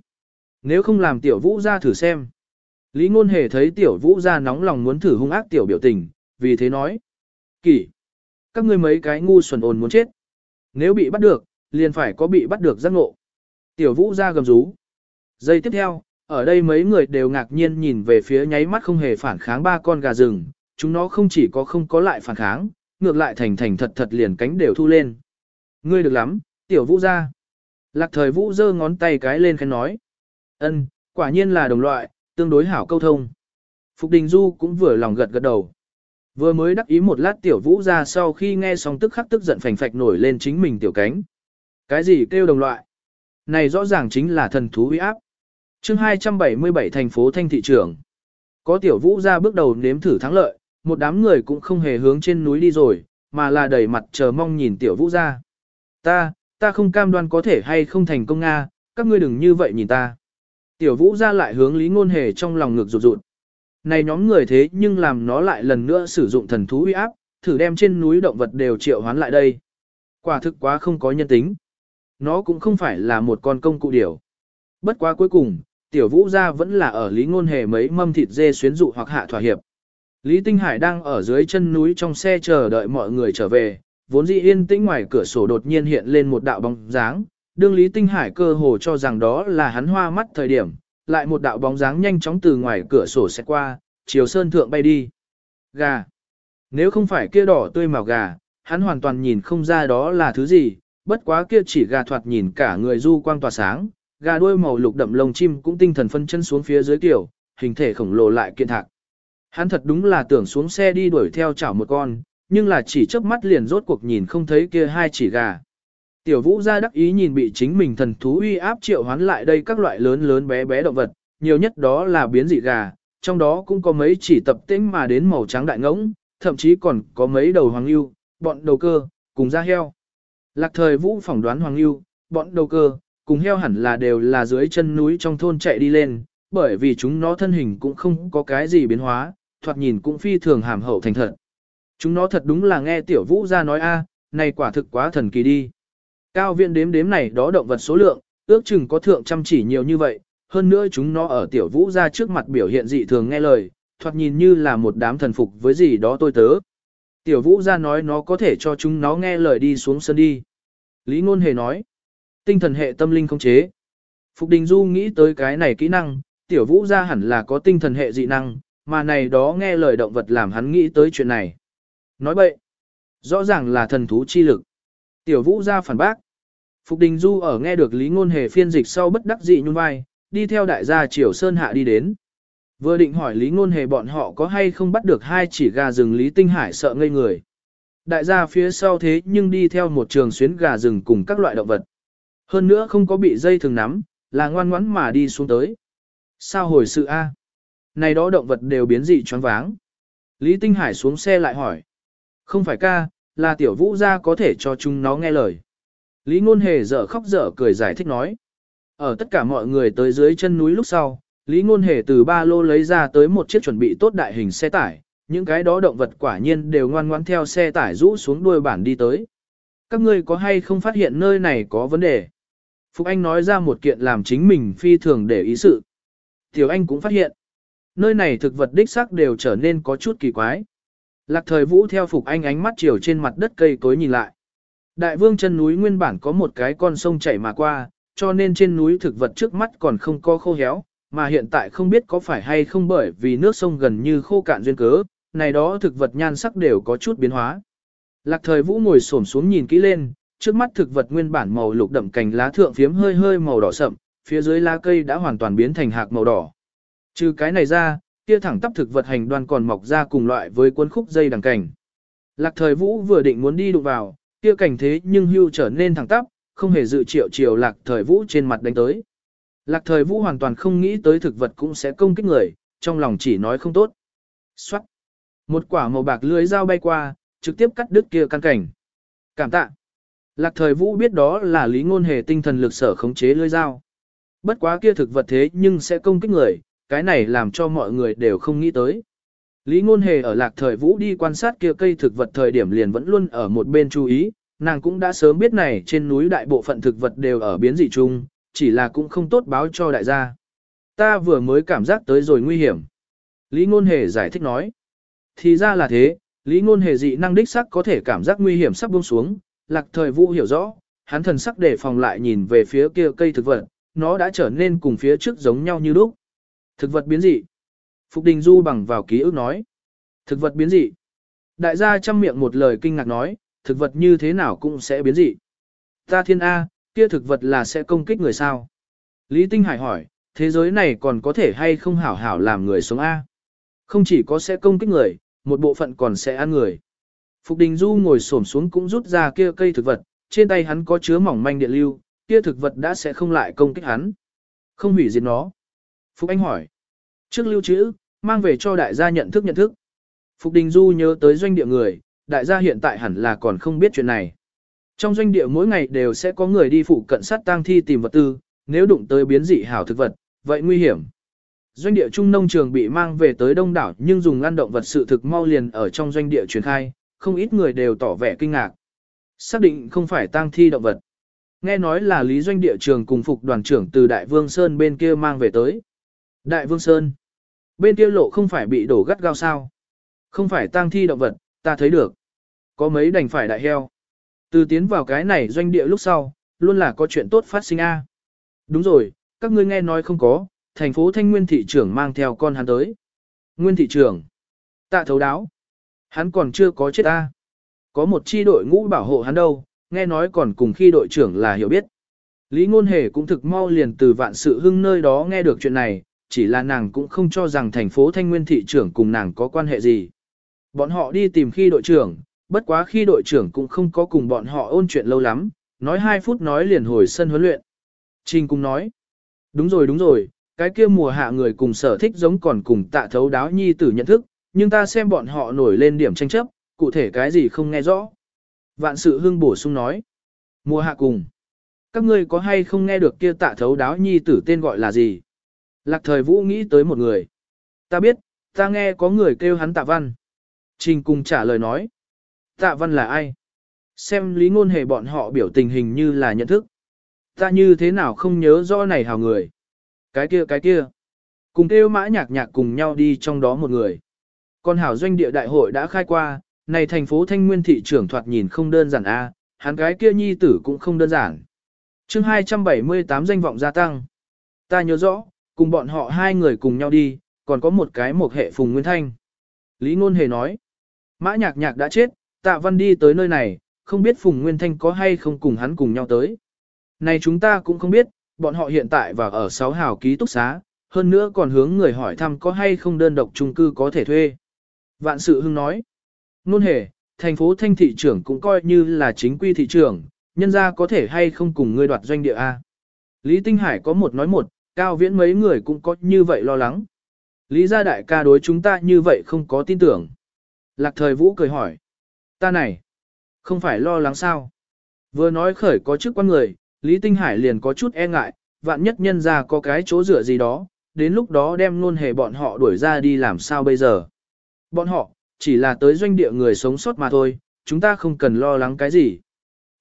Nếu không làm tiểu vũ ra thử xem. Lý ngôn hề thấy tiểu vũ ra nóng lòng muốn thử hung ác tiểu biểu tình, vì thế nói. Kỷ! Các ngươi mấy cái ngu xuẩn ồn muốn chết. Nếu bị bắt được, liền phải có bị bắt được giác ngộ. Tiểu vũ ra gầm rú. Giây tiếp theo, ở đây mấy người đều ngạc nhiên nhìn về phía nháy mắt không hề phản kháng ba con gà rừng, chúng nó không chỉ có không có lại phản kháng, ngược lại thành thành thật thật liền cánh đều thu lên. Ngươi được lắm, tiểu vũ ra. Lạc thời vũ giơ ngón tay cái lên khen nói. ân, quả nhiên là đồng loại, tương đối hảo câu thông. Phục Đình Du cũng vừa lòng gật gật đầu. Vừa mới đắc ý một lát tiểu vũ ra sau khi nghe xong tức khắc tức giận phành phạch nổi lên chính mình tiểu cánh. Cái gì kêu đồng loại? Này rõ ràng chính là thần thú uy áp. chương 277 thành phố thanh thị trường. Có tiểu vũ ra bước đầu nếm thử thắng lợi, một đám người cũng không hề hướng trên núi đi rồi, mà là đẩy mặt chờ mong nhìn tiểu vũ ra. Ta, ta không cam đoan có thể hay không thành công Nga, các ngươi đừng như vậy nhìn ta. Tiểu vũ ra lại hướng lý ngôn hề trong lòng ngực rụt rụt. Này nhóm người thế nhưng làm nó lại lần nữa sử dụng thần thú uy áp, thử đem trên núi động vật đều triệu hoán lại đây. Quả thực quá không có nhân tính. Nó cũng không phải là một con công cụ điểu. Bất quá cuối cùng, tiểu vũ gia vẫn là ở lý ngôn hề mấy mâm thịt dê xuyến dụ hoặc hạ thỏa hiệp. Lý Tinh Hải đang ở dưới chân núi trong xe chờ đợi mọi người trở về, vốn dĩ yên tĩnh ngoài cửa sổ đột nhiên hiện lên một đạo bóng dáng, đương Lý Tinh Hải cơ hồ cho rằng đó là hắn hoa mắt thời điểm, lại một đạo bóng dáng nhanh chóng từ ngoài cửa sổ xét qua, chiều sơn thượng bay đi. Gà. Nếu không phải kia đỏ tươi màu gà, hắn hoàn toàn nhìn không ra đó là thứ gì, bất quá kia chỉ gà thoạt nhìn cả người du quang tỏa sáng, gà đuôi màu lục đậm lông chim cũng tinh thần phân chân xuống phía dưới kiểu, hình thể khổng lồ lại kiện thạc. Hắn thật đúng là tưởng xuống xe đi đuổi theo chảo một con, nhưng là chỉ chớp mắt liền rốt cuộc nhìn không thấy kia hai chỉ gà. Tiểu vũ ra đắc ý nhìn bị chính mình thần thú uy áp triệu hoán lại đây các loại lớn lớn bé bé động vật, nhiều nhất đó là biến dị gà, trong đó cũng có mấy chỉ tập tĩnh mà đến màu trắng đại ngỗng, thậm chí còn có mấy đầu hoàng lưu, bọn đầu cơ, cùng da heo. Lạc thời vũ phỏng đoán hoàng lưu, bọn đầu cơ, cùng heo hẳn là đều là dưới chân núi trong thôn chạy đi lên, bởi vì chúng nó thân hình cũng không có cái gì biến hóa, thoạt nhìn cũng phi thường hàm hậu thành thật. Chúng nó thật đúng là nghe tiểu vũ ra nói a, này quả thực quá thần kỳ đi. Cao viện đếm đếm này đó động vật số lượng, ước chừng có thượng chăm chỉ nhiều như vậy, hơn nữa chúng nó ở tiểu vũ ra trước mặt biểu hiện dị thường nghe lời, thoạt nhìn như là một đám thần phục với gì đó tôi tớ. Tiểu vũ ra nói nó có thể cho chúng nó nghe lời đi xuống sân đi. Lý ngôn hề nói, tinh thần hệ tâm linh không chế. Phục Đình Du nghĩ tới cái này kỹ năng, tiểu vũ ra hẳn là có tinh thần hệ dị năng, mà này đó nghe lời động vật làm hắn nghĩ tới chuyện này. Nói vậy rõ ràng là thần thú chi lực. Tiểu vũ ra phản bác. Phục Đình Du ở nghe được Lý Ngôn Hề phiên dịch sau bất đắc dị nhún vai, đi theo đại gia Triều Sơn Hạ đi đến. Vừa định hỏi Lý Ngôn Hề bọn họ có hay không bắt được hai chỉ gà rừng Lý Tinh Hải sợ ngây người. Đại gia phía sau thế nhưng đi theo một trường xuyến gà rừng cùng các loại động vật. Hơn nữa không có bị dây thường nắm, là ngoan ngoãn mà đi xuống tới. Sao hồi sự A? Này đó động vật đều biến dị choáng váng. Lý Tinh Hải xuống xe lại hỏi. Không phải ca, là tiểu vũ gia có thể cho chúng nó nghe lời. Lý Ngôn Hề dở khóc dở cười giải thích nói. Ở tất cả mọi người tới dưới chân núi lúc sau, Lý Ngôn Hề từ ba lô lấy ra tới một chiếc chuẩn bị tốt đại hình xe tải, những cái đó động vật quả nhiên đều ngoan ngoãn theo xe tải rũ xuống đuôi bản đi tới. Các ngươi có hay không phát hiện nơi này có vấn đề? Phục Anh nói ra một kiện làm chính mình phi thường để ý sự. Tiểu Anh cũng phát hiện. Nơi này thực vật đích xác đều trở nên có chút kỳ quái. Lạc thời vũ theo Phục Anh ánh mắt chiều trên mặt đất cây cối nhìn lại. Đại vương chân núi nguyên bản có một cái con sông chảy mà qua, cho nên trên núi thực vật trước mắt còn không có khô héo, mà hiện tại không biết có phải hay không bởi vì nước sông gần như khô cạn duyên cớ, này đó thực vật nhan sắc đều có chút biến hóa. Lạc thời vũ ngồi xổm xuống nhìn kỹ lên, trước mắt thực vật nguyên bản màu lục đậm cành lá thượng phiếm hơi hơi màu đỏ sậm, phía dưới lá cây đã hoàn toàn biến thành hạc màu đỏ. Trừ cái này ra, kia thẳng tắp thực vật hành đoan còn mọc ra cùng loại với cuốn khúc dây đằng cảnh. Lạc thời vũ vừa định muốn đi đụng vào, kia cảnh thế nhưng hưu trở nên thẳng tắp, không hề dự triệu chiều lạc thời vũ trên mặt đánh tới. Lạc thời vũ hoàn toàn không nghĩ tới thực vật cũng sẽ công kích người, trong lòng chỉ nói không tốt. Xoát! Một quả màu bạc lưới dao bay qua, trực tiếp cắt đứt kia căn cảnh. Cảm tạ! Lạc thời vũ biết đó là lý ngôn hề tinh thần lực sở khống chế lưới dao. Bất quá kia thực vật thế nhưng sẽ công kích người, cái này làm cho mọi người đều không nghĩ tới. Lý ngôn hề ở lạc thời vũ đi quan sát kia cây thực vật thời điểm liền vẫn luôn ở một bên chú ý, nàng cũng đã sớm biết này trên núi đại bộ phận thực vật đều ở biến dị chung, chỉ là cũng không tốt báo cho đại gia. Ta vừa mới cảm giác tới rồi nguy hiểm. Lý ngôn hề giải thích nói. Thì ra là thế, Lý ngôn hề dị năng đích sắc có thể cảm giác nguy hiểm sắp buông xuống, lạc thời vũ hiểu rõ, hắn thần sắc để phòng lại nhìn về phía kia cây thực vật, nó đã trở nên cùng phía trước giống nhau như lúc. Thực vật biến dị. Phục Đình Du bằng vào ký ức nói. Thực vật biến dị. Đại gia chăm miệng một lời kinh ngạc nói, thực vật như thế nào cũng sẽ biến dị. Ta thiên A, kia thực vật là sẽ công kích người sao? Lý Tinh Hải hỏi, thế giới này còn có thể hay không hảo hảo làm người sống A? Không chỉ có sẽ công kích người, một bộ phận còn sẽ ăn người. Phục Đình Du ngồi xổm xuống cũng rút ra kia cây thực vật, trên tay hắn có chứa mỏng manh điện lưu, kia thực vật đã sẽ không lại công kích hắn. Không hủy diệt nó. Phục Anh hỏi. Trước lưu trữ, mang về cho đại gia nhận thức nhận thức. Phục Đình Du nhớ tới doanh địa người, đại gia hiện tại hẳn là còn không biết chuyện này. Trong doanh địa mỗi ngày đều sẽ có người đi phụ cận sát tang thi tìm vật tư, nếu đụng tới biến dị hảo thực vật, vậy nguy hiểm. Doanh địa trung nông trường bị mang về tới đông đảo nhưng dùng ngăn động vật sự thực mau liền ở trong doanh địa truyền khai, không ít người đều tỏ vẻ kinh ngạc. Xác định không phải tang thi động vật. Nghe nói là lý doanh địa trường cùng phục đoàn trưởng từ Đại Vương Sơn bên kia mang về tới. Đại Vương Sơn. Bên kia lộ không phải bị đổ gắt gao sao. Không phải tang thi động vật, ta thấy được. Có mấy đành phải đại heo. Từ tiến vào cái này doanh địa lúc sau, luôn là có chuyện tốt phát sinh a. Đúng rồi, các ngươi nghe nói không có, thành phố Thanh Nguyên thị trưởng mang theo con hắn tới. Nguyên thị trưởng. Tạ thấu đáo. Hắn còn chưa có chết ta. Có một chi đội ngũ bảo hộ hắn đâu, nghe nói còn cùng khi đội trưởng là hiểu biết. Lý Ngôn Hề cũng thực mau liền từ vạn sự hưng nơi đó nghe được chuyện này, chỉ là nàng cũng không cho rằng thành phố Thanh Nguyên thị trưởng cùng nàng có quan hệ gì. Bọn họ đi tìm khi đội trưởng, bất quá khi đội trưởng cũng không có cùng bọn họ ôn chuyện lâu lắm, nói 2 phút nói liền hồi sân huấn luyện. Trình cũng nói, đúng rồi đúng rồi, cái kia mùa hạ người cùng sở thích giống còn cùng tạ thấu đáo nhi tử nhận thức, nhưng ta xem bọn họ nổi lên điểm tranh chấp, cụ thể cái gì không nghe rõ. Vạn sự hương bổ sung nói, mùa hạ cùng, các ngươi có hay không nghe được kia tạ thấu đáo nhi tử tên gọi là gì? Lạc thời vũ nghĩ tới một người. Ta biết, ta nghe có người kêu hắn tạ văn. Trình cùng trả lời nói. Tạ văn là ai? Xem lý ngôn hề bọn họ biểu tình hình như là nhận thức. Ta như thế nào không nhớ rõ này hào người. Cái kia cái kia. Cùng kêu mã nhạc nhạc cùng nhau đi trong đó một người. Còn hảo doanh địa đại hội đã khai qua, này thành phố thanh nguyên thị trưởng thoạt nhìn không đơn giản a, hắn gái kia nhi tử cũng không đơn giản. chương 278 danh vọng gia tăng. Ta nhớ rõ, cùng bọn họ hai người cùng nhau đi, còn có một cái một hệ phùng nguyên thanh. Lý ngôn hề nói. Mã nhạc nhạc đã chết, tạ văn đi tới nơi này, không biết Phùng Nguyên Thanh có hay không cùng hắn cùng nhau tới. Này chúng ta cũng không biết, bọn họ hiện tại và ở sáu hào ký túc xá, hơn nữa còn hướng người hỏi thăm có hay không đơn độc chung cư có thể thuê. Vạn sự hưng nói, nôn hề, thành phố thanh thị trưởng cũng coi như là chính quy thị trưởng, nhân gia có thể hay không cùng ngươi đoạt doanh địa A. Lý Tinh Hải có một nói một, cao viễn mấy người cũng có như vậy lo lắng. Lý gia đại ca đối chúng ta như vậy không có tin tưởng. Lạc thời vũ cười hỏi. Ta này, không phải lo lắng sao? Vừa nói khởi có chức quan người, Lý Tinh Hải liền có chút e ngại, vạn nhất nhân ra có cái chỗ dựa gì đó, đến lúc đó đem luôn hề bọn họ đuổi ra đi làm sao bây giờ. Bọn họ, chỉ là tới doanh địa người sống sót mà thôi, chúng ta không cần lo lắng cái gì.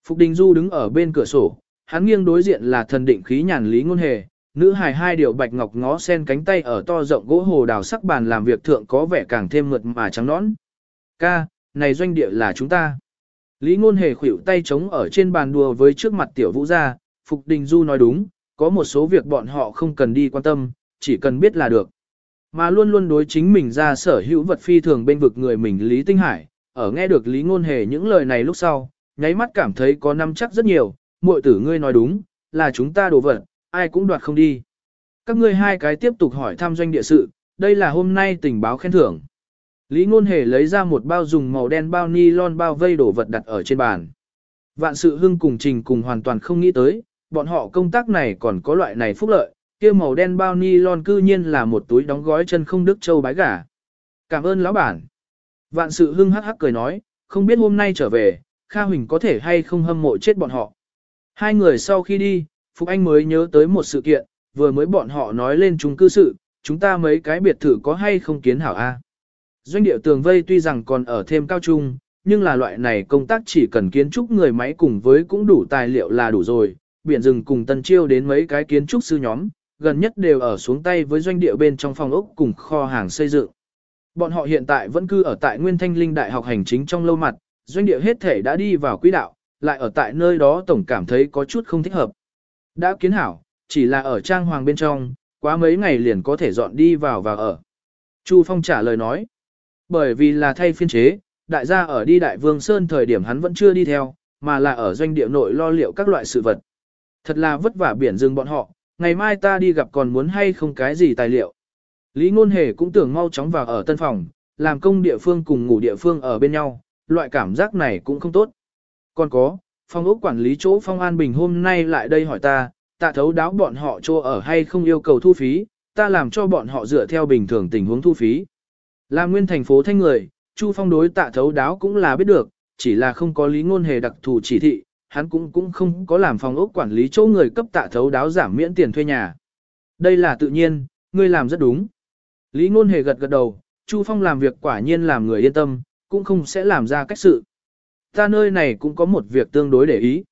Phục Đình Du đứng ở bên cửa sổ, hắn nghiêng đối diện là thần định khí nhàn lý ngôn hề, nữ hài hai điều bạch ngọc ngó sen cánh tay ở to rộng gỗ hồ đào sắc bàn làm việc thượng có vẻ càng thêm mượt mà trắng nõn. Ca, này doanh địa là chúng ta. Lý ngôn hề khuỷu tay chống ở trên bàn đùa với trước mặt tiểu vũ gia, Phục Đình Du nói đúng, có một số việc bọn họ không cần đi quan tâm, chỉ cần biết là được. Mà luôn luôn đối chính mình ra sở hữu vật phi thường bên vực người mình Lý Tinh Hải, ở nghe được Lý ngôn hề những lời này lúc sau, nháy mắt cảm thấy có năm chắc rất nhiều, muội tử ngươi nói đúng, là chúng ta đồ vật, ai cũng đoạt không đi. Các ngươi hai cái tiếp tục hỏi thăm doanh địa sự, đây là hôm nay tình báo khen thưởng. Lý Ngôn Hề lấy ra một bao dùng màu đen bao nylon bao vây đổ vật đặt ở trên bàn. Vạn sự hưng cùng trình cùng hoàn toàn không nghĩ tới, bọn họ công tác này còn có loại này phúc lợi, kia màu đen bao nylon cư nhiên là một túi đóng gói chân không đức châu bái gà. Cảm ơn lão bản. Vạn sự hưng hắc hắc cười nói, không biết hôm nay trở về, Kha Huỳnh có thể hay không hâm mộ chết bọn họ. Hai người sau khi đi, Phúc Anh mới nhớ tới một sự kiện, vừa mới bọn họ nói lên chúng cư sự, chúng ta mấy cái biệt thự có hay không kiến hảo A. Doanh địa tường vây tuy rằng còn ở thêm cao trung, nhưng là loại này công tác chỉ cần kiến trúc người máy cùng với cũng đủ tài liệu là đủ rồi, biển rừng cùng tân chiêu đến mấy cái kiến trúc sư nhóm, gần nhất đều ở xuống tay với doanh địa bên trong phòng ốc cùng kho hàng xây dựng. Bọn họ hiện tại vẫn cư ở tại Nguyên Thanh Linh Đại học hành chính trong lâu mặt, doanh địa hết thể đã đi vào quỹ đạo, lại ở tại nơi đó tổng cảm thấy có chút không thích hợp. Đã kiến hảo, chỉ là ở trang hoàng bên trong, quá mấy ngày liền có thể dọn đi vào và ở. Chu Phong trả lời nói, bởi vì là thay phiên chế, đại gia ở đi Đại Vương Sơn thời điểm hắn vẫn chưa đi theo, mà là ở doanh địa nội lo liệu các loại sự vật. Thật là vất vả biển rừng bọn họ, ngày mai ta đi gặp còn muốn hay không cái gì tài liệu. Lý Ngôn Hề cũng tưởng mau chóng vào ở tân phòng, làm công địa phương cùng ngủ địa phương ở bên nhau, loại cảm giác này cũng không tốt. Còn có, phòng ốc quản lý chỗ Phong An Bình hôm nay lại đây hỏi ta, tạ thấu đáo bọn họ chỗ ở hay không yêu cầu thu phí, ta làm cho bọn họ dựa theo bình thường tình huống thu phí. Là nguyên thành phố thanh người, Chu Phong đối tạ thấu đáo cũng là biết được, chỉ là không có lý ngôn hề đặc thù chỉ thị, hắn cũng cũng không có làm phòng ốc quản lý chỗ người cấp tạ thấu đáo giảm miễn tiền thuê nhà. Đây là tự nhiên, ngươi làm rất đúng. Lý ngôn hề gật gật đầu, Chu Phong làm việc quả nhiên làm người yên tâm, cũng không sẽ làm ra cách sự. Ta nơi này cũng có một việc tương đối để ý.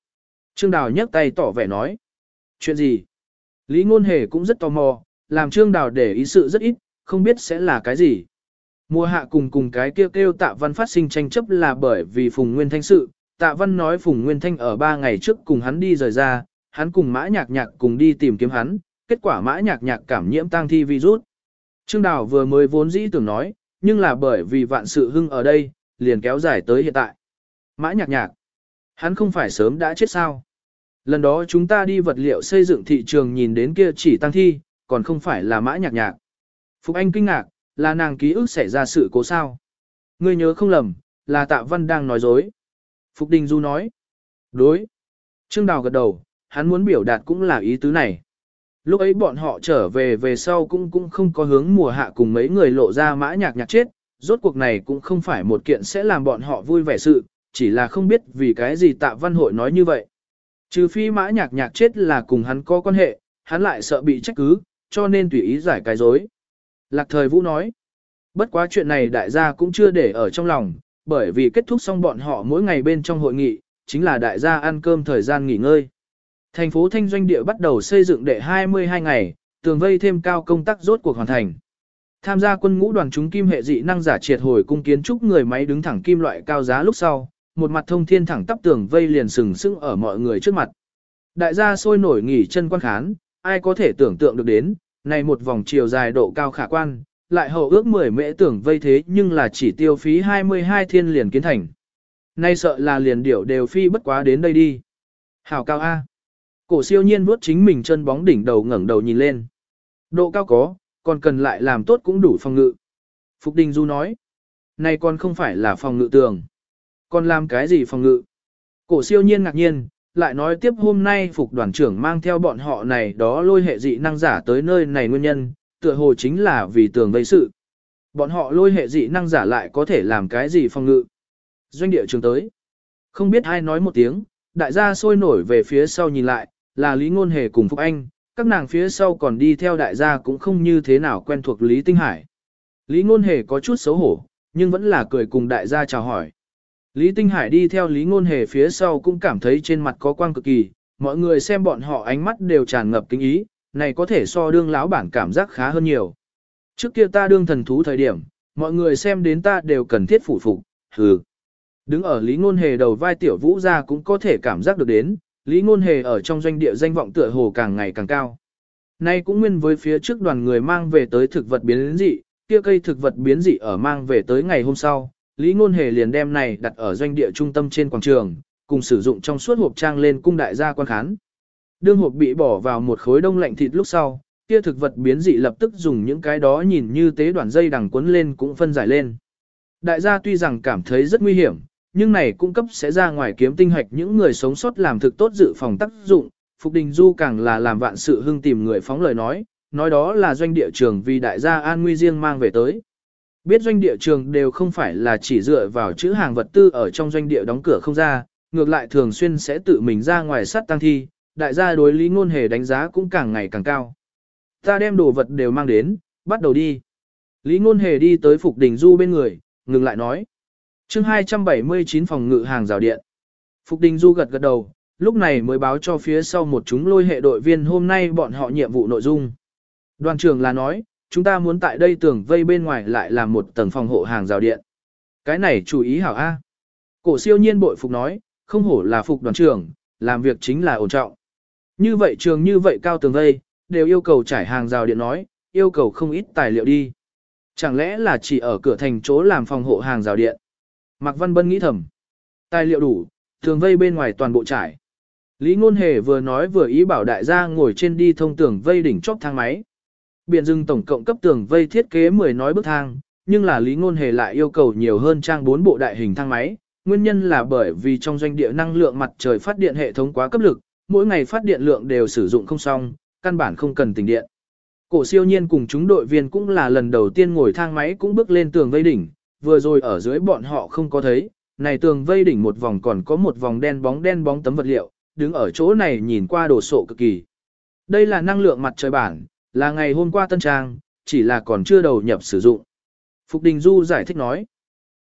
Trương Đào nhấc tay tỏ vẻ nói. Chuyện gì? Lý ngôn hề cũng rất tò mò, làm Trương Đào để ý sự rất ít, không biết sẽ là cái gì. Mùa hạ cùng cùng cái kêu kêu tạ văn phát sinh tranh chấp là bởi vì Phùng Nguyên Thanh sự, tạ văn nói Phùng Nguyên Thanh ở ba ngày trước cùng hắn đi rời ra, hắn cùng mã nhạc nhạc cùng đi tìm kiếm hắn, kết quả mã nhạc nhạc cảm nhiễm tang thi virus. Trương Đào vừa mới vốn dĩ tưởng nói, nhưng là bởi vì vạn sự hưng ở đây, liền kéo dài tới hiện tại. Mã nhạc nhạc, hắn không phải sớm đã chết sao? Lần đó chúng ta đi vật liệu xây dựng thị trường nhìn đến kia chỉ tăng thi, còn không phải là mã nhạc nhạc. Phục Anh kinh ngạc, là nàng ký ức xảy ra sự cố sao. Ngươi nhớ không lầm, là tạ văn đang nói dối. Phục Đình Du nói. Đối. Trương Đào gật đầu, hắn muốn biểu đạt cũng là ý tứ này. Lúc ấy bọn họ trở về về sau cũng cũng không có hướng mùa hạ cùng mấy người lộ ra mã nhạc nhạc chết, rốt cuộc này cũng không phải một kiện sẽ làm bọn họ vui vẻ sự, chỉ là không biết vì cái gì tạ văn hội nói như vậy. Trừ phi mã nhạc nhạc chết là cùng hắn có quan hệ, hắn lại sợ bị trách cứ, cho nên tùy ý giải cái dối. Lạc thời vũ nói, bất quá chuyện này đại gia cũng chưa để ở trong lòng, bởi vì kết thúc xong bọn họ mỗi ngày bên trong hội nghị, chính là đại gia ăn cơm thời gian nghỉ ngơi. Thành phố Thanh Doanh Địa bắt đầu xây dựng đệ 22 ngày, tường vây thêm cao công tác rốt cuộc hoàn thành. Tham gia quân ngũ đoàn chúng kim hệ dị năng giả triệt hồi cung kiến trúc người máy đứng thẳng kim loại cao giá lúc sau, một mặt thông thiên thẳng tắp tường vây liền sừng sững ở mọi người trước mặt. Đại gia sôi nổi nghỉ chân quan khán, ai có thể tưởng tượng được đến, này một vòng chiều dài độ cao khả quan, lại hậu ước 10 mễ tưởng vây thế nhưng là chỉ tiêu phí 22 thiên liền kiến thành. Nay sợ là liền điểu đều phi bất quá đến đây đi. Hảo cao A. Cổ siêu nhiên vuốt chính mình chân bóng đỉnh đầu ngẩng đầu nhìn lên. Độ cao có, còn cần lại làm tốt cũng đủ phòng ngự. Phục Đình Du nói. Này còn không phải là phòng ngự tường. Còn làm cái gì phòng ngự? Cổ siêu nhiên ngạc nhiên, lại nói tiếp hôm nay phục đoàn trưởng mang theo bọn họ này đó lôi hệ dị năng giả tới nơi này nguyên nhân, tựa hồ chính là vì tường vây sự. Bọn họ lôi hệ dị năng giả lại có thể làm cái gì phòng ngự? Doanh địa trường tới. Không biết ai nói một tiếng, đại gia sôi nổi về phía sau nhìn lại, là Lý Ngôn Hề cùng Phúc Anh, các nàng phía sau còn đi theo đại gia cũng không như thế nào quen thuộc Lý Tinh Hải. Lý Ngôn Hề có chút xấu hổ, nhưng vẫn là cười cùng đại gia chào hỏi. Lý Tinh Hải đi theo Lý Ngôn Hề phía sau cũng cảm thấy trên mặt có quang cực kỳ, mọi người xem bọn họ ánh mắt đều tràn ngập kính ý, này có thể so đương lão bản cảm giác khá hơn nhiều. Trước kia ta đương thần thú thời điểm, mọi người xem đến ta đều cần thiết phủ phục, hừ. Đứng ở Lý Ngôn Hề đầu vai tiểu vũ ra cũng có thể cảm giác được đến, Lý Ngôn Hề ở trong doanh địa danh vọng tựa hồ càng ngày càng cao. Nay cũng nguyên với phía trước đoàn người mang về tới thực vật biến dị, kia cây thực vật biến dị ở mang về tới ngày hôm sau, Lý Ngôn Hề liền đem này đặt ở doanh địa trung tâm trên quảng trường, cùng sử dụng trong suốt hộp trang lên cung đại gia quan khán. Đương hộp bị bỏ vào một khối đông lạnh thịt lúc sau, kia thực vật biến dị lập tức dùng những cái đó nhìn như tế đoạn dây đằng cuốn lên cũng phân giải lên. Đại gia tuy rằng cảm thấy rất nguy hiểm, nhưng này cung cấp sẽ ra ngoài kiếm tinh hoạch những người sống sót làm thực tốt dự phòng tác dụng. Phục Đình Du càng là làm vạn sự hưng tìm người phóng lời nói, nói đó là doanh địa trường vì đại gia an nguy riêng mang về tới. Biết doanh địa trường đều không phải là chỉ dựa vào chữ hàng vật tư ở trong doanh địa đóng cửa không ra, ngược lại thường xuyên sẽ tự mình ra ngoài sát tăng thi, đại gia đối lý ngôn hề đánh giá cũng càng ngày càng cao. Ta đem đồ vật đều mang đến, bắt đầu đi. Lý ngôn hề đi tới Phục Đình Du bên người, ngừng lại nói. chương 279 phòng ngự hàng rào điện. Phục Đình Du gật gật đầu, lúc này mới báo cho phía sau một chúng lôi hệ đội viên hôm nay bọn họ nhiệm vụ nội dung. Đoàn trưởng là nói, chúng ta muốn tại đây tường vây bên ngoài lại làm một tầng phòng hộ hàng rào điện. Cái này chú ý hảo A. Cổ siêu nhiên bội Phục nói, không hổ là Phục đoàn trưởng, làm việc chính là ổn trọng. Như vậy trường như vậy cao tường vây, đều yêu cầu trải hàng rào điện nói, yêu cầu không ít tài liệu đi. Chẳng lẽ là chỉ ở cửa thành chỗ làm phòng hộ hàng rào điện? Mạc Văn Bân nghĩ thầm. Tài liệu đủ, tường vây bên ngoài toàn bộ trải. Lý Ngôn Hề vừa nói vừa ý bảo đại gia ngồi trên đi thông tường vây đỉnh chóp thang máy. Biện rừng tổng cộng cấp tường vây thiết kế 10 nói bước thang, nhưng là Lý Ngôn Hề lại yêu cầu nhiều hơn trang 4 bộ đại hình thang máy. Nguyên nhân là bởi vì trong doanh địa năng lượng mặt trời phát điện hệ thống quá cấp lực, mỗi ngày phát điện lượng đều sử dụng không xong, căn bản không cần tình điện. Cổ siêu nhiên cùng chúng đội viên cũng là lần đầu tiên ngồi thang máy cũng bước lên tường vây đỉnh, vừa rồi ở dưới bọn họ không có thấy, này tường vây đỉnh một vòng còn có một vòng đen bóng đen bóng tấm vật liệu, đứng ở chỗ này nhìn qua đồ sộ cực kỳ. Đây là năng lượng mặt trời bản, là ngày hôm qua tân trang, chỉ là còn chưa đầu nhập sử dụng. Phục Đình Du giải thích nói.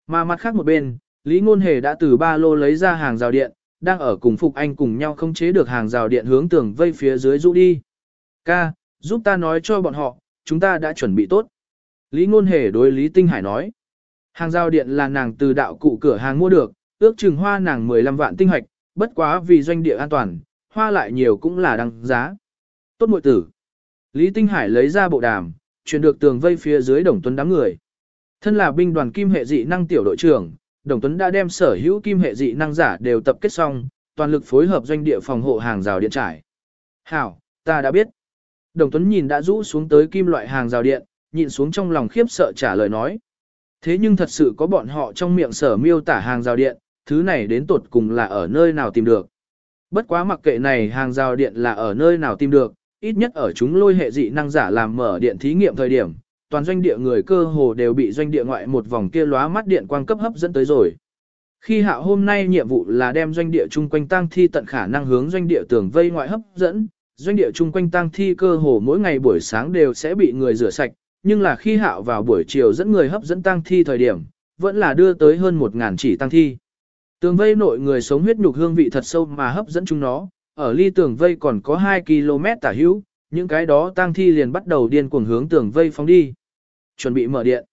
Mà mặt khác một bên, Lý Ngôn Hề đã từ ba lô lấy ra hàng rào điện, đang ở cùng Phục Anh cùng nhau không chế được hàng rào điện hướng tường vây phía dưới rũ đi. Ca, giúp ta nói cho bọn họ, chúng ta đã chuẩn bị tốt. Lý Ngôn Hề đối Lý Tinh Hải nói. Hàng rào điện là nàng từ đạo cụ cửa hàng mua được, ước chừng hoa nàng 15 vạn tinh hoạch, bất quá vì doanh địa an toàn, hoa lại nhiều cũng là đăng giá. Tốt muội tử. Lý Tinh Hải lấy ra bộ đàm, chuyển được tường vây phía dưới Đồng Tuấn đám người. Thân là binh đoàn kim hệ dị năng tiểu đội trưởng, Đồng Tuấn đã đem sở hữu kim hệ dị năng giả đều tập kết xong, toàn lực phối hợp doanh địa phòng hộ hàng rào điện trải. Hảo, ta đã biết. Đồng Tuấn nhìn đã rũ xuống tới kim loại hàng rào điện, nhìn xuống trong lòng khiếp sợ trả lời nói. Thế nhưng thật sự có bọn họ trong miệng sở miêu tả hàng rào điện, thứ này đến tột cùng là ở nơi nào tìm được. Bất quá mặc kệ này hàng rào điện là ở nơi nào tìm được, ít nhất ở chúng lôi hệ dị năng giả làm mở điện thí nghiệm thời điểm, toàn doanh địa người cơ hồ đều bị doanh địa ngoại một vòng kia lóa mắt điện quang cấp hấp dẫn tới rồi. Khi hạ hôm nay nhiệm vụ là đem doanh địa chung quanh tăng thi tận khả năng hướng doanh địa tường vây ngoại hấp dẫn, doanh địa chung quanh tăng thi cơ hồ mỗi ngày buổi sáng đều sẽ bị người rửa sạch, nhưng là khi hạ vào buổi chiều dẫn người hấp dẫn tăng thi thời điểm, vẫn là đưa tới hơn một ngàn chỉ tăng thi. Tường vây nội người sống huyết nhục hương vị thật sâu mà hấp dẫn chúng nó, ở ly tường vây còn có 2 km tả hữu, những cái đó tăng thi liền bắt đầu điên cuồng hướng tường vây phóng đi. Chuẩn bị mở điện.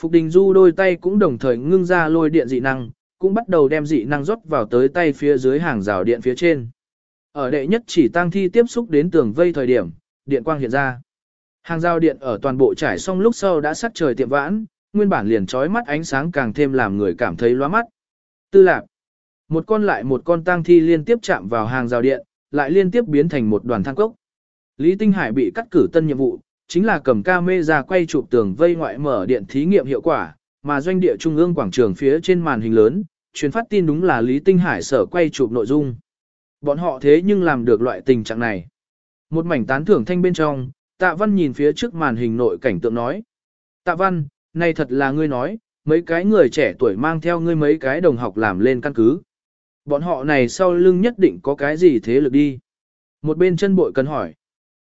Phục Đình Du đôi tay cũng đồng thời ngưng ra lôi điện dị năng, cũng bắt đầu đem dị năng rót vào tới tay phía dưới hàng rào điện phía trên. Ở đệ nhất chỉ tăng thi tiếp xúc đến tường vây thời điểm, điện quang hiện ra. Hàng rào điện ở toàn bộ trải xong lúc sau đã sắc trời tiệm vãn, nguyên bản liền trói mắt ánh sáng càng thêm làm người cảm thấy loa mắt. Tư lạc. Một con lại một con tang thi liên tiếp chạm vào hàng rào điện, lại liên tiếp biến thành một đoàn thang cốc. Lý Tinh Hải bị cắt cử tân nhiệm vụ, chính là cầm ca mê ra quay chụp tường vây ngoại mở điện thí nghiệm hiệu quả, mà doanh địa trung ương quảng trường phía trên màn hình lớn, truyền phát tin đúng là Lý Tinh Hải sở quay chụp nội dung. Bọn họ thế nhưng làm được loại tình trạng này. Một mảnh tán thưởng thanh bên trong, Tạ Văn nhìn phía trước màn hình nội cảnh tượng nói. Tạ Văn, này thật là ngươi nói, mấy cái người trẻ tuổi mang theo ngươi mấy cái đồng học làm lên căn cứ. Bọn họ này sau lưng nhất định có cái gì thế lực đi. Một bên chân bội cần hỏi.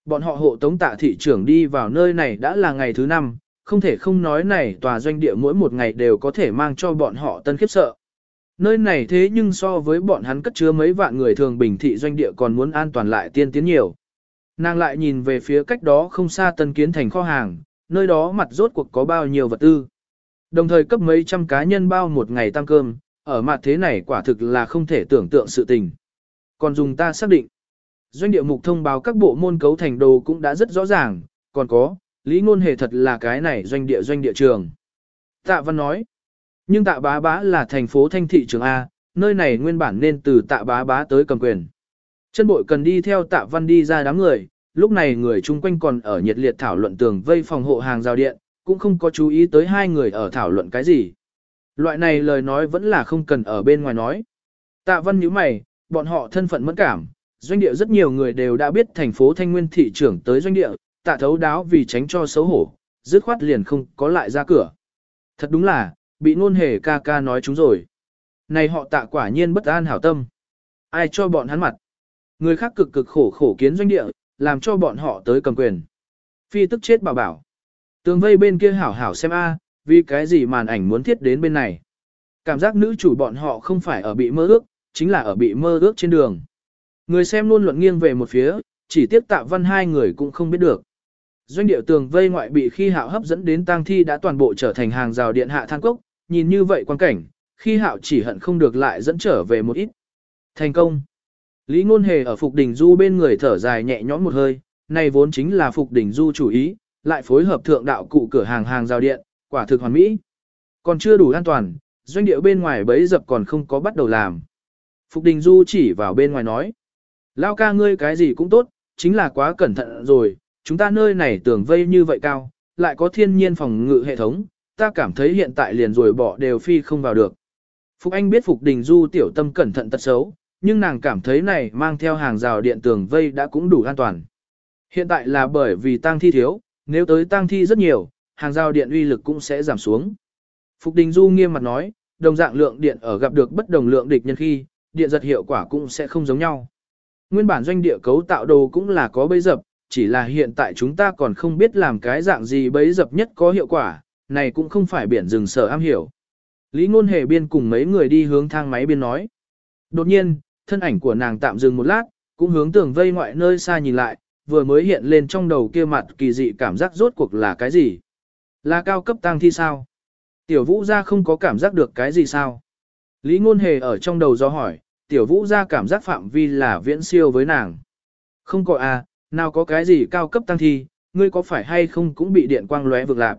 Bọn họ hộ tống tạ thị trưởng đi vào nơi này đã là ngày thứ năm, không thể không nói này tòa doanh địa mỗi một ngày đều có thể mang cho bọn họ tân khiếp sợ. Nơi này thế nhưng so với bọn hắn cất chứa mấy vạn người thường bình thị doanh địa còn muốn an toàn lại tiên tiến nhiều. Nàng lại nhìn về phía cách đó không xa tân kiến thành kho hàng, nơi đó mặt rốt cuộc có bao nhiêu vật tư. Đồng thời cấp mấy trăm cá nhân bao một ngày tăng cơm, ở mặt thế này quả thực là không thể tưởng tượng sự tình. Còn dùng ta xác định. Doanh địa mục thông báo các bộ môn cấu thành đồ cũng đã rất rõ ràng, còn có, lý ngôn hề thật là cái này doanh địa doanh địa trường. Tạ văn nói, nhưng tạ bá bá là thành phố thanh thị trường A, nơi này nguyên bản nên từ tạ bá bá tới cầm quyền. Chân bội cần đi theo tạ văn đi ra đám người, lúc này người chung quanh còn ở nhiệt liệt thảo luận tường vây phòng hộ hàng rào điện, cũng không có chú ý tới hai người ở thảo luận cái gì. Loại này lời nói vẫn là không cần ở bên ngoài nói. Tạ văn nhíu mày, bọn họ thân phận mẫn cảm, doanh địa rất nhiều người đều đã biết thành phố Thanh Nguyên thị trưởng tới doanh địa, tạ thấu đáo vì tránh cho xấu hổ, dứt khoát liền không có lại ra cửa. Thật đúng là, bị nôn hề ca ca nói chúng rồi. Này họ tạ quả nhiên bất an hảo tâm. Ai cho bọn hắn mặt? Người khác cực cực khổ khổ kiến doanh địa, làm cho bọn họ tới cầm quyền. Phi tức chết bảo bảo. Tường vây bên kia hảo hảo xem a, vì cái gì màn ảnh muốn thiết đến bên này. Cảm giác nữ chủ bọn họ không phải ở bị mơ ước, chính là ở bị mơ ước trên đường. Người xem luôn luận nghiêng về một phía, chỉ tiếp tạ văn hai người cũng không biết được. Doanh điệu tường vây ngoại bị khi hạo hấp dẫn đến tang thi đã toàn bộ trở thành hàng rào điện hạ than cốc, nhìn như vậy quan cảnh, khi hạo chỉ hận không được lại dẫn trở về một ít. Thành công. Lý Ngôn Hề ở Phục Đình Du bên người thở dài nhẹ nhõm một hơi, này vốn chính là Phục Đình Du chủ ý, lại phối hợp thượng đạo cụ cửa hàng hàng rào điện, quả thực hoàn mỹ. Còn chưa đủ an toàn, doanh địa bên ngoài bấy dập còn không có bắt đầu làm. Phục Đình Du chỉ vào bên ngoài nói. Lao ca ngươi cái gì cũng tốt, chính là quá cẩn thận rồi, chúng ta nơi này tưởng vây như vậy cao, lại có thiên nhiên phòng ngự hệ thống, ta cảm thấy hiện tại liền rồi bỏ đều phi không vào được. Phục Anh biết Phục Đình Du tiểu tâm cẩn thận tật xấu, nhưng nàng cảm thấy này mang theo hàng rào điện tường vây đã cũng đủ an toàn. Hiện tại là bởi vì tang thi thiếu, nếu tới tang thi rất nhiều, hàng giao điện uy lực cũng sẽ giảm xuống. Phục Đình Du nghiêm mặt nói, đồng dạng lượng điện ở gặp được bất đồng lượng địch nhân khi, điện giật hiệu quả cũng sẽ không giống nhau. Nguyên bản doanh địa cấu tạo đồ cũng là có bấy dập, chỉ là hiện tại chúng ta còn không biết làm cái dạng gì bấy dập nhất có hiệu quả, này cũng không phải biển rừng sở am hiểu. Lý ngôn hề biên cùng mấy người đi hướng thang máy biên nói. Đột nhiên, thân ảnh của nàng tạm dừng một lát, cũng hướng tường vây ngoại nơi xa nhìn lại, vừa mới hiện lên trong đầu kia mặt kỳ dị cảm giác rốt cuộc là cái gì. Là cao cấp tăng thi sao? Tiểu vũ ra không có cảm giác được cái gì sao? Lý ngôn hề ở trong đầu do hỏi, tiểu vũ ra cảm giác phạm vi là viễn siêu với nàng. Không có à, nào có cái gì cao cấp tăng thi, ngươi có phải hay không cũng bị điện quang lóe vực lạc.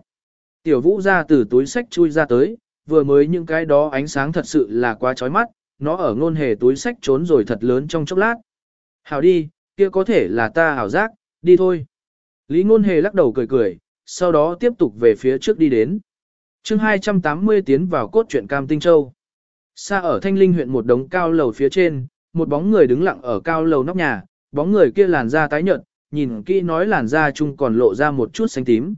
Tiểu vũ ra từ túi sách chui ra tới, vừa mới những cái đó ánh sáng thật sự là quá chói mắt, nó ở ngôn hề túi sách trốn rồi thật lớn trong chốc lát. Hảo đi, kia có thể là ta hảo giác, đi thôi. Lý ngôn hề lắc đầu cười cười, sau đó tiếp tục về phía trước đi đến. chương 280 tiến vào cốt truyện Cam Tinh Châu. Xa ở Thanh Linh huyện một đống cao lầu phía trên, một bóng người đứng lặng ở cao lầu nóc nhà, bóng người kia làn da tái nhợt, nhìn kỹ nói làn da chung còn lộ ra một chút xanh tím.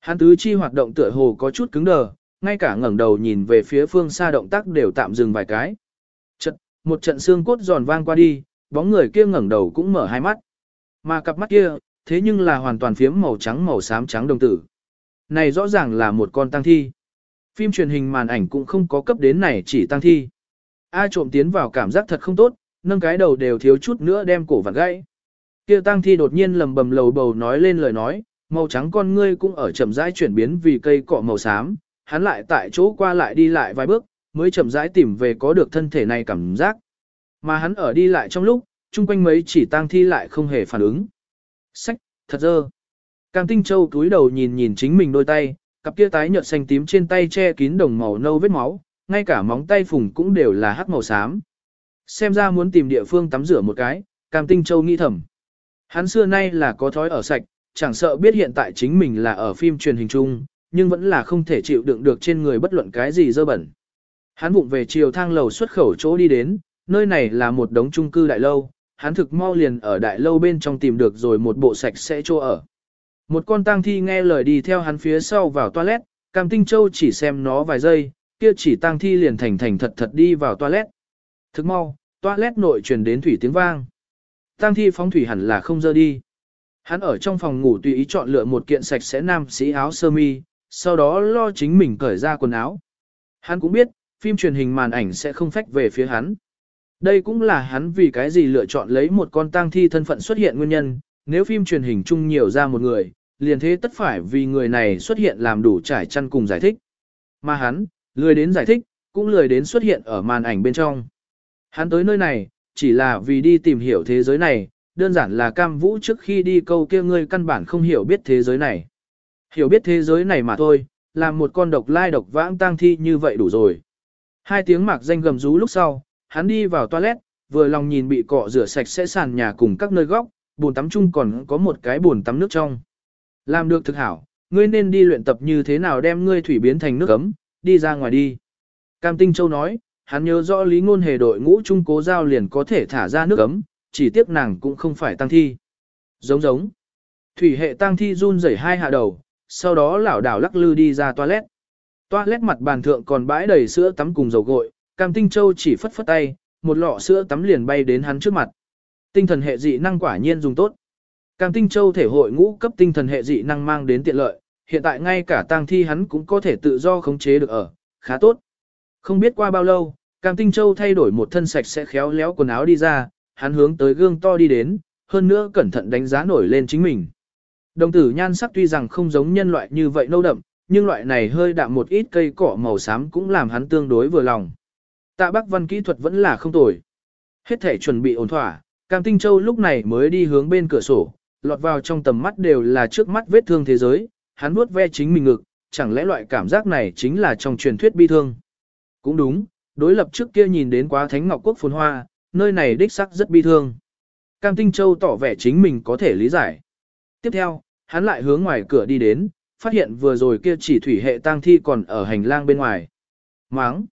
Hắn tứ chi hoạt động tựa hồ có chút cứng đờ, ngay cả ngẩng đầu nhìn về phía phương xa động tác đều tạm dừng vài cái. Trận, một trận xương cốt giòn vang qua đi, bóng người kia ngẩng đầu cũng mở hai mắt. Mà cặp mắt kia, thế nhưng là hoàn toàn phiếm màu trắng màu xám trắng đồng tử. Này rõ ràng là một con tăng thi. Phim truyền hình màn ảnh cũng không có cấp đến này chỉ tăng thi. A trộm tiến vào cảm giác thật không tốt, nâng cái đầu đều thiếu chút nữa đem cổ vặn gãy. Kia tăng thi đột nhiên lầm bầm lầu bầu nói lên lời nói, màu trắng con ngươi cũng ở chậm rãi chuyển biến vì cây cọ màu xám, hắn lại tại chỗ qua lại đi lại vài bước, mới chậm rãi tìm về có được thân thể này cảm giác. Mà hắn ở đi lại trong lúc, chung quanh mấy chỉ tang thi lại không hề phản ứng. Sách, thật dơ. Cam Tinh Châu túi đầu nhìn nhìn chính mình đôi tay, cặp kia tái nhợt xanh tím trên tay che kín đồng màu nâu vết máu, ngay cả móng tay phùng cũng đều là hắc màu xám. Xem ra muốn tìm địa phương tắm rửa một cái, Cam Tinh Châu nghĩ thầm. Hắn xưa nay là có thói ở sạch, chẳng sợ biết hiện tại chính mình là ở phim truyền hình chung, nhưng vẫn là không thể chịu đựng được trên người bất luận cái gì dơ bẩn. Hắn vụng về chiều thang lầu xuất khẩu chỗ đi đến, nơi này là một đống chung cư đại lâu, hắn thực mau liền ở đại lâu bên trong tìm được rồi một bộ sạch sẽ chỗ ở. Một con tang thi nghe lời đi theo hắn phía sau vào toilet, Cam Tinh Châu chỉ xem nó vài giây, kia chỉ tang thi liền thành thành thật thật đi vào toilet. Thực mau, toilet nội truyền đến thủy tiếng vang. Tang thi phóng thủy hẳn là không dơ đi. Hắn ở trong phòng ngủ tùy ý chọn lựa một kiện sạch sẽ nam sĩ áo sơ mi, sau đó lo chính mình cởi ra quần áo. Hắn cũng biết, phim truyền hình màn ảnh sẽ không phách về phía hắn. Đây cũng là hắn vì cái gì lựa chọn lấy một con tang thi thân phận xuất hiện nguyên nhân, nếu phim truyền hình chung nhiều ra một người, liền thế tất phải vì người này xuất hiện làm đủ trải chăn cùng giải thích. Mà hắn, lười đến giải thích, cũng lười đến xuất hiện ở màn ảnh bên trong. Hắn tới nơi này, chỉ là vì đi tìm hiểu thế giới này, đơn giản là cam vũ trước khi đi câu kia ngươi căn bản không hiểu biết thế giới này. Hiểu biết thế giới này mà thôi, làm một con độc lai độc vãng tang thi như vậy đủ rồi. Hai tiếng mạc danh gầm rú lúc sau, hắn đi vào toilet, vừa lòng nhìn bị cọ rửa sạch sẽ sàn nhà cùng các nơi góc, bồn tắm chung còn có một cái bồn tắm nước trong. Làm được thực hảo, ngươi nên đi luyện tập như thế nào đem ngươi thủy biến thành nước ấm, đi ra ngoài đi. Cam Tinh Châu nói, hắn nhớ rõ lý ngôn hề đội ngũ trung cố giao liền có thể thả ra nước ấm, chỉ tiếc nàng cũng không phải tăng thi. Giống giống. Thủy hệ tăng thi run rẩy hai hạ đầu, sau đó lảo đảo lắc lư đi ra toilet. Toilet mặt bàn thượng còn bãi đầy sữa tắm cùng dầu gội, Cam Tinh Châu chỉ phất phất tay, một lọ sữa tắm liền bay đến hắn trước mặt. Tinh thần hệ dị năng quả nhiên dùng tốt. Cam Tinh Châu thể hội ngũ cấp tinh thần hệ dị năng mang đến tiện lợi, hiện tại ngay cả tang thi hắn cũng có thể tự do khống chế được ở, khá tốt. Không biết qua bao lâu, Cam Tinh Châu thay đổi một thân sạch sẽ khéo léo quần áo đi ra, hắn hướng tới gương to đi đến, hơn nữa cẩn thận đánh giá nổi lên chính mình. Đồng tử nhan sắc tuy rằng không giống nhân loại như vậy nâu đậm, nhưng loại này hơi đạm một ít cây cỏ màu xám cũng làm hắn tương đối vừa lòng. Tạ Bắc Văn kỹ thuật vẫn là không tồi. Hết thể chuẩn bị ổn thỏa, Cam Tinh Châu lúc này mới đi hướng bên cửa sổ, lọt vào trong tầm mắt đều là trước mắt vết thương thế giới, hắn vuốt ve chính mình ngực, chẳng lẽ loại cảm giác này chính là trong truyền thuyết bi thương. Cũng đúng, đối lập trước kia nhìn đến quá Thánh Ngọc Quốc phồn hoa, nơi này đích sắc rất bi thương. Cam Tinh Châu tỏ vẻ chính mình có thể lý giải. Tiếp theo, hắn lại hướng ngoài cửa đi đến, phát hiện vừa rồi kia chỉ thủy hệ tang thi còn ở hành lang bên ngoài. Máng!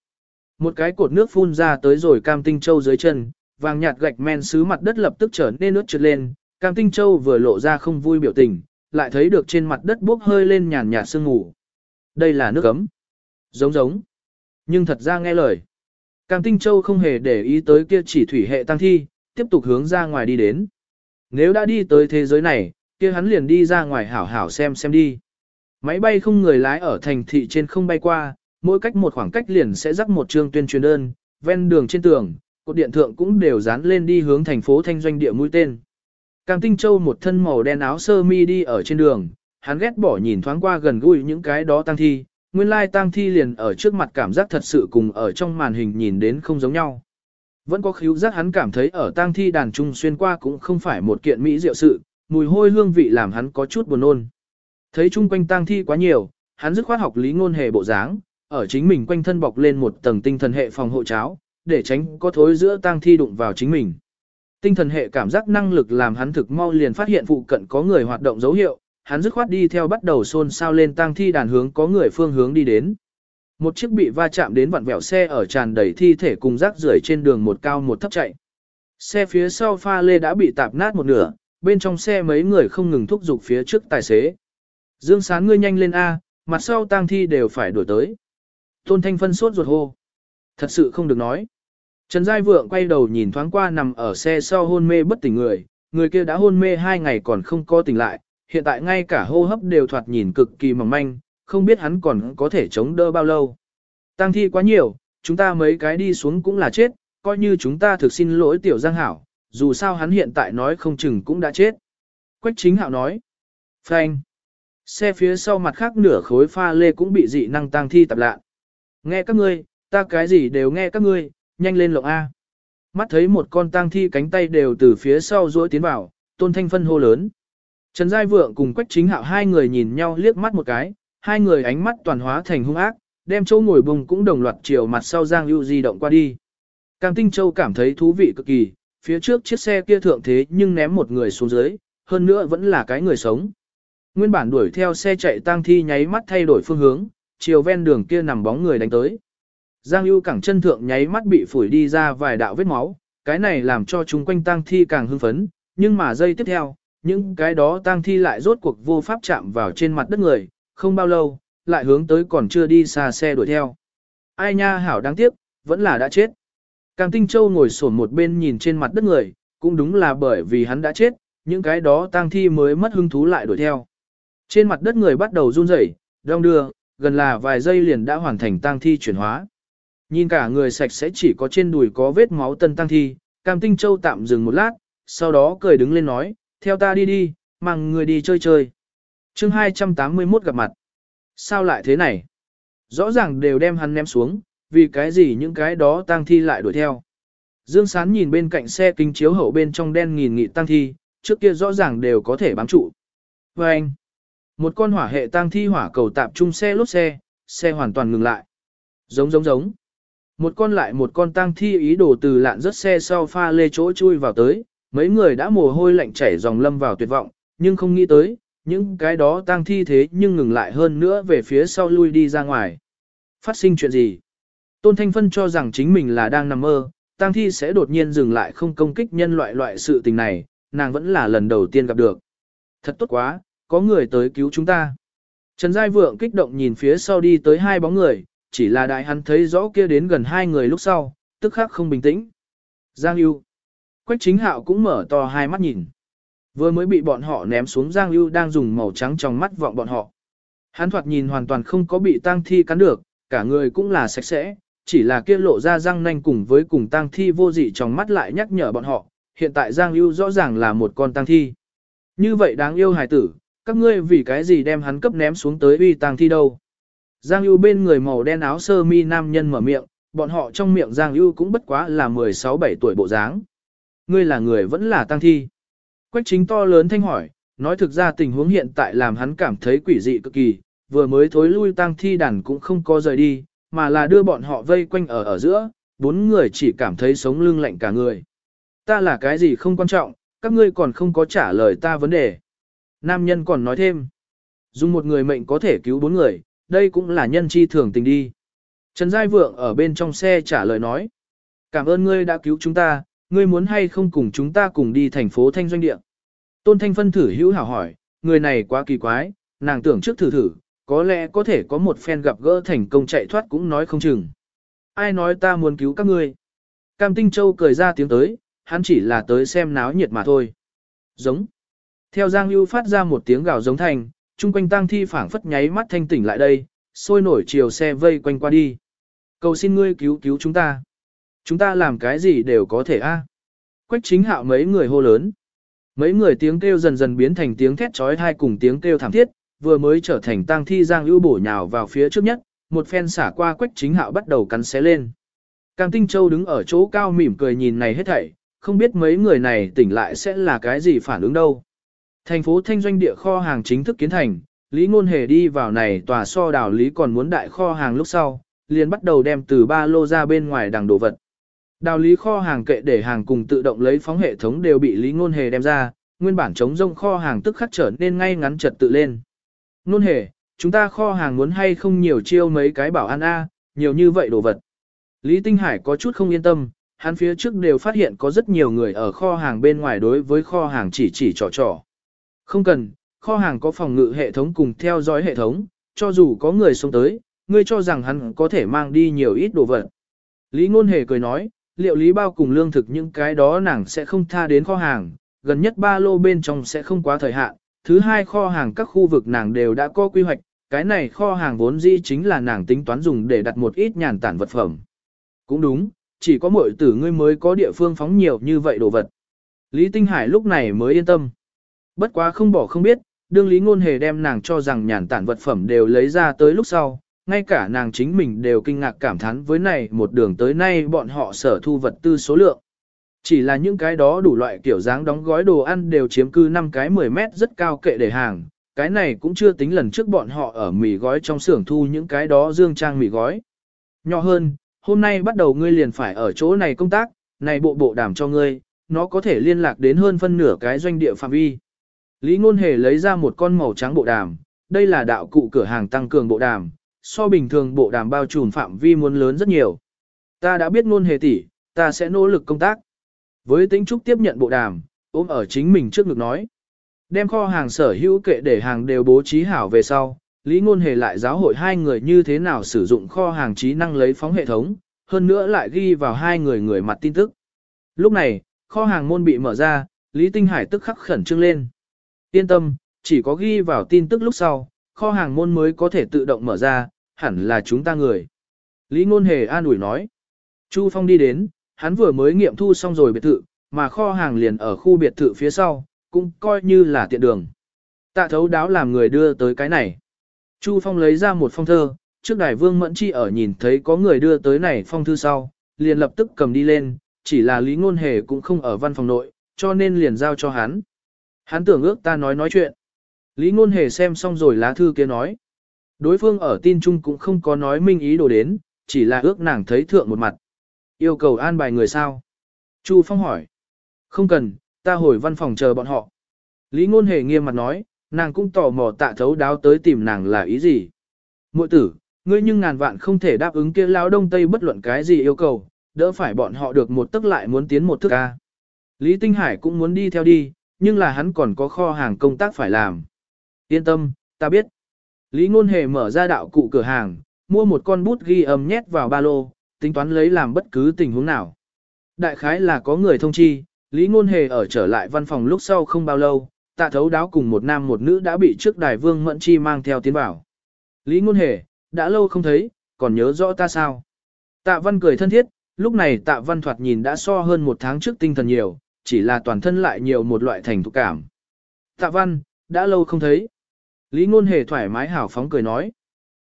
Một cái cột nước phun ra tới rồi Cam Tinh Châu dưới chân, vàng nhạt gạch men xứ mặt đất lập tức trở nên nước trượt lên, Cam Tinh Châu vừa lộ ra không vui biểu tình, lại thấy được trên mặt đất bốc hơi lên nhàn nhạt sương mù. Đây là nước ấm. Giống giống. Nhưng thật ra nghe lời. Cam Tinh Châu không hề để ý tới kia chỉ thủy hệ tăng thi, tiếp tục hướng ra ngoài đi đến. Nếu đã đi tới thế giới này, kia hắn liền đi ra ngoài hảo hảo xem xem đi. Máy bay không người lái ở thành thị trên không bay qua, mỗi cách một khoảng cách liền sẽ rắc một chương tuyên truyền đơn, ven đường trên tường, cột điện thượng cũng đều dán lên đi hướng thành phố thanh doanh địa mũi tên. Cam Tinh Châu một thân màu đen áo sơ mi đi ở trên đường, hắn ghét bỏ nhìn thoáng qua gần gũi những cái đó tăng thi, nguyên lai tăng thi liền ở trước mặt cảm giác thật sự cùng ở trong màn hình nhìn đến không giống nhau. Vẫn có khíu giác hắn cảm thấy ở tang thi đàn trung xuyên qua cũng không phải một kiện mỹ diệu sự, mùi hôi hương vị làm hắn có chút buồn nôn. Thấy chung quanh tang thi quá nhiều, hắn dứt khoát học lý ngôn hề bộ dáng, ở chính mình quanh thân bọc lên một tầng tinh thần hệ phòng hộ cháo, để tránh có thối giữa tang thi đụng vào chính mình. Tinh thần hệ cảm giác năng lực làm hắn thực mau liền phát hiện phụ cận có người hoạt động dấu hiệu, hắn dứt khoát đi theo bắt đầu xôn xao lên tang thi đàn hướng có người phương hướng đi đến. Một chiếc bị va chạm đến vặn vẹo xe ở tràn đầy thi thể cùng rác rưởi trên đường một cao một thấp chạy. Xe phía sau pha lê đã bị tạp nát một nửa, bên trong xe mấy người không ngừng thúc giục phía trước tài xế. Dương sán ngươi nhanh lên A, mặt sau tang thi đều phải đuổi tới. Tôn Thanh phân sốt ruột hô. Thật sự không được nói. Trần Giai Vượng quay đầu nhìn thoáng qua nằm ở xe sau hôn mê bất tỉnh người, người kia đã hôn mê hai ngày còn không có tỉnh lại, hiện tại ngay cả hô hấp đều thoạt nhìn cực kỳ mỏng manh, không biết hắn còn có thể chống đỡ bao lâu. Tăng thi quá nhiều, chúng ta mấy cái đi xuống cũng là chết, coi như chúng ta thực xin lỗi tiểu giang hảo, dù sao hắn hiện tại nói không chừng cũng đã chết. Quách chính hạo nói. Phanh. Xe phía sau mặt khác nửa khối pha lê cũng bị dị năng tăng thi tập lạ. Nghe các ngươi, ta cái gì đều nghe các ngươi, nhanh lên lộng A. Mắt thấy một con tang thi cánh tay đều từ phía sau duỗi tiến vào, tôn thanh phân hô lớn. Trần Giai Vượng cùng Quách Chính Hạo hai người nhìn nhau liếc mắt một cái, hai người ánh mắt toàn hóa thành hung ác, đem châu ngồi bùng cũng đồng loạt chiều mặt sau Giang Lưu di động qua đi. Cam Tinh Châu cảm thấy thú vị cực kỳ, phía trước chiếc xe kia thượng thế nhưng ném một người xuống dưới, hơn nữa vẫn là cái người sống. Nguyên bản đuổi theo xe chạy tang thi nháy mắt thay đổi phương hướng, chiều ven đường kia nằm bóng người đánh tới. Giang Ưu cẳng chân thượng nháy mắt bị phủi đi ra vài đạo vết máu, cái này làm cho chúng quanh tang thi càng hưng phấn, nhưng mà giây tiếp theo, những cái đó tang thi lại rốt cuộc vô pháp chạm vào trên mặt đất người, không bao lâu, lại hướng tới còn chưa đi xa xe đuổi theo. Ai nha hảo đáng tiếc, vẫn là đã chết. Càng Tinh Châu ngồi sổn một bên nhìn trên mặt đất người, cũng đúng là bởi vì hắn đã chết, những cái đó tang thi mới mất hứng thú lại đuổi theo. Trên mặt đất người bắt đầu run rẩy, đong đưa, gần là vài giây liền đã hoàn thành tang thi chuyển hóa. Nhìn cả người sạch sẽ chỉ có trên đùi có vết máu tân tang thi, Cam Tinh Châu tạm dừng một lát, sau đó cười đứng lên nói, theo ta đi đi, mang người đi chơi chơi. chương 281 gặp mặt. Sao lại thế này? Rõ ràng đều đem hắn ném xuống, vì cái gì những cái đó tang thi lại đuổi theo. Dương Sán nhìn bên cạnh xe kính chiếu hậu bên trong đen nghìn nghị tăng thi, trước kia rõ ràng đều có thể bám trụ. Và anh, một con hỏa hệ tăng thi hỏa cầu tạp chung xe lốt xe, xe hoàn toàn ngừng lại. Giống giống giống. Một con lại một con tang thi ý đồ từ lạn rất xe sau pha lê chỗ chui vào tới, mấy người đã mồ hôi lạnh chảy dòng lâm vào tuyệt vọng, nhưng không nghĩ tới, những cái đó tang thi thế nhưng ngừng lại hơn nữa về phía sau lui đi ra ngoài. Phát sinh chuyện gì? Tôn Thanh Phân cho rằng chính mình là đang nằm mơ, tang thi sẽ đột nhiên dừng lại không công kích nhân loại loại sự tình này, nàng vẫn là lần đầu tiên gặp được. Thật tốt quá, có người tới cứu chúng ta. Trần Giai Vượng kích động nhìn phía sau đi tới hai bóng người, chỉ là đại hắn thấy rõ kia đến gần hai người lúc sau, tức khắc không bình tĩnh. Giang Yêu. Quách chính hạo cũng mở to hai mắt nhìn. Vừa mới bị bọn họ ném xuống Giang Yêu đang dùng màu trắng trong mắt vọng bọn họ. Hắn thoạt nhìn hoàn toàn không có bị tang thi cắn được, cả người cũng là sạch sẽ, chỉ là kia lộ ra răng nanh cùng với cùng tang thi vô dị trong mắt lại nhắc nhở bọn họ, hiện tại Giang Yêu rõ ràng là một con tang thi. Như vậy đáng yêu hài tử, các ngươi vì cái gì đem hắn cấp ném xuống tới uy tang thi đâu. Giang ưu bên người màu đen áo sơ mi nam nhân mở miệng, bọn họ trong miệng Giang ưu cũng bất quá là 16-17 tuổi bộ dáng. Ngươi là người vẫn là tang thi. Quách chính to lớn thanh hỏi, nói thực ra tình huống hiện tại làm hắn cảm thấy quỷ dị cực kỳ, vừa mới thối lui tang thi đàn cũng không có rời đi, mà là đưa bọn họ vây quanh ở ở giữa, bốn người chỉ cảm thấy sống lưng lạnh cả người. Ta là cái gì không quan trọng, các ngươi còn không có trả lời ta vấn đề. Nam nhân còn nói thêm, dùng một người mệnh có thể cứu bốn người, đây cũng là nhân chi thường tình đi. Trần Giai Vượng ở bên trong xe trả lời nói, cảm ơn ngươi đã cứu chúng ta, ngươi muốn hay không cùng chúng ta cùng đi thành phố Thanh Doanh Địa. Tôn Thanh Phân thử hữu hảo hỏi, người này quá kỳ quái, nàng tưởng trước thử thử, có lẽ có thể có một phen gặp gỡ thành công chạy thoát cũng nói không chừng. Ai nói ta muốn cứu các ngươi? Cam Tinh Châu cười ra tiếng tới, hắn chỉ là tới xem náo nhiệt mà thôi. Giống. Theo Giang Lưu phát ra một tiếng gào giống thành, chung quanh tang thi phảng phất nháy mắt thanh tỉnh lại đây, sôi nổi chiều xe vây quanh qua đi. Cầu xin ngươi cứu cứu chúng ta. Chúng ta làm cái gì đều có thể a. À? Quách chính hạo mấy người hô lớn. Mấy người tiếng kêu dần dần biến thành tiếng thét trói thai cùng tiếng kêu thảm thiết, vừa mới trở thành tang thi giang ưu bổ nhào vào phía trước nhất, một phen xả qua quách chính hạo bắt đầu cắn xé lên. Cam Tinh Châu đứng ở chỗ cao mỉm cười nhìn này hết thảy, không biết mấy người này tỉnh lại sẽ là cái gì phản ứng đâu. Thành phố Thanh Doanh địa kho hàng chính thức kiến thành, Lý Ngôn Hề đi vào này tòa so đảo Lý còn muốn đại kho hàng lúc sau, liền bắt đầu đem từ ba lô ra bên ngoài đằng đồ vật. Đào lý kho hàng kệ để hàng cùng tự động lấy phóng hệ thống đều bị Lý Ngôn Hề đem ra, nguyên bản chống rông kho hàng tức khắc trở nên ngay ngắn trật tự lên. Ngôn Hề, chúng ta kho hàng muốn hay không nhiều chiêu mấy cái bảo an A, nhiều như vậy đồ vật. Lý Tinh Hải có chút không yên tâm, hắn phía trước đều phát hiện có rất nhiều người ở kho hàng bên ngoài đối với kho hàng chỉ chỉ trò trò. Không cần, kho hàng có phòng ngự hệ thống cùng theo dõi hệ thống, cho dù có người xông tới, ngươi cho rằng hắn có thể mang đi nhiều ít đồ vật. Lý Ngôn Hề cười nói, liệu lý bao cùng lương thực những cái đó nàng sẽ không tha đến kho hàng, gần nhất ba lô bên trong sẽ không quá thời hạn, thứ hai kho hàng các khu vực nàng đều đã có quy hoạch, cái này kho hàng vốn dĩ chính là nàng tính toán dùng để đặt một ít nhàn tản vật phẩm. Cũng đúng, chỉ có mỗi tử ngươi mới có địa phương phóng nhiều như vậy đồ vật. Lý Tinh Hải lúc này mới yên tâm. Bất quá không bỏ không biết, đương Lý Ngôn Hề đem nàng cho rằng nhàn tản vật phẩm đều lấy ra tới lúc sau, ngay cả nàng chính mình đều kinh ngạc cảm thán với này một đường tới nay bọn họ sở thu vật tư số lượng. Chỉ là những cái đó đủ loại kiểu dáng đóng gói đồ ăn đều chiếm cư 5 cái 10 mét rất cao kệ để hàng, cái này cũng chưa tính lần trước bọn họ ở mì gói trong xưởng thu những cái đó dương trang mì gói. Nhỏ hơn, hôm nay bắt đầu ngươi liền phải ở chỗ này công tác, này bộ bộ đảm cho ngươi, nó có thể liên lạc đến hơn phân nửa cái doanh địa phạm vi. Lý Ngôn Hề lấy ra một con màu trắng bộ đàm, đây là đạo cụ cửa hàng tăng cường bộ đàm, so bình thường bộ đàm bao trùm phạm vi muốn lớn rất nhiều. Ta đã biết ngôn hề tỷ, ta sẽ nỗ lực công tác. Với tính trúc tiếp nhận bộ đàm, ôm ở chính mình trước ngực nói. Đem kho hàng sở hữu kệ để hàng đều bố trí hảo về sau, Lý Ngôn Hề lại giáo hội hai người như thế nào sử dụng kho hàng trí năng lấy phóng hệ thống, hơn nữa lại ghi vào hai người người mặt tin tức. Lúc này, kho hàng môn bị mở ra, Lý Tinh Hải tức khắc khẩn trương lên. Yên tâm, chỉ có ghi vào tin tức lúc sau, kho hàng môn mới có thể tự động mở ra, hẳn là chúng ta người. Lý Ngôn Hề an ủi nói. Chu Phong đi đến, hắn vừa mới nghiệm thu xong rồi biệt thự, mà kho hàng liền ở khu biệt thự phía sau, cũng coi như là tiện đường. Tạ thấu đáo làm người đưa tới cái này. Chu Phong lấy ra một phong thơ, trước đài vương mẫn chi ở nhìn thấy có người đưa tới này phong thư sau, liền lập tức cầm đi lên, chỉ là Lý Ngôn Hề cũng không ở văn phòng nội, cho nên liền giao cho hắn. Hắn tưởng ước ta nói nói chuyện. Lý Ngôn Hề xem xong rồi lá thư kia nói. Đối phương ở tin chung cũng không có nói minh ý đồ đến, chỉ là ước nàng thấy thượng một mặt. Yêu cầu an bài người sao? Chu Phong hỏi. Không cần, ta hồi văn phòng chờ bọn họ. Lý ngôn hề nghiêm mặt nói, nàng cũng tò mò tạ thấu đáo tới tìm nàng là ý gì. Muội tử, ngươi nhưng ngàn vạn không thể đáp ứng kia lão đông tây bất luận cái gì yêu cầu, đỡ phải bọn họ được một tức lại muốn tiến một thức ca. Lý Tinh Hải cũng muốn đi theo đi, nhưng là hắn còn có kho hàng công tác phải làm. Yên tâm, ta biết. Lý Ngôn Hề mở ra đạo cụ cửa hàng, mua một con bút ghi âm nhét vào ba lô, tính toán lấy làm bất cứ tình huống nào. Đại khái là có người thông chi, Lý Ngôn Hề ở trở lại văn phòng lúc sau không bao lâu, tạ thấu đáo cùng một nam một nữ đã bị trước đài vương mẫn chi mang theo tiến vào. Lý Ngôn Hề, đã lâu không thấy, còn nhớ rõ ta sao? Tạ văn cười thân thiết, lúc này tạ văn thoạt nhìn đã so hơn một tháng trước tinh thần nhiều, chỉ là toàn thân lại nhiều một loại thành thục cảm. Tạ văn, đã lâu không thấy. Lý Ngôn Hề thoải mái hào phóng cười nói.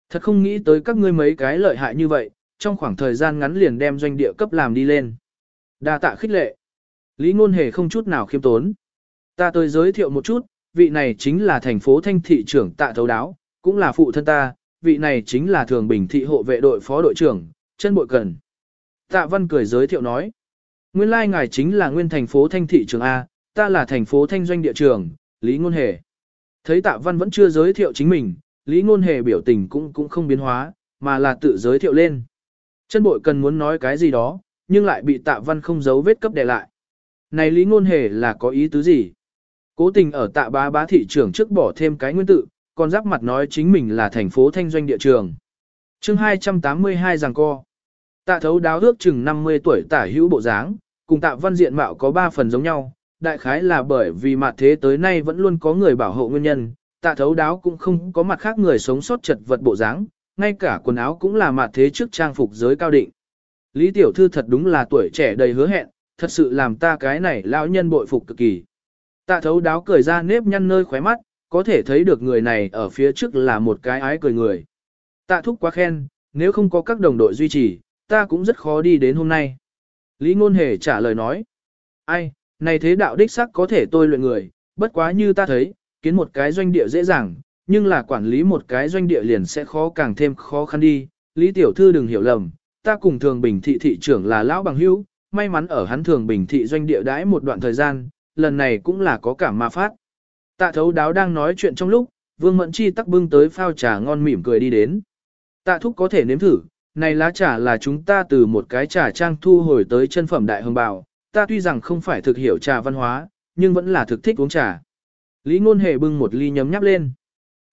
Thật không nghĩ tới các ngươi mấy cái lợi hại như vậy, trong khoảng thời gian ngắn liền đem doanh địa cấp làm đi lên. Đa tạ khích lệ. Lý Ngôn Hề không chút nào khiêm tốn. Ta tới giới thiệu một chút, vị này chính là thành phố thanh thị trưởng tạ thấu đáo, cũng là phụ thân ta, vị này chính là thường bình thị hộ vệ đội phó đội trưởng, chân bội cần. Tạ văn cười giới thiệu nói. Nguyên lai ngài chính là nguyên thành phố thanh thị trường A, ta là thành phố thanh doanh địa trường, Lý Ngôn Hề. Thấy tạ văn vẫn chưa giới thiệu chính mình, Lý Ngôn Hề biểu tình cũng cũng không biến hóa, mà là tự giới thiệu lên. Chân bội cần muốn nói cái gì đó, nhưng lại bị tạ văn không giấu vết cấp đè lại. Này Lý Ngôn Hề là có ý tứ gì? Cố tình ở tạ bá bá thị trường trước bỏ thêm cái nguyên tự, còn giáp mặt nói chính mình là thành phố thanh doanh địa trường. chương 282 rằng co. Tạ thấu đáo ước chừng 50 tuổi tả hữu bộ dáng, cùng tạ văn diện mạo có 3 phần giống nhau, đại khái là bởi vì mặt thế tới nay vẫn luôn có người bảo hộ nguyên nhân, tạ thấu đáo cũng không có mặt khác người sống sót chật vật bộ dáng, ngay cả quần áo cũng là mặt thế trước trang phục giới cao định. Lý tiểu thư thật đúng là tuổi trẻ đầy hứa hẹn, thật sự làm ta cái này lão nhân bội phục cực kỳ. Tạ thấu đáo cười ra nếp nhăn nơi khóe mắt, có thể thấy được người này ở phía trước là một cái ái cười người. Tạ thúc quá khen, nếu không có các đồng đội duy trì, ta cũng rất khó đi đến hôm nay. Lý Ngôn Hề trả lời nói, ai, này thế đạo đích sắc có thể tôi luyện người, bất quá như ta thấy, kiến một cái doanh địa dễ dàng, nhưng là quản lý một cái doanh địa liền sẽ khó càng thêm khó khăn đi. Lý Tiểu Thư đừng hiểu lầm, ta cùng Thường Bình Thị Thị trưởng là Lão Bằng Hữu may mắn ở hắn Thường Bình Thị doanh địa đãi một đoạn thời gian, lần này cũng là có cảm ma phát. Tạ thấu đáo đang nói chuyện trong lúc, Vương Mẫn Chi tắc bưng tới phao trà ngon mỉm cười đi đến. Tạ thúc có thể nếm thử, này lá trà là chúng ta từ một cái trà trang thu hồi tới chân phẩm đại hồng bào, ta tuy rằng không phải thực hiểu trà văn hóa, nhưng vẫn là thực thích uống trà. Lý Ngôn Hề bưng một ly nhấm nháp lên.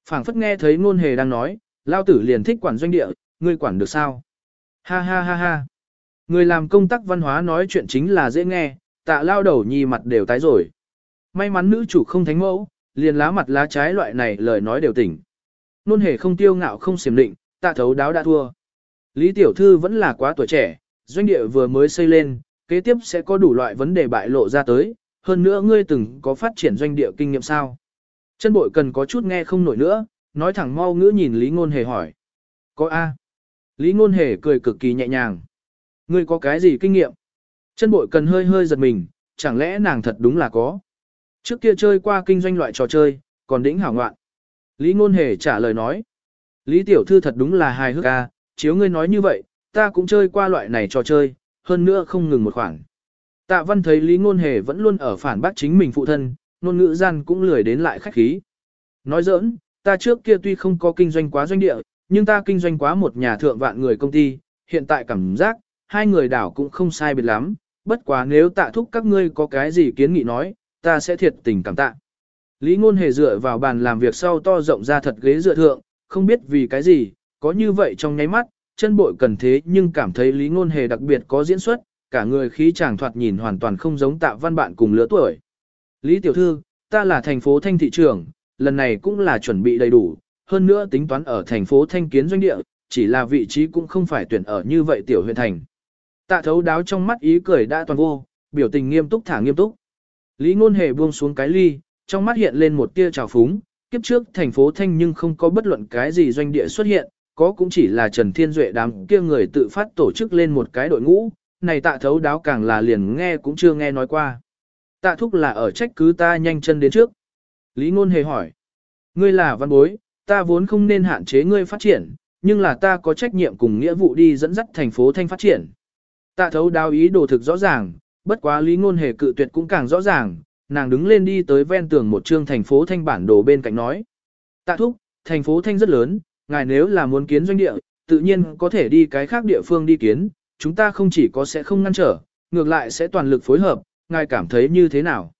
phảng phất nghe thấy Ngôn Hề đang nói, lao tử liền thích quản doanh địa, ngươi quản được sao? Ha ha ha ha. Người làm công tác văn hóa nói chuyện chính là dễ nghe, tạ lao đầu nhì mặt đều tái rồi. May mắn nữ chủ không thánh mẫu, liền lá mặt lá trái loại này lời nói đều tỉnh. Nôn hề không tiêu ngạo không xiểm định, tạ thấu đáo đã thua. Lý Tiểu Thư vẫn là quá tuổi trẻ, doanh địa vừa mới xây lên, kế tiếp sẽ có đủ loại vấn đề bại lộ ra tới, hơn nữa ngươi từng có phát triển doanh địa kinh nghiệm sao. Chân bội cần có chút nghe không nổi nữa, nói thẳng mau ngữ nhìn Lý Ngôn Hề hỏi. Có A. Lý Ngôn Hề cười cực kỳ nhẹ nhàng. Ngươi có cái gì kinh nghiệm? Chân bội cần hơi hơi giật mình, chẳng lẽ nàng thật đúng là có. Trước kia chơi qua kinh doanh loại trò chơi, còn đỉnh hảo ngoạn. Lý Ngôn Hề trả lời nói. Lý Tiểu Thư thật đúng là hài hước ca, chiếu ngươi nói như vậy, ta cũng chơi qua loại này trò chơi, hơn nữa không ngừng một khoảng. Tạ Văn thấy Lý Ngôn Hề vẫn luôn ở phản bác chính mình phụ thân, ngôn ngữ gian cũng lười đến lại khách khí. Nói giỡn, ta trước kia tuy không có kinh doanh quá doanh địa, nhưng ta kinh doanh quá một nhà thượng vạn người công ty, hiện tại cảm giác, hai người đảo cũng không sai biệt lắm, bất quá nếu tạ thúc các ngươi có cái gì kiến nghị nói, ta sẽ thiệt tình cảm tạ. Lý ngôn hề dựa vào bàn làm việc sau to rộng ra thật ghế dựa thượng, không biết vì cái gì, có như vậy trong nháy mắt, chân bội cần thế nhưng cảm thấy lý ngôn hề đặc biệt có diễn xuất, cả người khí chàng thoạt nhìn hoàn toàn không giống tạ văn bạn cùng lứa tuổi. Lý tiểu thư, ta là thành phố thanh thị trưởng, lần này cũng là chuẩn bị đầy đủ, hơn nữa tính toán ở thành phố thanh kiến doanh địa, chỉ là vị trí cũng không phải tuyển ở như vậy tiểu huyện thành. Tạ thấu đáo trong mắt ý cười đã toàn vô, biểu tình nghiêm túc thả nghiêm túc. Lý ngôn hề buông xuống cái ly, trong mắt hiện lên một tia trào phúng, kiếp trước thành phố Thanh nhưng không có bất luận cái gì doanh địa xuất hiện, có cũng chỉ là Trần Thiên Duệ đám kia người tự phát tổ chức lên một cái đội ngũ, này tạ thấu đáo càng là liền nghe cũng chưa nghe nói qua. Tạ thúc là ở trách cứ ta nhanh chân đến trước. Lý ngôn hề hỏi, ngươi là văn bối, ta vốn không nên hạn chế ngươi phát triển, nhưng là ta có trách nhiệm cùng nghĩa vụ đi dẫn dắt thành phố Thanh phát triển. Tạ thấu đáo ý đồ thực rõ ràng, bất quá lý ngôn hề cự tuyệt cũng càng rõ ràng, nàng đứng lên đi tới ven tường một trương thành phố thanh bản đồ bên cạnh nói. Tạ thúc, thành phố thanh rất lớn, ngài nếu là muốn kiến doanh địa, tự nhiên có thể đi cái khác địa phương đi kiến, chúng ta không chỉ có sẽ không ngăn trở, ngược lại sẽ toàn lực phối hợp, ngài cảm thấy như thế nào.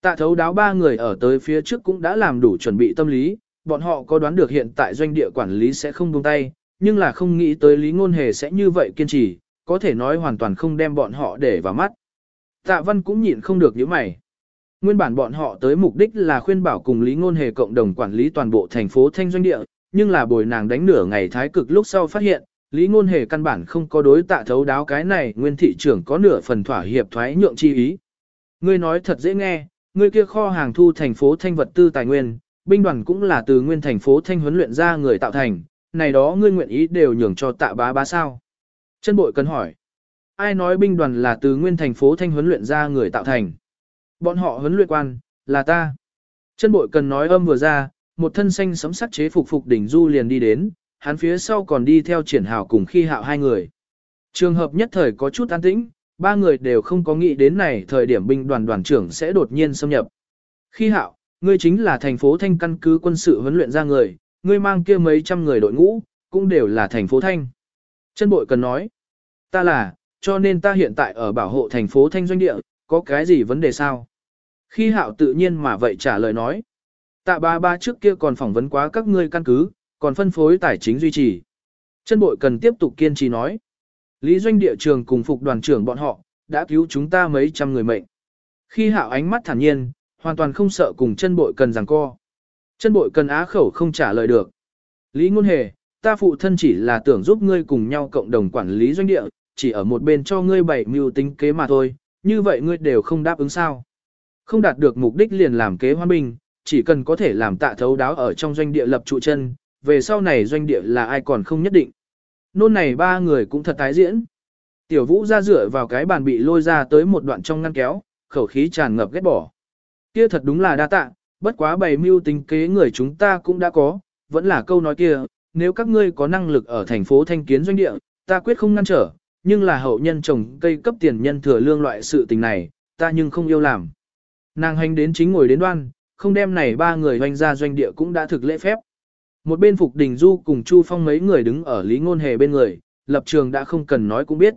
Tạ thấu đáo ba người ở tới phía trước cũng đã làm đủ chuẩn bị tâm lý, bọn họ có đoán được hiện tại doanh địa quản lý sẽ không buông tay, nhưng là không nghĩ tới lý ngôn hề sẽ như vậy kiên trì, có thể nói hoàn toàn không đem bọn họ để vào mắt. Tạ văn cũng nhịn không được những mày. Nguyên bản bọn họ tới mục đích là khuyên bảo cùng Lý Ngôn Hề cộng đồng quản lý toàn bộ thành phố Thanh Doanh Địa, nhưng là bồi nàng đánh nửa ngày thái cực lúc sau phát hiện, Lý Ngôn Hề căn bản không có đối tạ thấu đáo cái này nguyên thị trưởng có nửa phần thỏa hiệp thoái nhượng chi ý. Ngươi nói thật dễ nghe, ngươi kia kho hàng thu thành phố Thanh vật tư tài nguyên, binh đoàn cũng là từ nguyên thành phố Thanh huấn luyện ra người tạo thành, này đó ngươi nguyện ý đều nhường cho tạ bá bá sao. Chân bội cần hỏi, ai nói binh đoàn là từ nguyên thành phố Thanh huấn luyện ra người tạo thành? Bọn họ huấn luyện quan, là ta. Chân bội cần nói âm vừa ra, một thân xanh sấm sắc chế phục phục đỉnh du liền đi đến, hắn phía sau còn đi theo triển hào cùng khi hạo hai người. Trường hợp nhất thời có chút an tĩnh, ba người đều không có nghĩ đến này thời điểm binh đoàn đoàn trưởng sẽ đột nhiên xâm nhập. Khi hạo, ngươi chính là thành phố thanh căn cứ quân sự huấn luyện ra người, ngươi mang kia mấy trăm người đội ngũ, cũng đều là thành phố thanh. Chân bội cần nói, ta là, cho nên ta hiện tại ở bảo hộ thành phố thanh doanh địa, có cái gì vấn đề sao? Khi hạo tự nhiên mà vậy trả lời nói. Tạ ba ba trước kia còn phỏng vấn quá các ngươi căn cứ, còn phân phối tài chính duy trì. Chân bội cần tiếp tục kiên trì nói. Lý doanh địa trường cùng phục đoàn trưởng bọn họ, đã cứu chúng ta mấy trăm người mệnh. Khi hạo ánh mắt thản nhiên, hoàn toàn không sợ cùng chân bội cần giằng co. Chân bội cần á khẩu không trả lời được. Lý ngôn hề, ta phụ thân chỉ là tưởng giúp ngươi cùng nhau cộng đồng quản lý doanh địa, chỉ ở một bên cho ngươi bảy mưu tính kế mà thôi, như vậy ngươi đều không đáp ứng sao. Không đạt được mục đích liền làm kế hoa bình chỉ cần có thể làm tạ thấu đáo ở trong doanh địa lập trụ chân, về sau này doanh địa là ai còn không nhất định. Nôn này ba người cũng thật tái diễn. Tiểu vũ ra dựa vào cái bàn bị lôi ra tới một đoạn trong ngăn kéo, khẩu khí tràn ngập ghét bỏ. Kia thật đúng là đa tạ, bất quá bày mưu tính kế người chúng ta cũng đã có, vẫn là câu nói kia, nếu các ngươi có năng lực ở thành phố thanh kiến doanh địa, ta quyết không ngăn trở, nhưng là hậu nhân trồng cây cấp tiền nhân thừa lương loại sự tình này, ta nhưng không yêu làm. Nàng hành đến chính ngồi đến đoan, không đem này ba người doanh ra doanh địa cũng đã thực lễ phép. Một bên Phục Đình Du cùng Chu Phong mấy người đứng ở Lý Ngôn Hề bên người, lập trường đã không cần nói cũng biết.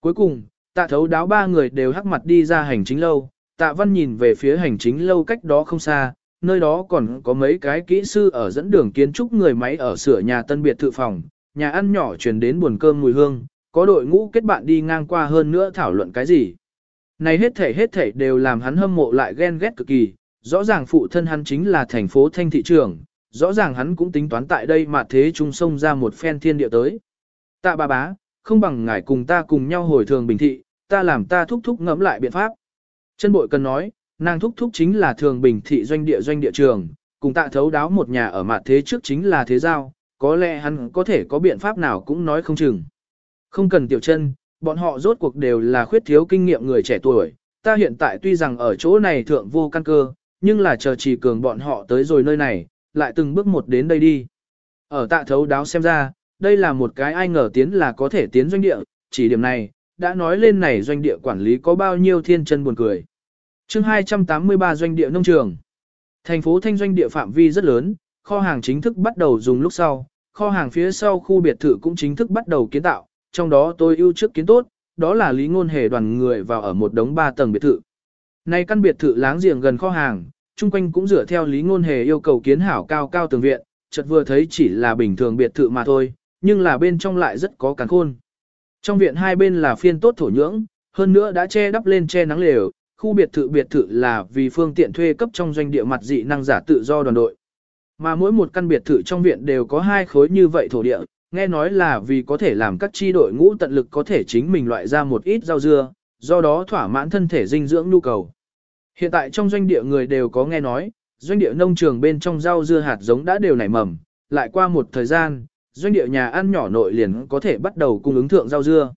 Cuối cùng, tạ thấu đáo ba người đều hắc mặt đi ra hành chính lâu, tạ văn nhìn về phía hành chính lâu cách đó không xa, nơi đó còn có mấy cái kỹ sư ở dẫn đường kiến trúc người máy ở sửa nhà tân biệt thự phòng, nhà ăn nhỏ truyền đến buồn cơm mùi hương, có đội ngũ kết bạn đi ngang qua hơn nữa thảo luận cái gì. Này hết thể hết thể đều làm hắn hâm mộ lại ghen ghét cực kỳ, rõ ràng phụ thân hắn chính là thành phố thanh thị trường, rõ ràng hắn cũng tính toán tại đây mà thế trung sông ra một phen thiên địa tới. Tạ bà bá, không bằng ngài cùng ta cùng nhau hồi thường bình thị, ta làm ta thúc thúc ngẫm lại biện pháp. Chân bội cần nói, nàng thúc thúc chính là thường bình thị doanh địa doanh địa trường, cùng tạ thấu đáo một nhà ở mặt thế trước chính là thế giao, có lẽ hắn có thể có biện pháp nào cũng nói không chừng. Không cần tiểu chân, bọn họ rốt cuộc đều là khuyết thiếu kinh nghiệm người trẻ tuổi, ta hiện tại tuy rằng ở chỗ này thượng vô căn cơ, nhưng là chờ chỉ cường bọn họ tới rồi nơi này, lại từng bước một đến đây đi. Ở tạ thấu đáo xem ra, đây là một cái ai ngờ tiến là có thể tiến doanh địa, chỉ điểm này, đã nói lên này doanh địa quản lý có bao nhiêu thiên chân buồn cười. chương 283 doanh địa nông trường. Thành phố Thanh doanh địa phạm vi rất lớn, kho hàng chính thức bắt đầu dùng lúc sau, kho hàng phía sau khu biệt thự cũng chính thức bắt đầu kiến tạo, trong đó tôi ưu trước kiến tốt, đó là lý ngôn hề đoàn người vào ở một đống ba tầng biệt thự. Này căn biệt thự láng giềng gần kho hàng, chung quanh cũng dựa theo lý ngôn hề yêu cầu kiến hảo cao cao tường viện, chợt vừa thấy chỉ là bình thường biệt thự mà thôi, nhưng là bên trong lại rất có càn khôn. Trong viện hai bên là phiên tốt thổ nhưỡng, hơn nữa đã che đắp lên che nắng lều, khu biệt thự biệt thự là vì phương tiện thuê cấp trong doanh địa mặt dị năng giả tự do đoàn đội. Mà mỗi một căn biệt thự trong viện đều có hai khối như vậy thổ địa, nghe nói là vì có thể làm các chi đội ngũ tận lực có thể chính mình loại ra một ít rau dưa, do đó thỏa mãn thân thể dinh dưỡng nhu cầu. Hiện tại trong doanh địa người đều có nghe nói, doanh địa nông trường bên trong rau dưa hạt giống đã đều nảy mầm, lại qua một thời gian, doanh địa nhà ăn nhỏ nội liền có thể bắt đầu cung ứng thượng rau dưa.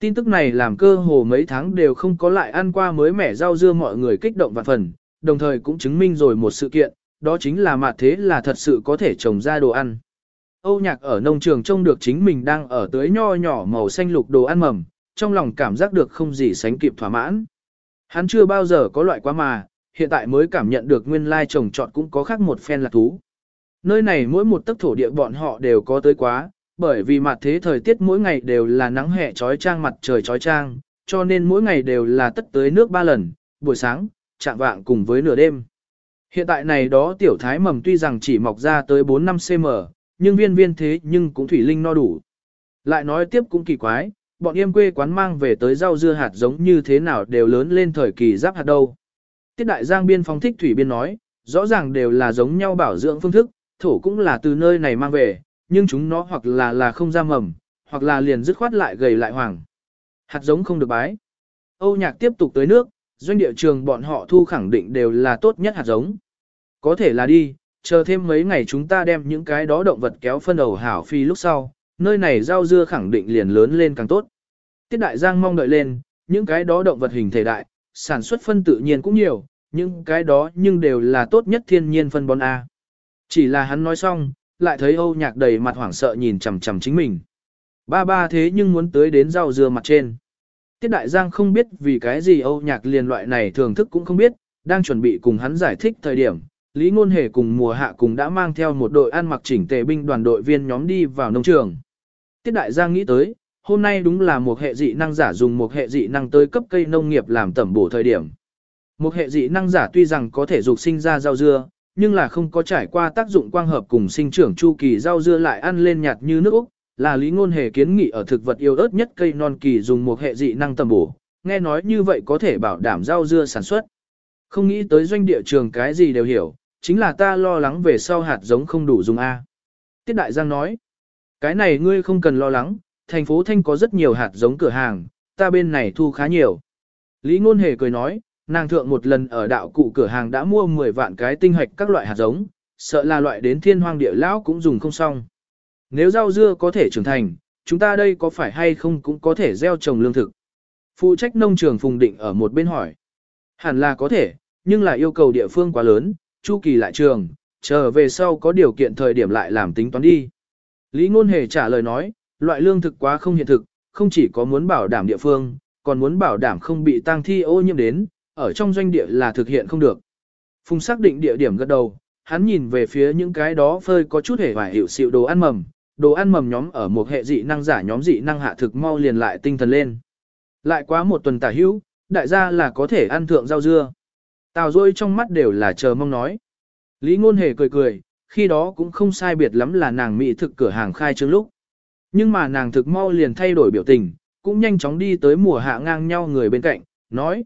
Tin tức này làm cơ hồ mấy tháng đều không có lại ăn qua mới mẻ rau dưa mọi người kích động vạn phần, đồng thời cũng chứng minh rồi một sự kiện, đó chính là mặt thế là thật sự có thể trồng ra đồ ăn. Âu nhạc ở nông trường trông được chính mình đang ở tới nho nhỏ màu xanh lục đồ ăn mầm, trong lòng cảm giác được không gì sánh kịp thỏa mãn. Hắn chưa bao giờ có loại quá mà, hiện tại mới cảm nhận được nguyên lai trồng trọt cũng có khác một phen lạc thú. Nơi này mỗi một tấc thổ địa bọn họ đều có tới quá, bởi vì mặt thế thời tiết mỗi ngày đều là nắng hè trói trang mặt trời trói trang, cho nên mỗi ngày đều là tất tới nước ba lần, buổi sáng, chạm vạng cùng với nửa đêm. Hiện tại này đó tiểu thái mầm tuy rằng chỉ mọc ra tới 4-5 cm, nhưng viên viên thế nhưng cũng thủy linh no đủ. Lại nói tiếp cũng kỳ quái, bọn em quê quán mang về tới rau dưa hạt giống như thế nào đều lớn lên thời kỳ giáp hạt đâu. Tiết đại giang biên phóng thích thủy biên nói, rõ ràng đều là giống nhau bảo dưỡng phương thức, thổ cũng là từ nơi này mang về, nhưng chúng nó hoặc là là không ra mầm, hoặc là liền dứt khoát lại gầy lại hoàng. Hạt giống không được bái. Âu nhạc tiếp tục tới nước, doanh địa trường bọn họ thu khẳng định đều là tốt nhất hạt giống. Có thể là đi, chờ thêm mấy ngày chúng ta đem những cái đó động vật kéo phân đầu hảo phi lúc sau, nơi này rau dưa khẳng định liền lớn lên càng tốt. Tiết đại giang mong đợi lên, những cái đó động vật hình thể đại, sản xuất phân tự nhiên cũng nhiều, những cái đó nhưng đều là tốt nhất thiên nhiên phân bón A. Chỉ là hắn nói xong, lại thấy Âu nhạc đầy mặt hoảng sợ nhìn chằm chằm chính mình. Ba ba thế nhưng muốn tới đến rau dưa mặt trên. Tiết đại giang không biết vì cái gì Âu nhạc liền loại này thưởng thức cũng không biết, đang chuẩn bị cùng hắn giải thích thời điểm. Lý Ngôn Hề cùng mùa hạ cùng đã mang theo một đội ăn mặc chỉnh tề binh đoàn đội viên nhóm đi vào nông trường. Tiết đại giang nghĩ tới, hôm nay đúng là một hệ dị năng giả dùng một hệ dị năng tới cấp cây nông nghiệp làm tẩm bổ thời điểm. Một hệ dị năng giả tuy rằng có thể dục sinh ra rau dưa, nhưng là không có trải qua tác dụng quang hợp cùng sinh trưởng chu kỳ rau dưa lại ăn lên nhạt như nước Úc, là lý ngôn hề kiến nghị ở thực vật yêu ớt nhất cây non kỳ dùng một hệ dị năng tầm bổ, nghe nói như vậy có thể bảo đảm rau dưa sản xuất. Không nghĩ tới doanh địa trường cái gì đều hiểu, chính là ta lo lắng về sau hạt giống không đủ dùng A. Tiết Đại Giang nói, cái này ngươi không cần lo lắng, thành phố Thanh có rất nhiều hạt giống cửa hàng, ta bên này thu khá nhiều. Lý Ngôn Hề cười nói, nàng thượng một lần ở đạo cụ cửa hàng đã mua 10 vạn cái tinh hạch các loại hạt giống, sợ là loại đến thiên hoang địa lão cũng dùng không xong. Nếu rau dưa có thể trưởng thành, chúng ta đây có phải hay không cũng có thể gieo trồng lương thực. Phụ trách nông trường Phùng Định ở một bên hỏi. Hẳn là có thể, nhưng là yêu cầu địa phương quá lớn, chu kỳ lại trường, chờ về sau có điều kiện thời điểm lại làm tính toán đi. Lý Ngôn Hề trả lời nói, loại lương thực quá không hiện thực, không chỉ có muốn bảo đảm địa phương, còn muốn bảo đảm không bị tang thi ô nhiễm đến, ở trong doanh địa là thực hiện không được. Phùng xác định địa điểm gật đầu, hắn nhìn về phía những cái đó phơi có chút hề hoài hiệu xịu đồ ăn mầm, đồ ăn mầm nhóm ở một hệ dị năng giả nhóm dị năng hạ thực mau liền lại tinh thần lên. Lại quá một tuần tả hữu, đại gia là có thể ăn thượng rau dưa. Tào rôi trong mắt đều là chờ mong nói. Lý ngôn hề cười cười, khi đó cũng không sai biệt lắm là nàng mỹ thực cửa hàng khai trương lúc. Nhưng mà nàng thực mau liền thay đổi biểu tình, cũng nhanh chóng đi tới mùa hạ ngang nhau người bên cạnh, nói.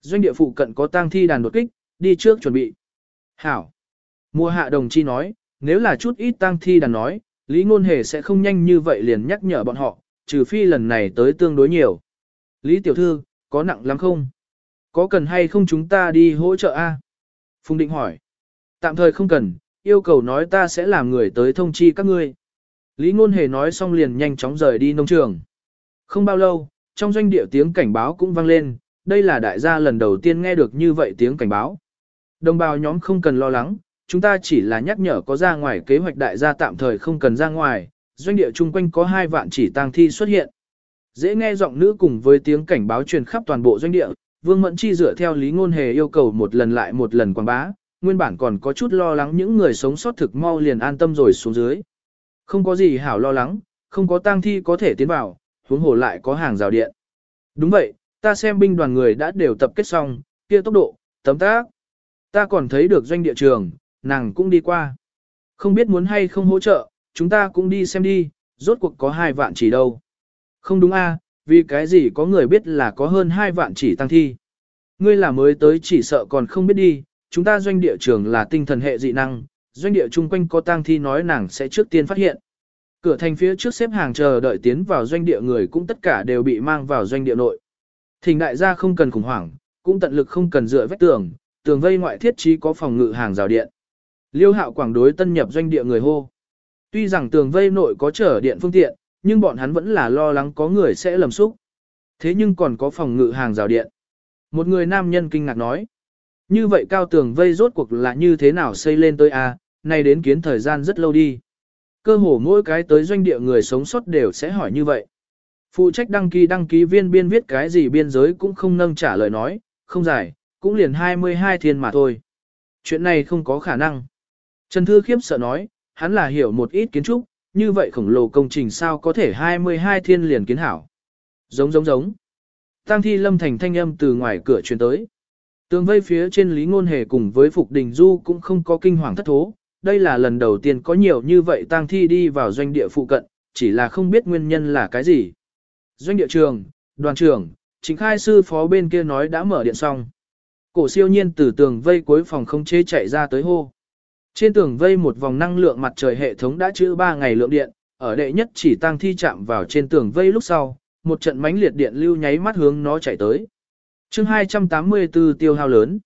Doanh địa phụ cận có tang thi đàn đột kích, đi trước chuẩn bị. Hảo. Mùa hạ đồng chi nói, nếu là chút ít tang thi đàn nói, Lý Ngôn Hề sẽ không nhanh như vậy liền nhắc nhở bọn họ, trừ phi lần này tới tương đối nhiều. Lý Tiểu Thư, có nặng lắm không? Có cần hay không chúng ta đi hỗ trợ a? Phùng Định hỏi. Tạm thời không cần, yêu cầu nói ta sẽ làm người tới thông chi các ngươi. Lý Ngôn Hề nói xong liền nhanh chóng rời đi nông trường. Không bao lâu, trong doanh địa tiếng cảnh báo cũng vang lên, đây là đại gia lần đầu tiên nghe được như vậy tiếng cảnh báo. Đồng bào nhóm không cần lo lắng, chúng ta chỉ là nhắc nhở có ra ngoài kế hoạch đại gia tạm thời không cần ra ngoài, doanh địa chung quanh có hai vạn chỉ tang thi xuất hiện. Dễ nghe giọng nữ cùng với tiếng cảnh báo truyền khắp toàn bộ doanh địa, Vương Mẫn Chi dựa theo lý ngôn hề yêu cầu một lần lại một lần quảng bá, nguyên bản còn có chút lo lắng những người sống sót thực mau liền an tâm rồi xuống dưới. Không có gì hảo lo lắng, không có tang thi có thể tiến vào, huống hồ lại có hàng rào điện. Đúng vậy, ta xem binh đoàn người đã đều tập kết xong, kia tốc độ, tấm tác. Ta còn thấy được doanh địa trường, nàng cũng đi qua. Không biết muốn hay không hỗ trợ, chúng ta cũng đi xem đi, rốt cuộc có hai vạn chỉ đâu. Không đúng a, vì cái gì có người biết là có hơn hai vạn chỉ tăng thi. Ngươi là mới tới chỉ sợ còn không biết đi, chúng ta doanh địa trường là tinh thần hệ dị năng, doanh địa chung quanh có tang thi nói nàng sẽ trước tiên phát hiện. Cửa thành phía trước xếp hàng chờ đợi tiến vào doanh địa người cũng tất cả đều bị mang vào doanh địa nội. Thỉnh đại gia không cần khủng hoảng, cũng tận lực không cần dựa vách tường, tường vây ngoại thiết trí có phòng ngự hàng rào điện. Liêu hạo quảng đối tân nhập doanh địa người hô. Tuy rằng tường vây nội có trở điện phương tiện, nhưng bọn hắn vẫn là lo lắng có người sẽ lầm xúc. Thế nhưng còn có phòng ngự hàng rào điện. Một người nam nhân kinh ngạc nói. Như vậy cao tường vây rốt cuộc là như thế nào xây lên tới A, nay đến kiến thời gian rất lâu đi. Cơ hồ mỗi cái tới doanh địa người sống sót đều sẽ hỏi như vậy. Phụ trách đăng ký đăng ký viên biên viết cái gì biên giới cũng không nâng trả lời nói, không giải, cũng liền 22 thiên mà thôi. Chuyện này không có khả năng. Trần Thư khiếp sợ nói, hắn là hiểu một ít kiến trúc, như vậy khổng lồ công trình sao có thể 22 thiên liền kiến hảo. Giống giống giống. Tăng thi lâm thành thanh âm từ ngoài cửa truyền tới. Tường vây phía trên Lý Ngôn Hề cùng với Phục Đình Du cũng không có kinh hoàng thất thố. Đây là lần đầu tiên có nhiều như vậy tang thi đi vào doanh địa phụ cận, chỉ là không biết nguyên nhân là cái gì. Doanh địa trường, đoàn trưởng, chính khai sư phó bên kia nói đã mở điện xong. Cổ siêu nhiên từ tường vây cuối phòng không chế chạy ra tới hô. Trên tường vây một vòng năng lượng mặt trời hệ thống đã trữ 3 ngày lượng điện, ở đệ nhất chỉ tăng thi chạm vào trên tường vây lúc sau, một trận mãnh liệt điện lưu nháy mắt hướng nó chạy tới chương 284 tiêu hao lớn.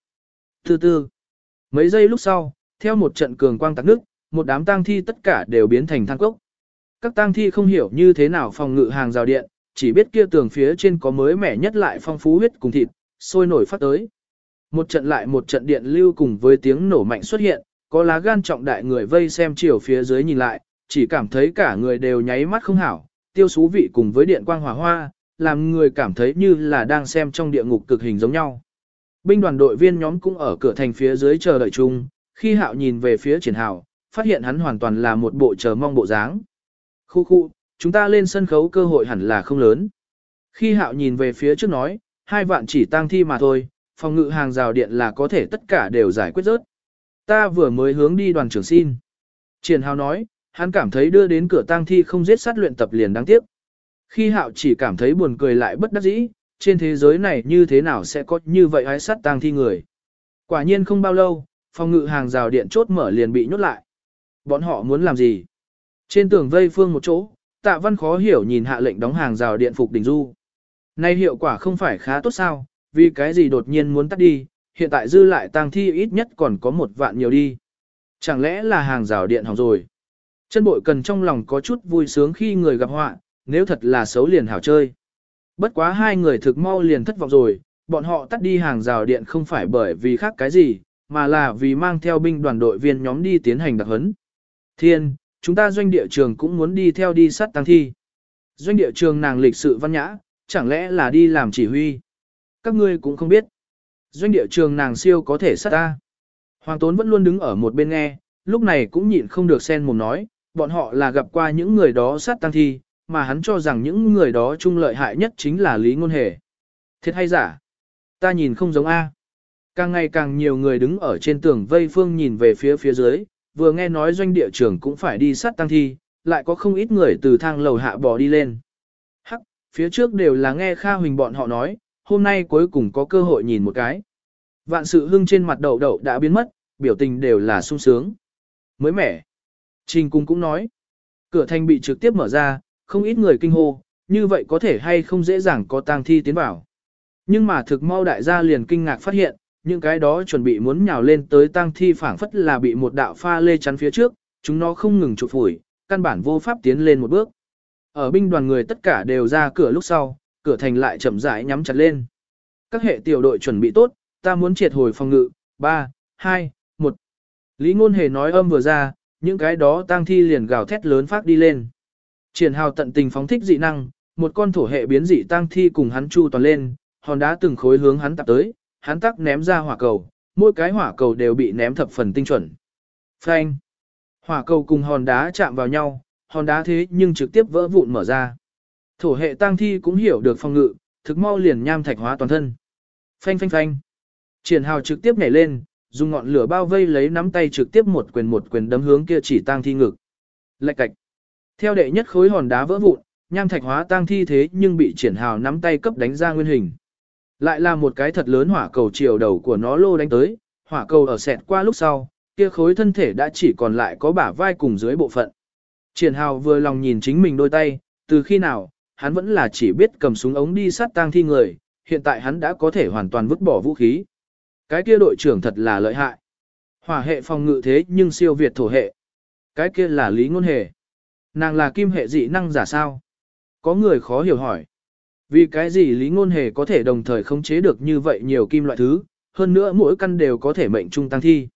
Từ từ, mấy giây lúc sau, theo một trận cường quang tạc nước, một đám tang thi tất cả đều biến thành than cốc. Các tang thi không hiểu như thế nào phòng ngự hàng rào điện, chỉ biết kia tường phía trên có mới mẻ nhất lại phong phú huyết cùng thịt, sôi nổi phát tới. Một trận lại một trận điện lưu cùng với tiếng nổ mạnh xuất hiện, có lá gan trọng đại người vây xem chiều phía dưới nhìn lại, chỉ cảm thấy cả người đều nháy mắt không hảo, tiêu xú vị cùng với điện quang hỏa hoa, làm người cảm thấy như là đang xem trong địa ngục cực hình giống nhau. Binh đoàn đội viên nhóm cũng ở cửa thành phía dưới chờ đợi chung, khi hạo nhìn về phía triển hào, phát hiện hắn hoàn toàn là một bộ chờ mong bộ dáng. Khu khu, chúng ta lên sân khấu cơ hội hẳn là không lớn. Khi hạo nhìn về phía trước nói, hai vạn chỉ tang thi mà thôi, phòng ngự hàng rào điện là có thể tất cả đều giải quyết rớt. Ta vừa mới hướng đi đoàn trưởng xin. Triển hào nói, hắn cảm thấy đưa đến cửa tang thi không giết sát luyện tập liền đáng tiếc. Khi hạo chỉ cảm thấy buồn cười lại bất đắc dĩ, trên thế giới này như thế nào sẽ có như vậy ai sát tang thi người. Quả nhiên không bao lâu, phòng ngự hàng rào điện chốt mở liền bị nhốt lại. Bọn họ muốn làm gì? Trên tường vây phương một chỗ, tạ văn khó hiểu nhìn hạ lệnh đóng hàng rào điện phục đình du. Nay hiệu quả không phải khá tốt sao, vì cái gì đột nhiên muốn tắt đi, hiện tại dư lại tang thi ít nhất còn có một vạn nhiều đi. Chẳng lẽ là hàng rào điện hỏng rồi? Chân bội cần trong lòng có chút vui sướng khi người gặp họa, nếu thật là xấu liền hảo chơi. Bất quá hai người thực mau liền thất vọng rồi, bọn họ tắt đi hàng rào điện không phải bởi vì khác cái gì, mà là vì mang theo binh đoàn đội viên nhóm đi tiến hành đặc huấn. Thiên, chúng ta doanh địa trường cũng muốn đi theo đi sát tăng thi. Doanh địa trường nàng lịch sự văn nhã, chẳng lẽ là đi làm chỉ huy. Các ngươi cũng không biết. Doanh địa trường nàng siêu có thể sát ta. Hoàng Tốn vẫn luôn đứng ở một bên nghe, lúc này cũng nhịn không được sen mồm nói, bọn họ là gặp qua những người đó sát tăng thi, mà hắn cho rằng những người đó chung lợi hại nhất chính là Lý Ngôn Hề. Thiệt hay giả? Ta nhìn không giống A. Càng ngày càng nhiều người đứng ở trên tường vây phương nhìn về phía phía dưới, vừa nghe nói doanh địa trưởng cũng phải đi sát tăng thi, lại có không ít người từ thang lầu hạ bò đi lên. Hắc, phía trước đều là nghe Kha Huỳnh bọn họ nói, hôm nay cuối cùng có cơ hội nhìn một cái. Vạn sự hưng trên mặt đậu đậu đã biến mất, biểu tình đều là sung sướng. Mới mẻ. Trình cung cũng nói. Cửa thành bị trực tiếp mở ra, không ít người kinh hô, như vậy có thể hay không dễ dàng có tang thi tiến vào. Nhưng mà thực mau đại gia liền kinh ngạc phát hiện, những cái đó chuẩn bị muốn nhào lên tới tang thi phảng phất là bị một đạo pha lê chắn phía trước, chúng nó không ngừng chụp phủi, căn bản vô pháp tiến lên một bước. Ở binh đoàn người tất cả đều ra cửa lúc sau, cửa thành lại chậm rãi nhắm chặt lên. Các hệ tiểu đội chuẩn bị tốt, ta muốn triệt hồi phòng ngự, 3, 2, 1. Lý ngôn hề nói âm vừa ra, những cái đó tang thi liền gào thét lớn phát đi lên. Triển hào tận tình phóng thích dị năng, một con thổ hệ biến dị tang thi cùng hắn chu toàn lên, hòn đá từng khối hướng hắn tập tới, hắn tắc ném ra hỏa cầu, mỗi cái hỏa cầu đều bị ném thập phần tinh chuẩn. Phanh! Hỏa cầu cùng hòn đá chạm vào nhau, hòn đá thế nhưng trực tiếp vỡ vụn mở ra. Thổ hệ tang thi cũng hiểu được phòng ngự, thực mau liền nham thạch hóa toàn thân. Phanh phanh phanh! Triển hào trực tiếp nhảy lên, dùng ngọn lửa bao vây lấy nắm tay trực tiếp một quyền một quyền đấm hướng kia chỉ tang thi ngực. Lạch cạch! Theo đệ nhất khối hòn đá vỡ vụn, nham thạch hóa tang thi thế nhưng bị triển hào nắm tay cấp đánh ra nguyên hình. Lại là một cái thật lớn hỏa cầu chiều đầu của nó lô đánh tới, hỏa cầu ở sẹt qua lúc sau, kia khối thân thể đã chỉ còn lại có bả vai cùng dưới bộ phận. Triển hào vừa lòng nhìn chính mình đôi tay, từ khi nào, hắn vẫn là chỉ biết cầm súng ống đi sát tang thi người, hiện tại hắn đã có thể hoàn toàn vứt bỏ vũ khí. Cái kia đội trưởng thật là lợi hại. Hỏa hệ phòng ngự thế nhưng siêu việt thổ hệ. Cái kia là lý ngôn hề. Nàng là kim hệ dị năng giả sao? Có người khó hiểu hỏi. Vì cái gì Lý Ngôn Hề có thể đồng thời khống chế được như vậy nhiều kim loại thứ, hơn nữa mỗi căn đều có thể mệnh trung tăng thi.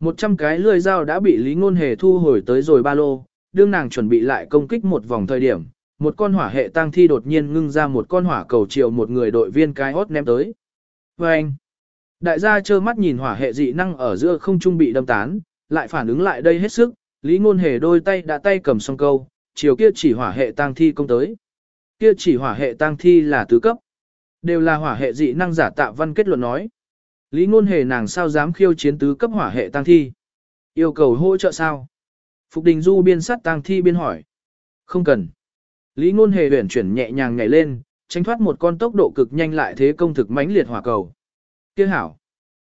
Một trăm cái lưỡi dao đã bị Lý Ngôn Hề thu hồi tới rồi ba lô, đương nàng chuẩn bị lại công kích một vòng thời điểm, một con hỏa hệ tăng thi đột nhiên ngưng ra một con hỏa cầu triệu một người đội viên cái hốt ném tới. Và anh, Đại gia trơ mắt nhìn hỏa hệ dị năng ở giữa không trung bị đâm tán, lại phản ứng lại đây hết sức, Lý Ngôn Hề đôi tay đã tay cầm song câu, chiều kia chỉ hỏa hệ tang thi công tới. Kia chỉ hỏa hệ tang thi là tứ cấp. Đều là hỏa hệ dị năng giả tạ văn kết luận nói. Lý Ngôn Hề nàng sao dám khiêu chiến tứ cấp hỏa hệ tang thi? Yêu cầu hỗ trợ sao? Phục Đình Du biên sát tang thi biên hỏi. Không cần. Lý Ngôn Hề huyển chuyển nhẹ nhàng nhảy lên, tránh thoát một con tốc độ cực nhanh lại thế công thực mãnh liệt hỏa cầu. Kia hảo.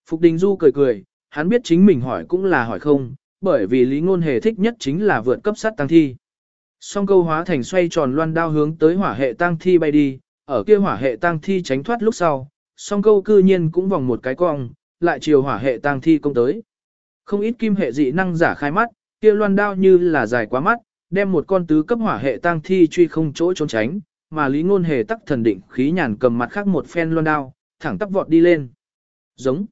Phục Đình Du cười cười, hắn biết chính mình hỏi cũng là hỏi không, bởi vì Lý Ngôn Hề thích nhất chính là vượt cấp sát tăng thi. Song câu hóa thành xoay tròn loan đao hướng tới hỏa hệ tăng thi bay đi, ở kia hỏa hệ tăng thi tránh thoát lúc sau, song câu cư nhiên cũng vòng một cái cong, lại chiều hỏa hệ tăng thi công tới. Không ít kim hệ dị năng giả khai mắt, kia loan đao như là dài quá mắt, đem một con tứ cấp hỏa hệ tăng thi truy không chỗ trốn tránh, mà Lý Ngôn Hề tắc thần định khí nhàn cầm mặt khác một phen loan đao, thẳng tắp vọt đi lên. Giống.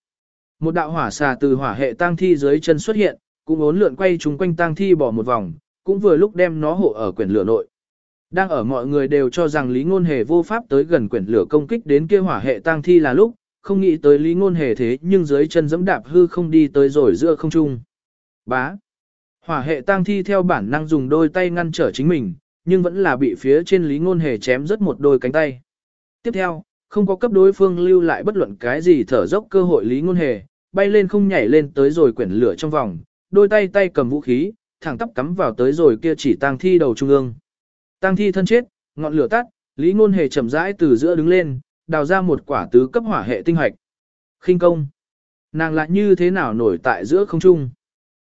Một đạo hỏa xà từ hỏa hệ tăng thi dưới chân xuất hiện, cũng ốn lượn quay chúng quanh tang thi bỏ một vòng, cũng vừa lúc đem nó hộ ở quyển lửa nội. Đang ở mọi người đều cho rằng Lý Ngôn Hề vô pháp tới gần quyển lửa công kích đến kia hỏa hệ tang thi là lúc, không nghĩ tới Lý Ngôn Hề thế nhưng dưới chân giẫm đạp hư không đi tới rồi giữa không trung. Bá. Hỏa hệ tang thi theo bản năng dùng đôi tay ngăn trở chính mình, nhưng vẫn là bị phía trên Lý Ngôn Hề chém rất một đôi cánh tay. Tiếp theo, không có cấp đối phương lưu lại bất luận cái gì thở dốc cơ hội Lý Ngôn Hề, bay lên không nhảy lên tới rồi quyển lửa trong vòng, đôi tay tay cầm vũ khí, thẳng tắp cắm vào tới rồi kia chỉ tang thi đầu trung ương. Tang thi thân chết, ngọn lửa tắt, Lý Ngôn Hề chậm rãi từ giữa đứng lên, đào ra một quả tứ cấp hỏa hệ tinh hạch. Khinh công. Nàng lại như thế nào nổi tại giữa không trung?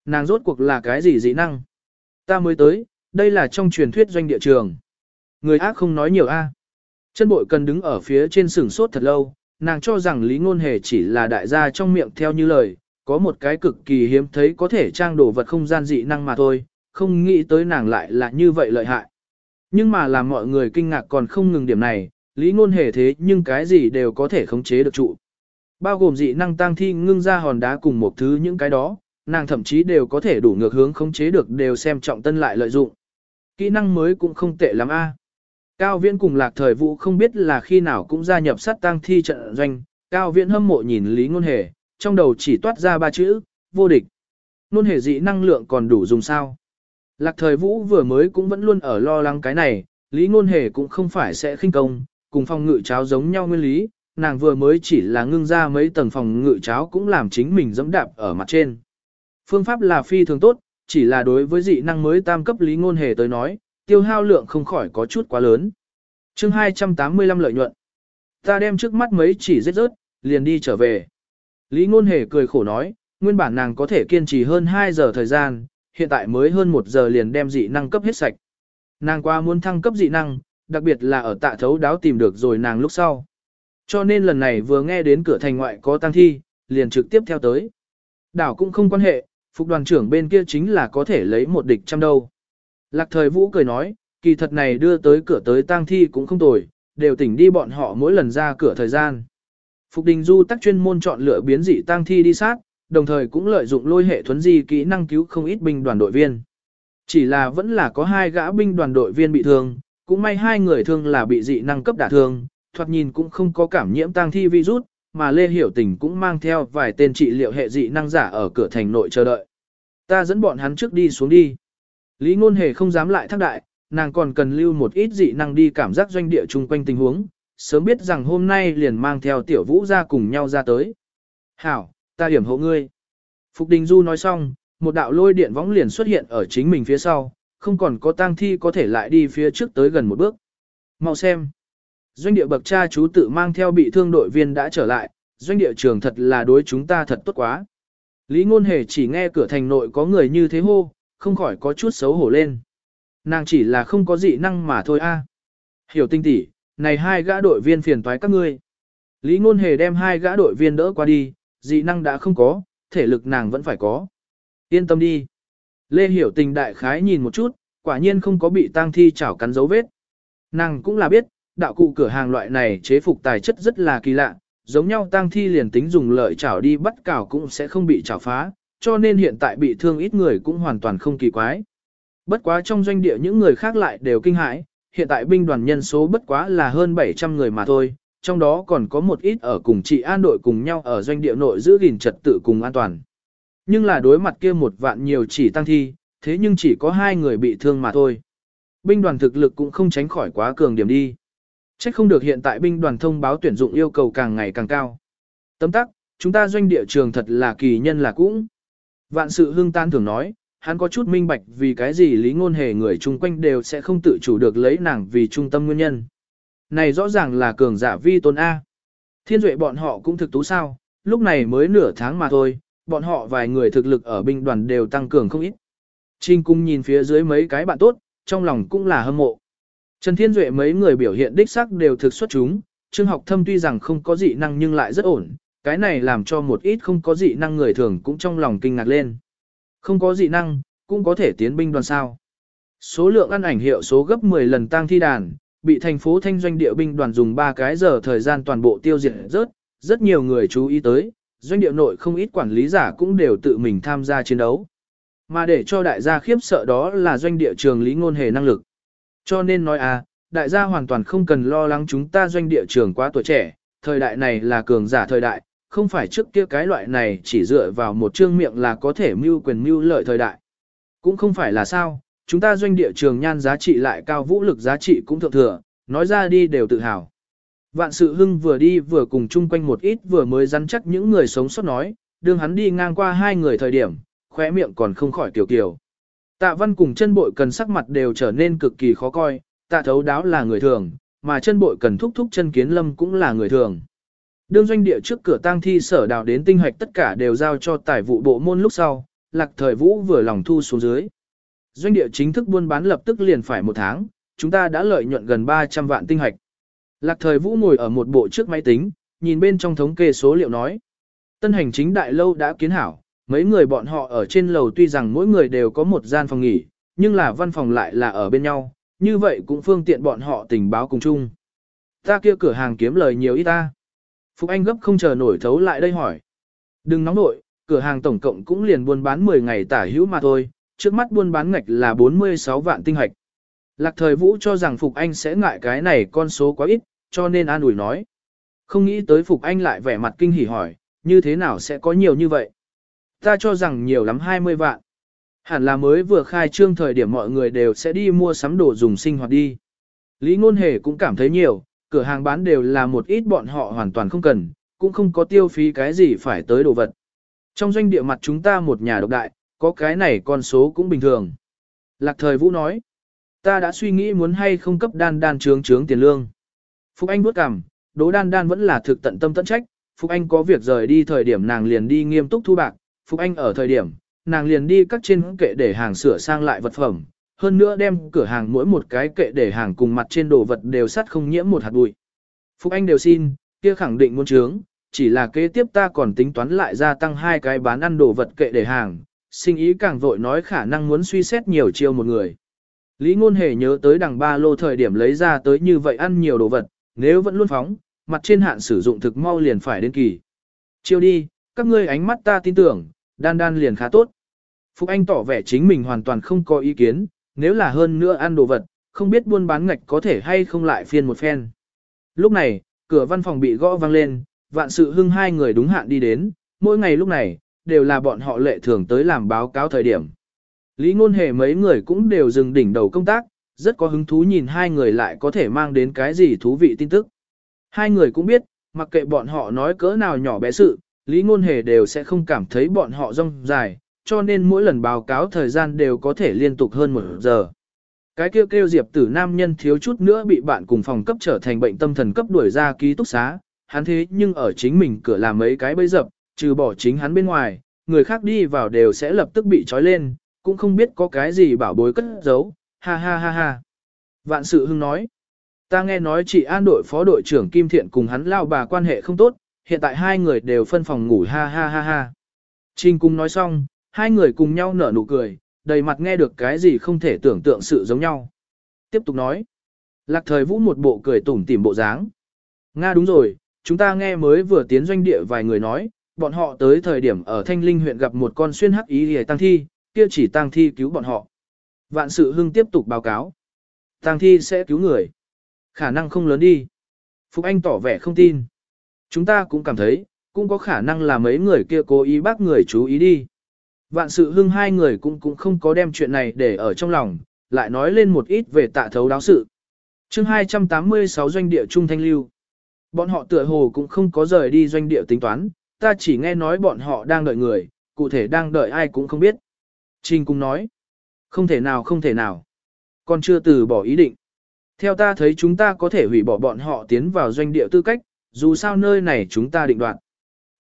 Nàng rốt cuộc là cái gì dị năng? Ta mới tới, đây là trong truyền thuyết doanh địa trường. Người ác không nói nhiều a. Chân bội cần đứng ở phía trên sừng sốt thật lâu, nàng cho rằng Lý Ngôn Hề chỉ là đại gia trong miệng theo như lời, có một cái cực kỳ hiếm thấy có thể trang đồ vật không gian dị năng mà thôi, không nghĩ tới nàng lại là như vậy lợi hại. Nhưng mà làm mọi người kinh ngạc còn không ngừng điểm này, Lý Ngôn Hề thế nhưng cái gì đều có thể khống chế được trụ. Bao gồm dị năng tăng thi ngưng ra hòn đá cùng một thứ những cái đó, nàng thậm chí đều có thể đủ ngược hướng khống chế được đều xem trọng tân lại lợi dụng. Kỹ năng mới cũng không tệ lắm a. Cao Viễn cùng Lạc Thời Vũ không biết là khi nào cũng gia nhập sát tang thi trận doanh, Cao Viễn hâm mộ nhìn Lý Ngôn Hề, trong đầu chỉ toát ra ba chữ, vô địch. nôn Hề dị năng lượng còn đủ dùng sao? Lạc Thời Vũ vừa mới cũng vẫn luôn ở lo lắng cái này, Lý Ngôn Hề cũng không phải sẽ khinh công, cùng phòng ngự cháo giống nhau nguyên lý, nàng vừa mới chỉ là ngưng ra mấy tầng phòng ngự cháo cũng làm chính mình dẫm đạp ở mặt trên. Phương pháp là phi thường tốt, chỉ là đối với dị năng mới tam cấp Lý Ngôn Hề tới nói, tiêu hao lượng không khỏi có chút quá lớn. chương 285 lợi nhuận. Ta đem trước mắt mấy chỉ rết rớt, liền đi trở về. Lý Ngôn Hề cười khổ nói, nguyên bản nàng có thể kiên trì hơn 2 giờ thời gian, hiện tại mới hơn 1 giờ liền đem dị năng cấp hết sạch. Nàng qua muốn thăng cấp dị năng, đặc biệt là ở tạ thấu đáo tìm được rồi nàng lúc sau. Cho nên lần này vừa nghe đến cửa thành ngoại có tăng thi, liền trực tiếp theo tới. Đảo cũng không quan hệ, phục đoàn trưởng bên kia chính là có thể lấy một địch trăm đâu. Lạc thời vũ cười nói, kỳ thật này đưa tới cửa tới tang thi cũng không tồi, đều tỉnh đi bọn họ mỗi lần ra cửa thời gian. Phục đình du tác chuyên môn chọn lựa biến dị tang thi đi sát, đồng thời cũng lợi dụng lôi hệ thuấn di kỹ năng cứu không ít binh đoàn đội viên. Chỉ là vẫn là có hai gã binh đoàn đội viên bị thương, cũng may hai người thương là bị dị năng cấp đả thương, thoạt nhìn cũng không có cảm nhiễm tang thi virus, mà Lê Hiểu Tình cũng mang theo vài tên trị liệu hệ dị năng giả ở cửa thành nội chờ đợi. Ta dẫn bọn hắn trước đi xuống đi. Lý Ngôn Hề không dám lại thác đại, nàng còn cần lưu một ít dị năng đi cảm giác doanh địa chung quanh tình huống, sớm biết rằng hôm nay liền mang theo tiểu vũ ra cùng nhau ra tới. Hảo, ta điểm hộ ngươi. Phục Đình Du nói xong, một đạo lôi điện võng liền xuất hiện ở chính mình phía sau, không còn có tang thi có thể lại đi phía trước tới gần một bước. Mau xem. Doanh địa bậc cha chú tự mang theo bị thương đội viên đã trở lại, doanh địa trường thật là đối chúng ta thật tốt quá. Lý Ngôn Hề chỉ nghe cửa thành nội có người như thế hô, không khỏi có chút xấu hổ lên. Nàng chỉ là không có dị năng mà thôi a. Hiểu tinh tỷ, này hai gã đội viên phiền toái các ngươi. Lý Ngôn Hề đem hai gã đội viên đỡ qua đi, dị năng đã không có, thể lực nàng vẫn phải có. Yên tâm đi. Lê Hiểu tình đại khái nhìn một chút, quả nhiên không có bị tang thi chảo cắn dấu vết. Nàng cũng là biết, đạo cụ cửa hàng loại này chế phục tài chất rất là kỳ lạ, giống nhau tang thi liền tính dùng lợi chảo đi bắt cào cũng sẽ không bị chảo phá, cho nên hiện tại bị thương ít người cũng hoàn toàn không kỳ quái. Bất quá trong doanh địa những người khác lại đều kinh hãi, hiện tại binh đoàn nhân số bất quá là hơn 700 người mà thôi, trong đó còn có một ít ở cùng chị an đội cùng nhau ở doanh địa nội giữ gìn trật tự cùng an toàn. Nhưng là đối mặt kia một vạn nhiều chỉ tăng thi, thế nhưng chỉ có hai người bị thương mà thôi. Binh đoàn thực lực cũng không tránh khỏi quá cường điểm đi. Chắc không được hiện tại binh đoàn thông báo tuyển dụng yêu cầu càng ngày càng cao. Tấm tắc, chúng ta doanh địa trường thật là kỳ nhân là cũng. Vạn sự hương tan thường nói, hắn có chút minh bạch vì cái gì lý ngôn hề người chung quanh đều sẽ không tự chủ được lấy nàng vì trung tâm nguyên nhân. Này rõ ràng là cường giả vi tôn A. Thiên duệ bọn họ cũng thực tú sao, lúc này mới nửa tháng mà thôi, bọn họ vài người thực lực ở binh đoàn đều tăng cường không ít. Trinh cung nhìn phía dưới mấy cái bạn tốt, trong lòng cũng là hâm mộ. Trần Thiên Duệ mấy người biểu hiện đích sắc đều thực xuất chúng, Trương Học Thâm tuy rằng không có dị năng nhưng lại rất ổn, cái này làm cho một ít không có dị năng người thường cũng trong lòng kinh ngạc lên. Không có dị năng, cũng có thể tiến binh đoàn sao. Số lượng ăn ảnh hiệu số gấp 10 lần tăng thi đàn, bị thành phố thanh doanh địa binh đoàn dùng 3 cái giờ thời gian toàn bộ tiêu diệt rớt, rất nhiều người chú ý tới, doanh địa nội không ít quản lý giả cũng đều tự mình tham gia chiến đấu. Mà để cho đại gia khiếp sợ đó là doanh địa trường lý ngôn hề năng lực. Cho nên nói à, đại gia hoàn toàn không cần lo lắng chúng ta doanh địa trường quá tuổi trẻ, thời đại này là cường giả thời đại, không phải trước kia cái loại này chỉ dựa vào một trương miệng là có thể mưu quyền mưu lợi thời đại. Cũng không phải là sao, chúng ta doanh địa trường nhan giá trị lại cao vũ lực giá trị cũng thượng thừa, nói ra đi đều tự hào. Vạn sự hưng vừa đi vừa cùng chung quanh một ít vừa mới rắn chắc những người sống sót nói, đương hắn đi ngang qua hai người thời điểm, khóe miệng còn không khỏi tiểu kiều. Tạ văn cùng chân bội cần sắc mặt đều trở nên cực kỳ khó coi, tạ thấu đáo là người thường, mà chân bội cần thúc thúc chân kiến lâm cũng là người thường. Đương doanh địa trước cửa tang thi sở đào đến tinh hoạch tất cả đều giao cho tài vụ bộ môn lúc sau, lạc thời vũ vừa lòng thu xuống dưới. Doanh địa chính thức buôn bán lập tức liền phải một tháng, chúng ta đã lợi nhuận gần 300 vạn tinh hoạch. Lạc thời vũ ngồi ở một bộ trước máy tính, nhìn bên trong thống kê số liệu nói. Tân hành chính đại lâu đã kiến hảo, mấy người bọn họ ở trên lầu tuy rằng mỗi người đều có một gian phòng nghỉ, nhưng là văn phòng lại là ở bên nhau, như vậy cũng phương tiện bọn họ tình báo cùng chung. Ta kia cửa hàng kiếm lời nhiều ít ta. Phục Anh gấp không chờ nổi thấu lại đây hỏi. Đừng nóng nội, cửa hàng tổng cộng cũng liền buôn bán 10 ngày tả hữu mà thôi, trước mắt buôn bán ngạch là 46 vạn tinh hạch. Lạc thời Vũ cho rằng Phục Anh sẽ ngại cái này con số quá ít, cho nên an ủi nói. Không nghĩ tới Phục Anh lại vẻ mặt kinh hỉ hỏi, như thế nào sẽ có nhiều như vậy? Ta cho rằng nhiều lắm 20 vạn. Hẳn là mới vừa khai trương thời điểm mọi người đều sẽ đi mua sắm đồ dùng sinh hoạt đi. Lý Ngôn Hề cũng cảm thấy nhiều, cửa hàng bán đều là một ít bọn họ hoàn toàn không cần, cũng không có tiêu phí cái gì phải tới đồ vật. Trong doanh địa mặt chúng ta một nhà độc đại, có cái này con số cũng bình thường. Lạc thời Vũ nói, ta đã suy nghĩ muốn hay không cấp đan đan trướng trướng tiền lương. Phục Anh bước cằm, đố đan đan vẫn là thực tận tâm tận trách, Phục Anh có việc rời đi thời điểm nàng liền đi nghiêm túc thu bạc, Phục Anh ở thời điểm, nàng liền đi các trên kệ để hàng sửa sang lại vật phẩm, hơn nữa đem cửa hàng mỗi một cái kệ để hàng cùng mặt trên đồ vật đều sắt không nhiễm một hạt bụi. Phục Anh đều xin, kia khẳng định muốn trướng, chỉ là kế tiếp ta còn tính toán lại gia tăng hai cái bán ăn đồ vật kệ để hàng, sinh ý càng vội nói khả năng muốn suy xét nhiều chiêu một người. Lý ngôn hề nhớ tới đằng ba lô thời điểm lấy ra tới như vậy ăn nhiều đồ vật, nếu vẫn luôn phóng, mặt trên hạn sử dụng thực mau liền phải đến kỳ. Chiêu đi, các ngươi ánh mắt ta tin tưởng, đan đan liền khá tốt. Phục Anh tỏ vẻ chính mình hoàn toàn không có ý kiến, nếu là hơn nữa ăn đồ vật, không biết buôn bán ngạch có thể hay không lại phiên một phen. Lúc này, cửa văn phòng bị gõ vang lên, vạn sự hưng hai người đúng hạn đi đến, mỗi ngày lúc này, đều là bọn họ lệ thường tới làm báo cáo thời điểm. Lý ngôn hề mấy người cũng đều dừng đỉnh đầu công tác, rất có hứng thú nhìn hai người lại có thể mang đến cái gì thú vị tin tức. Hai người cũng biết, mặc kệ bọn họ nói cỡ nào nhỏ bé sự, Lý ngôn hề đều sẽ không cảm thấy bọn họ rong dài, cho nên mỗi lần báo cáo thời gian đều có thể liên tục hơn một giờ. Cái kêu kêu Diệp tử nam nhân thiếu chút nữa bị bạn cùng phòng cấp trở thành bệnh tâm thần cấp đuổi ra ký túc xá, hắn thế nhưng ở chính mình cửa làm mấy cái bấy dập, trừ bỏ chính hắn bên ngoài, người khác đi vào đều sẽ lập tức bị trói lên, cũng không biết có cái gì bảo bối cất giấu, ha ha ha ha. Vạn sự hưng nói, ta nghe nói chị an đội phó đội trưởng Kim Thiện cùng hắn lao bà quan hệ không tốt, hiện tại hai người đều phân phòng ngủ ha ha ha ha. Trình cung nói xong, hai người cùng nhau nở nụ cười, đầy mặt nghe được cái gì không thể tưởng tượng sự giống nhau. Tiếp tục nói, lạc thời vũ một bộ cười tủm tỉm bộ dáng. Nga đúng rồi, chúng ta nghe mới vừa tiến doanh địa vài người nói, bọn họ tới thời điểm ở Thanh Linh huyện gặp một con xuyên hắc ý hề tăng thi, kia chỉ tăng thi cứu bọn họ. Vạn sự hưng tiếp tục báo cáo. Tăng thi sẽ cứu người. Khả năng không lớn đi. Phục Anh tỏ vẻ không tin. Chúng ta cũng cảm thấy, cũng có khả năng là mấy người kia cố ý bác người chú ý đi. Vạn sự hưng hai người cũng cũng không có đem chuyện này để ở trong lòng, lại nói lên một ít về tạ thấu đáo sự. chương 286 doanh địa trung thanh lưu. Bọn họ tựa hồ cũng không có rời đi doanh địa tính toán, ta chỉ nghe nói bọn họ đang đợi người, cụ thể đang đợi ai cũng không biết. Trình cũng nói, không thể nào không thể nào, còn chưa từ bỏ ý định. Theo ta thấy chúng ta có thể hủy bỏ bọn họ tiến vào doanh địa tư cách, dù sao nơi này chúng ta định đoạt.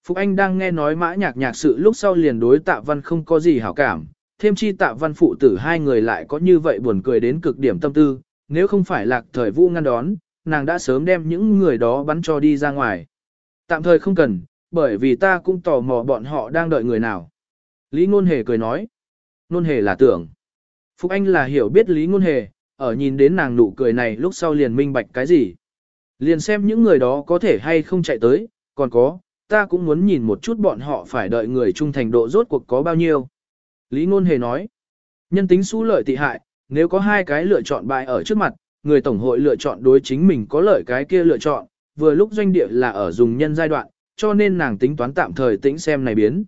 Phúc Anh đang nghe nói mã nhạc nhạc sự lúc sau liền đối tạ văn không có gì hảo cảm, thêm chi tạ văn phụ tử hai người lại có như vậy buồn cười đến cực điểm tâm tư, nếu không phải lạc thời vũ ngăn đón, nàng đã sớm đem những người đó bắn cho đi ra ngoài. Tạm thời không cần, bởi vì ta cũng tò mò bọn họ đang đợi người nào. Lý Ngôn Hề cười nói. Ngôn Hề là tưởng. Phục Anh là hiểu biết Lý Ngôn Hề, ở nhìn đến nàng nụ cười này lúc sau liền minh bạch cái gì. Liền xem những người đó có thể hay không chạy tới, còn có, ta cũng muốn nhìn một chút bọn họ phải đợi người trung thành độ rốt cuộc có bao nhiêu. Lý Ngôn Hề nói, nhân tính xú lợi tị hại, nếu có hai cái lựa chọn bại ở trước mặt, người tổng hội lựa chọn đối chính mình có lợi cái kia lựa chọn, vừa lúc doanh địa là ở dùng nhân giai đoạn, cho nên nàng tính toán tạm thời tĩnh xem này biến.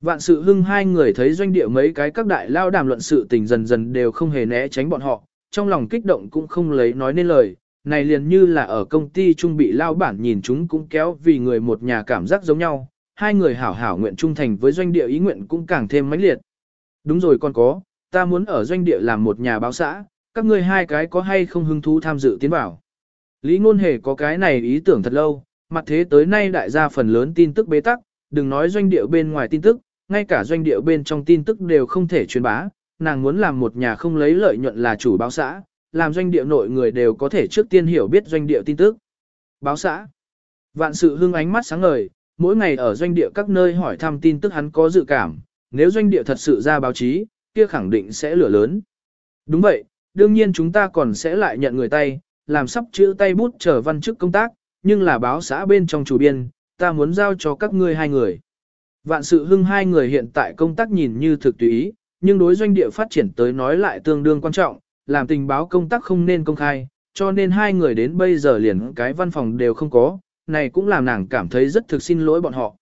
Vạn sự hưng hai người thấy doanh địa mấy cái các đại lao đàm luận sự tình dần dần đều không hề né tránh bọn họ, trong lòng kích động cũng không lấy nói nên lời, này liền như là ở công ty trung bị lao bản nhìn chúng cũng kéo vì người một nhà cảm giác giống nhau, hai người hảo hảo nguyện trung thành với doanh địa ý nguyện cũng càng thêm mãnh liệt. Đúng rồi còn có, ta muốn ở doanh địa làm một nhà báo xã, các ngươi hai cái có hay không hứng thú tham dự tiến vào. Lý ngôn hề có cái này ý tưởng thật lâu, mặt thế tới nay đại gia phần lớn tin tức bế tắc, đừng nói doanh địa bên ngoài tin tức, ngay cả doanh địa bên trong tin tức đều không thể truyền bá, nàng muốn làm một nhà không lấy lợi nhuận là chủ báo xã, làm doanh địa nội người đều có thể trước tiên hiểu biết doanh địa tin tức. Báo xã. Vạn sự hưng ánh mắt sáng ngời, mỗi ngày ở doanh địa các nơi hỏi thăm tin tức hắn có dự cảm, nếu doanh địa thật sự ra báo chí, kia khẳng định sẽ lửa lớn. Đúng vậy, đương nhiên chúng ta còn sẽ lại nhận người tay, làm sắp chữ tay bút trở văn chức công tác, nhưng là báo xã bên trong chủ biên, ta muốn giao cho các ngươi hai người. Vạn sự hưng hai người hiện tại công tác nhìn như thực tùy ý, nhưng đối doanh địa phát triển tới nói lại tương đương quan trọng, làm tình báo công tác không nên công khai, cho nên hai người đến bây giờ liền cái văn phòng đều không có, này cũng làm nàng cảm thấy rất thực xin lỗi bọn họ.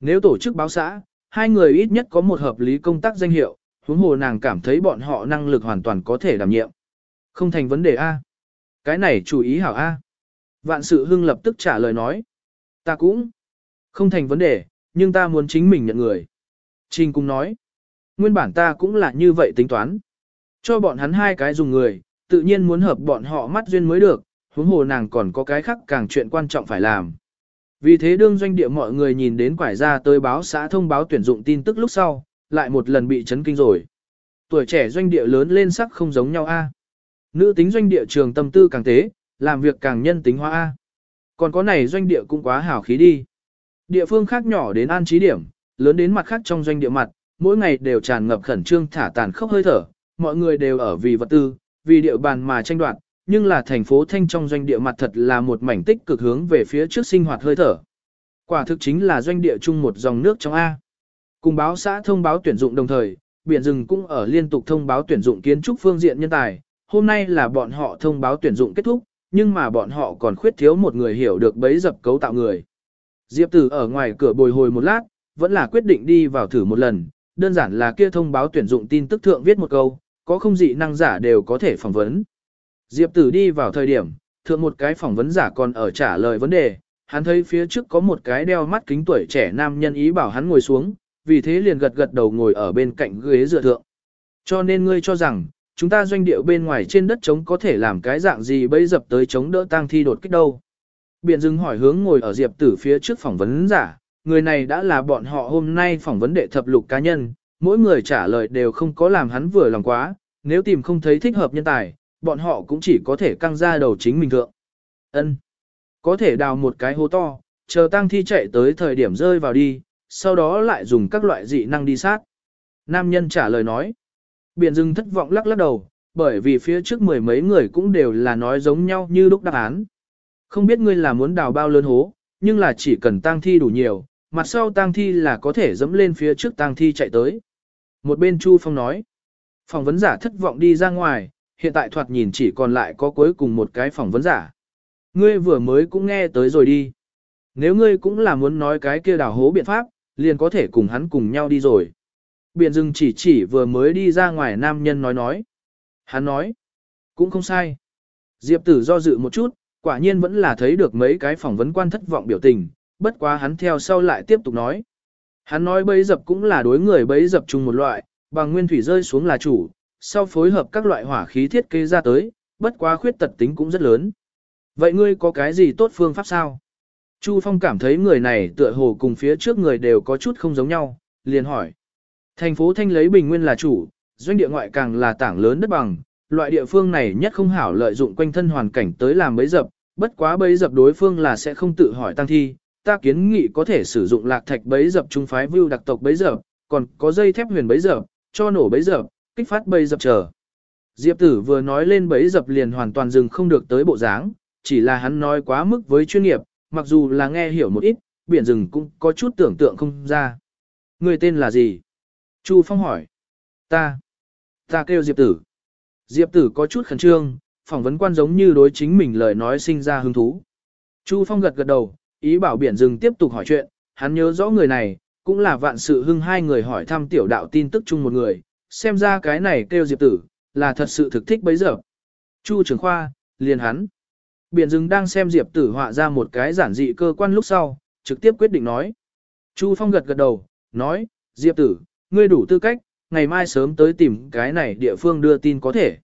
Nếu tổ chức báo xã, hai người ít nhất có một hợp lý công tác danh hiệu, huống hồ nàng cảm thấy bọn họ năng lực hoàn toàn có thể đảm nhiệm. Không thành vấn đề A. Cái này chủ ý hảo A. Vạn sự hưng lập tức trả lời nói. Ta cũng không thành vấn đề, nhưng ta muốn chính mình nhận người. Trình cũng nói. Nguyên bản ta cũng là như vậy tính toán. Cho bọn hắn hai cái dùng người, tự nhiên muốn hợp bọn họ mắt duyên mới được, huống hồ nàng còn có cái khác càng chuyện quan trọng phải làm. Vì thế đương doanh địa mọi người nhìn đến quải ra tới báo xã thông báo tuyển dụng tin tức lúc sau, lại một lần bị chấn kinh rồi. Tuổi trẻ doanh địa lớn lên sắc không giống nhau a. Nữ tính doanh địa trường tâm tư càng tế, làm việc càng nhân tính hóa a. Còn có này doanh địa cũng quá hảo khí đi. Địa phương khác nhỏ đến an trí điểm, lớn đến mặt khác trong doanh địa mặt, mỗi ngày đều tràn ngập khẩn trương thả tàn khốc hơi thở, mọi người đều ở vì vật tư, vì địa bàn mà tranh đoạt, nhưng là thành phố Thanh trong doanh địa mặt thật là một mảnh tích cực hướng về phía trước sinh hoạt hơi thở. Quả thực chính là doanh địa chung một dòng nước trong A. Cùng báo xã thông báo tuyển dụng đồng thời, biển rừng cũng ở liên tục thông báo tuyển dụng kiến trúc phương diện nhân tài. Hôm nay là bọn họ thông báo tuyển dụng kết thúc, nhưng mà bọn họ còn khuyết thiếu một người hiểu được bấy dập cấu tạo người. Diệp Tử ở ngoài cửa bồi hồi một lát, vẫn là quyết định đi vào thử một lần, đơn giản là kia thông báo tuyển dụng tin tức thượng viết một câu, có không dị năng giả đều có thể phỏng vấn. Diệp Tử đi vào thời điểm, thượng một cái phỏng vấn giả còn ở trả lời vấn đề, hắn thấy phía trước có một cái đeo mắt kính tuổi trẻ nam nhân ý bảo hắn ngồi xuống, vì thế liền gật gật đầu ngồi ở bên cạnh ghế dựa thượng. Cho nên ngươi cho rằng, chúng ta doanh điệu bên ngoài trên đất trống có thể làm cái dạng gì bây dập tới chống đỡ tang thi đột kích đâu. Biện dừng hỏi hướng ngồi ở Diệp Tử phía trước phỏng vấn giả, người này đã là bọn họ hôm nay phỏng vấn đệ thập lục cá nhân, mỗi người trả lời đều không có làm hắn vừa lòng quá, nếu tìm không thấy thích hợp nhân tài, bọn họ cũng chỉ có thể căng ra đầu chính mình thượng. Ân, Có thể đào một cái hố to, chờ tang thi chạy tới thời điểm rơi vào đi, sau đó lại dùng các loại dị năng đi sát. Nam nhân trả lời nói. Biển rừng thất vọng lắc lắc đầu, bởi vì phía trước mười mấy người cũng đều là nói giống nhau như lúc đáp án. Không biết ngươi là muốn đào bao lớn hố, nhưng là chỉ cần tang thi đủ nhiều, mặt sau tang thi là có thể dẫm lên phía trước tang thi chạy tới. Một bên Chu Phong nói, phỏng vấn giả thất vọng đi ra ngoài, hiện tại thoạt nhìn chỉ còn lại có cuối cùng một cái phỏng vấn giả. Ngươi vừa mới cũng nghe tới rồi đi. Nếu ngươi cũng là muốn nói cái kia đào hố biện pháp, liền có thể cùng hắn cùng nhau đi rồi. Biện rừng chỉ chỉ vừa mới đi ra ngoài nam nhân nói nói. Hắn nói, cũng không sai. Diệp tử do dự một chút, quả nhiên vẫn là thấy được mấy cái phỏng vấn quan thất vọng biểu tình, bất quá hắn theo sau lại tiếp tục nói. Hắn nói bấy dập cũng là đối người bấy dập chung một loại, bằng nguyên thủy rơi xuống là chủ, sau phối hợp các loại hỏa khí thiết kế ra tới, bất quá khuyết tật tính cũng rất lớn. Vậy ngươi có cái gì tốt phương pháp sao? Chu Phong cảm thấy người này tựa hồ cùng phía trước người đều có chút không giống nhau, liền hỏi. Thành phố Thanh lấy bình nguyên là chủ, doanh địa ngoại càng là tảng lớn đất bằng, loại địa phương này nhất không hảo lợi dụng quanh thân hoàn cảnh tới làm bấy dập, bất quá bấy dập đối phương là sẽ không tự hỏi tăng thi, ta kiến nghị có thể sử dụng lạc thạch bấy dập trung phái view đặc tộc bấy dập, còn có dây thép huyền bấy dập, cho nổ bấy dập, kích phát bấy dập chờ. Diệp tử vừa nói lên bấy dập liền hoàn toàn dừng không được tới bộ dáng, chỉ là hắn nói quá mức với chuyên nghiệp, mặc dù là nghe hiểu một ít, biển rừng cũng có chút tưởng tượng không ra. Người tên là gì? Chu Phong hỏi. Ta. Ta kêu Diệp tử. Diệp tử có chút khẩn trương, phỏng vấn quan giống như đối chính mình lời nói sinh ra hứng thú. Chu Phong gật gật đầu, ý bảo biển rừng tiếp tục hỏi chuyện, hắn nhớ rõ người này, cũng là vạn sự hưng hai người hỏi thăm tiểu đạo tin tức chung một người, xem ra cái này kêu Diệp tử, là thật sự thực thích bấy giờ. Chu trưởng khoa, liền hắn. Biển rừng đang xem Diệp tử họa ra một cái giản dị cơ quan lúc sau, trực tiếp quyết định nói. Chu Phong gật gật đầu, nói, Diệp tử, ngươi đủ tư cách, ngày mai sớm tới tìm cái này địa phương đưa tin có thể.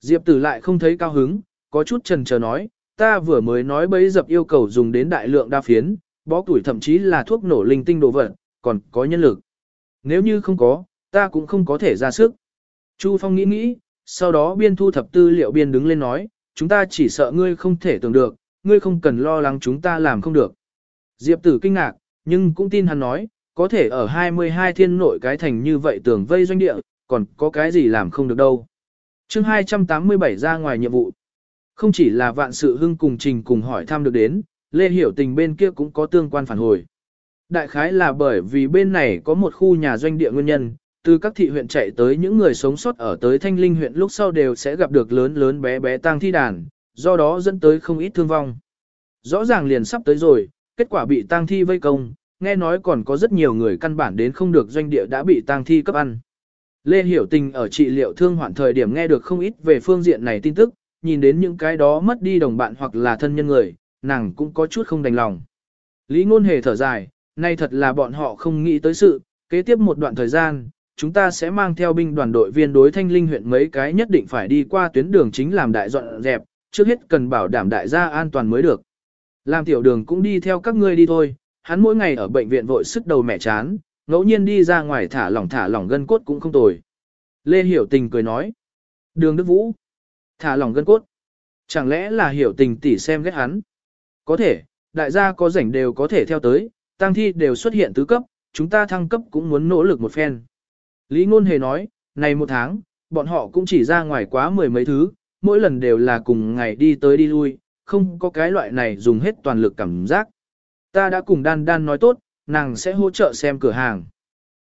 Diệp tử lại không thấy cao hứng, có chút trần chờ nói, ta vừa mới nói bấy dập yêu cầu dùng đến đại lượng đa phiến, bó tuổi thậm chí là thuốc nổ linh tinh đồ vật, còn có nhân lực. Nếu như không có, ta cũng không có thể ra sức. Chu Phong nghĩ nghĩ, sau đó biên thu thập tư liệu biên đứng lên nói, chúng ta chỉ sợ ngươi không thể tưởng được, ngươi không cần lo lắng chúng ta làm không được. Diệp tử kinh ngạc, nhưng cũng tin hắn nói, có thể ở 22 thiên nội cái thành như vậy tưởng vây doanh địa, còn có cái gì làm không được đâu. chương 287 ra ngoài nhiệm vụ. Không chỉ là vạn sự hưng cùng trình cùng hỏi thăm được đến, Lê Hiểu Tình bên kia cũng có tương quan phản hồi. Đại khái là bởi vì bên này có một khu nhà doanh địa nguyên nhân, từ các thị huyện chạy tới những người sống sót ở tới Thanh Linh huyện lúc sau đều sẽ gặp được lớn lớn bé bé tang thi đàn, do đó dẫn tới không ít thương vong. Rõ ràng liền sắp tới rồi, kết quả bị tang thi vây công, nghe nói còn có rất nhiều người căn bản đến không được doanh địa đã bị tang thi cấp ăn. Lê Hiểu Tình ở trị liệu thương hoạn thời điểm nghe được không ít về phương diện này tin tức, nhìn đến những cái đó mất đi đồng bạn hoặc là thân nhân người, nàng cũng có chút không đành lòng. Lý ngôn hề thở dài, nay thật là bọn họ không nghĩ tới sự, kế tiếp một đoạn thời gian, chúng ta sẽ mang theo binh đoàn đội viên đối thanh linh huyện mấy cái nhất định phải đi qua tuyến đường chính làm đại dọn dẹp, trước hết cần bảo đảm đại gia an toàn mới được. Làm tiểu đường cũng đi theo các ngươi đi thôi, hắn mỗi ngày ở bệnh viện vội sức đầu mẹ chán, ngẫu nhiên đi ra ngoài thả lỏng thả lỏng gân cốt cũng không tồi. Lê Hiểu Tình cười nói. Đường Đức Vũ. Thả lòng gân cốt. Chẳng lẽ là Hiểu Tình tỷ xem ghét hắn? Có thể, đại gia có rảnh đều có thể theo tới, tăng thi đều xuất hiện tứ cấp, chúng ta thăng cấp cũng muốn nỗ lực một phen. Lý Ngôn Hề nói, này một tháng, bọn họ cũng chỉ ra ngoài quá mười mấy thứ, mỗi lần đều là cùng ngày đi tới đi lui, không có cái loại này dùng hết toàn lực cảm giác. Ta đã cùng đan đan nói tốt, nàng sẽ hỗ trợ xem cửa hàng.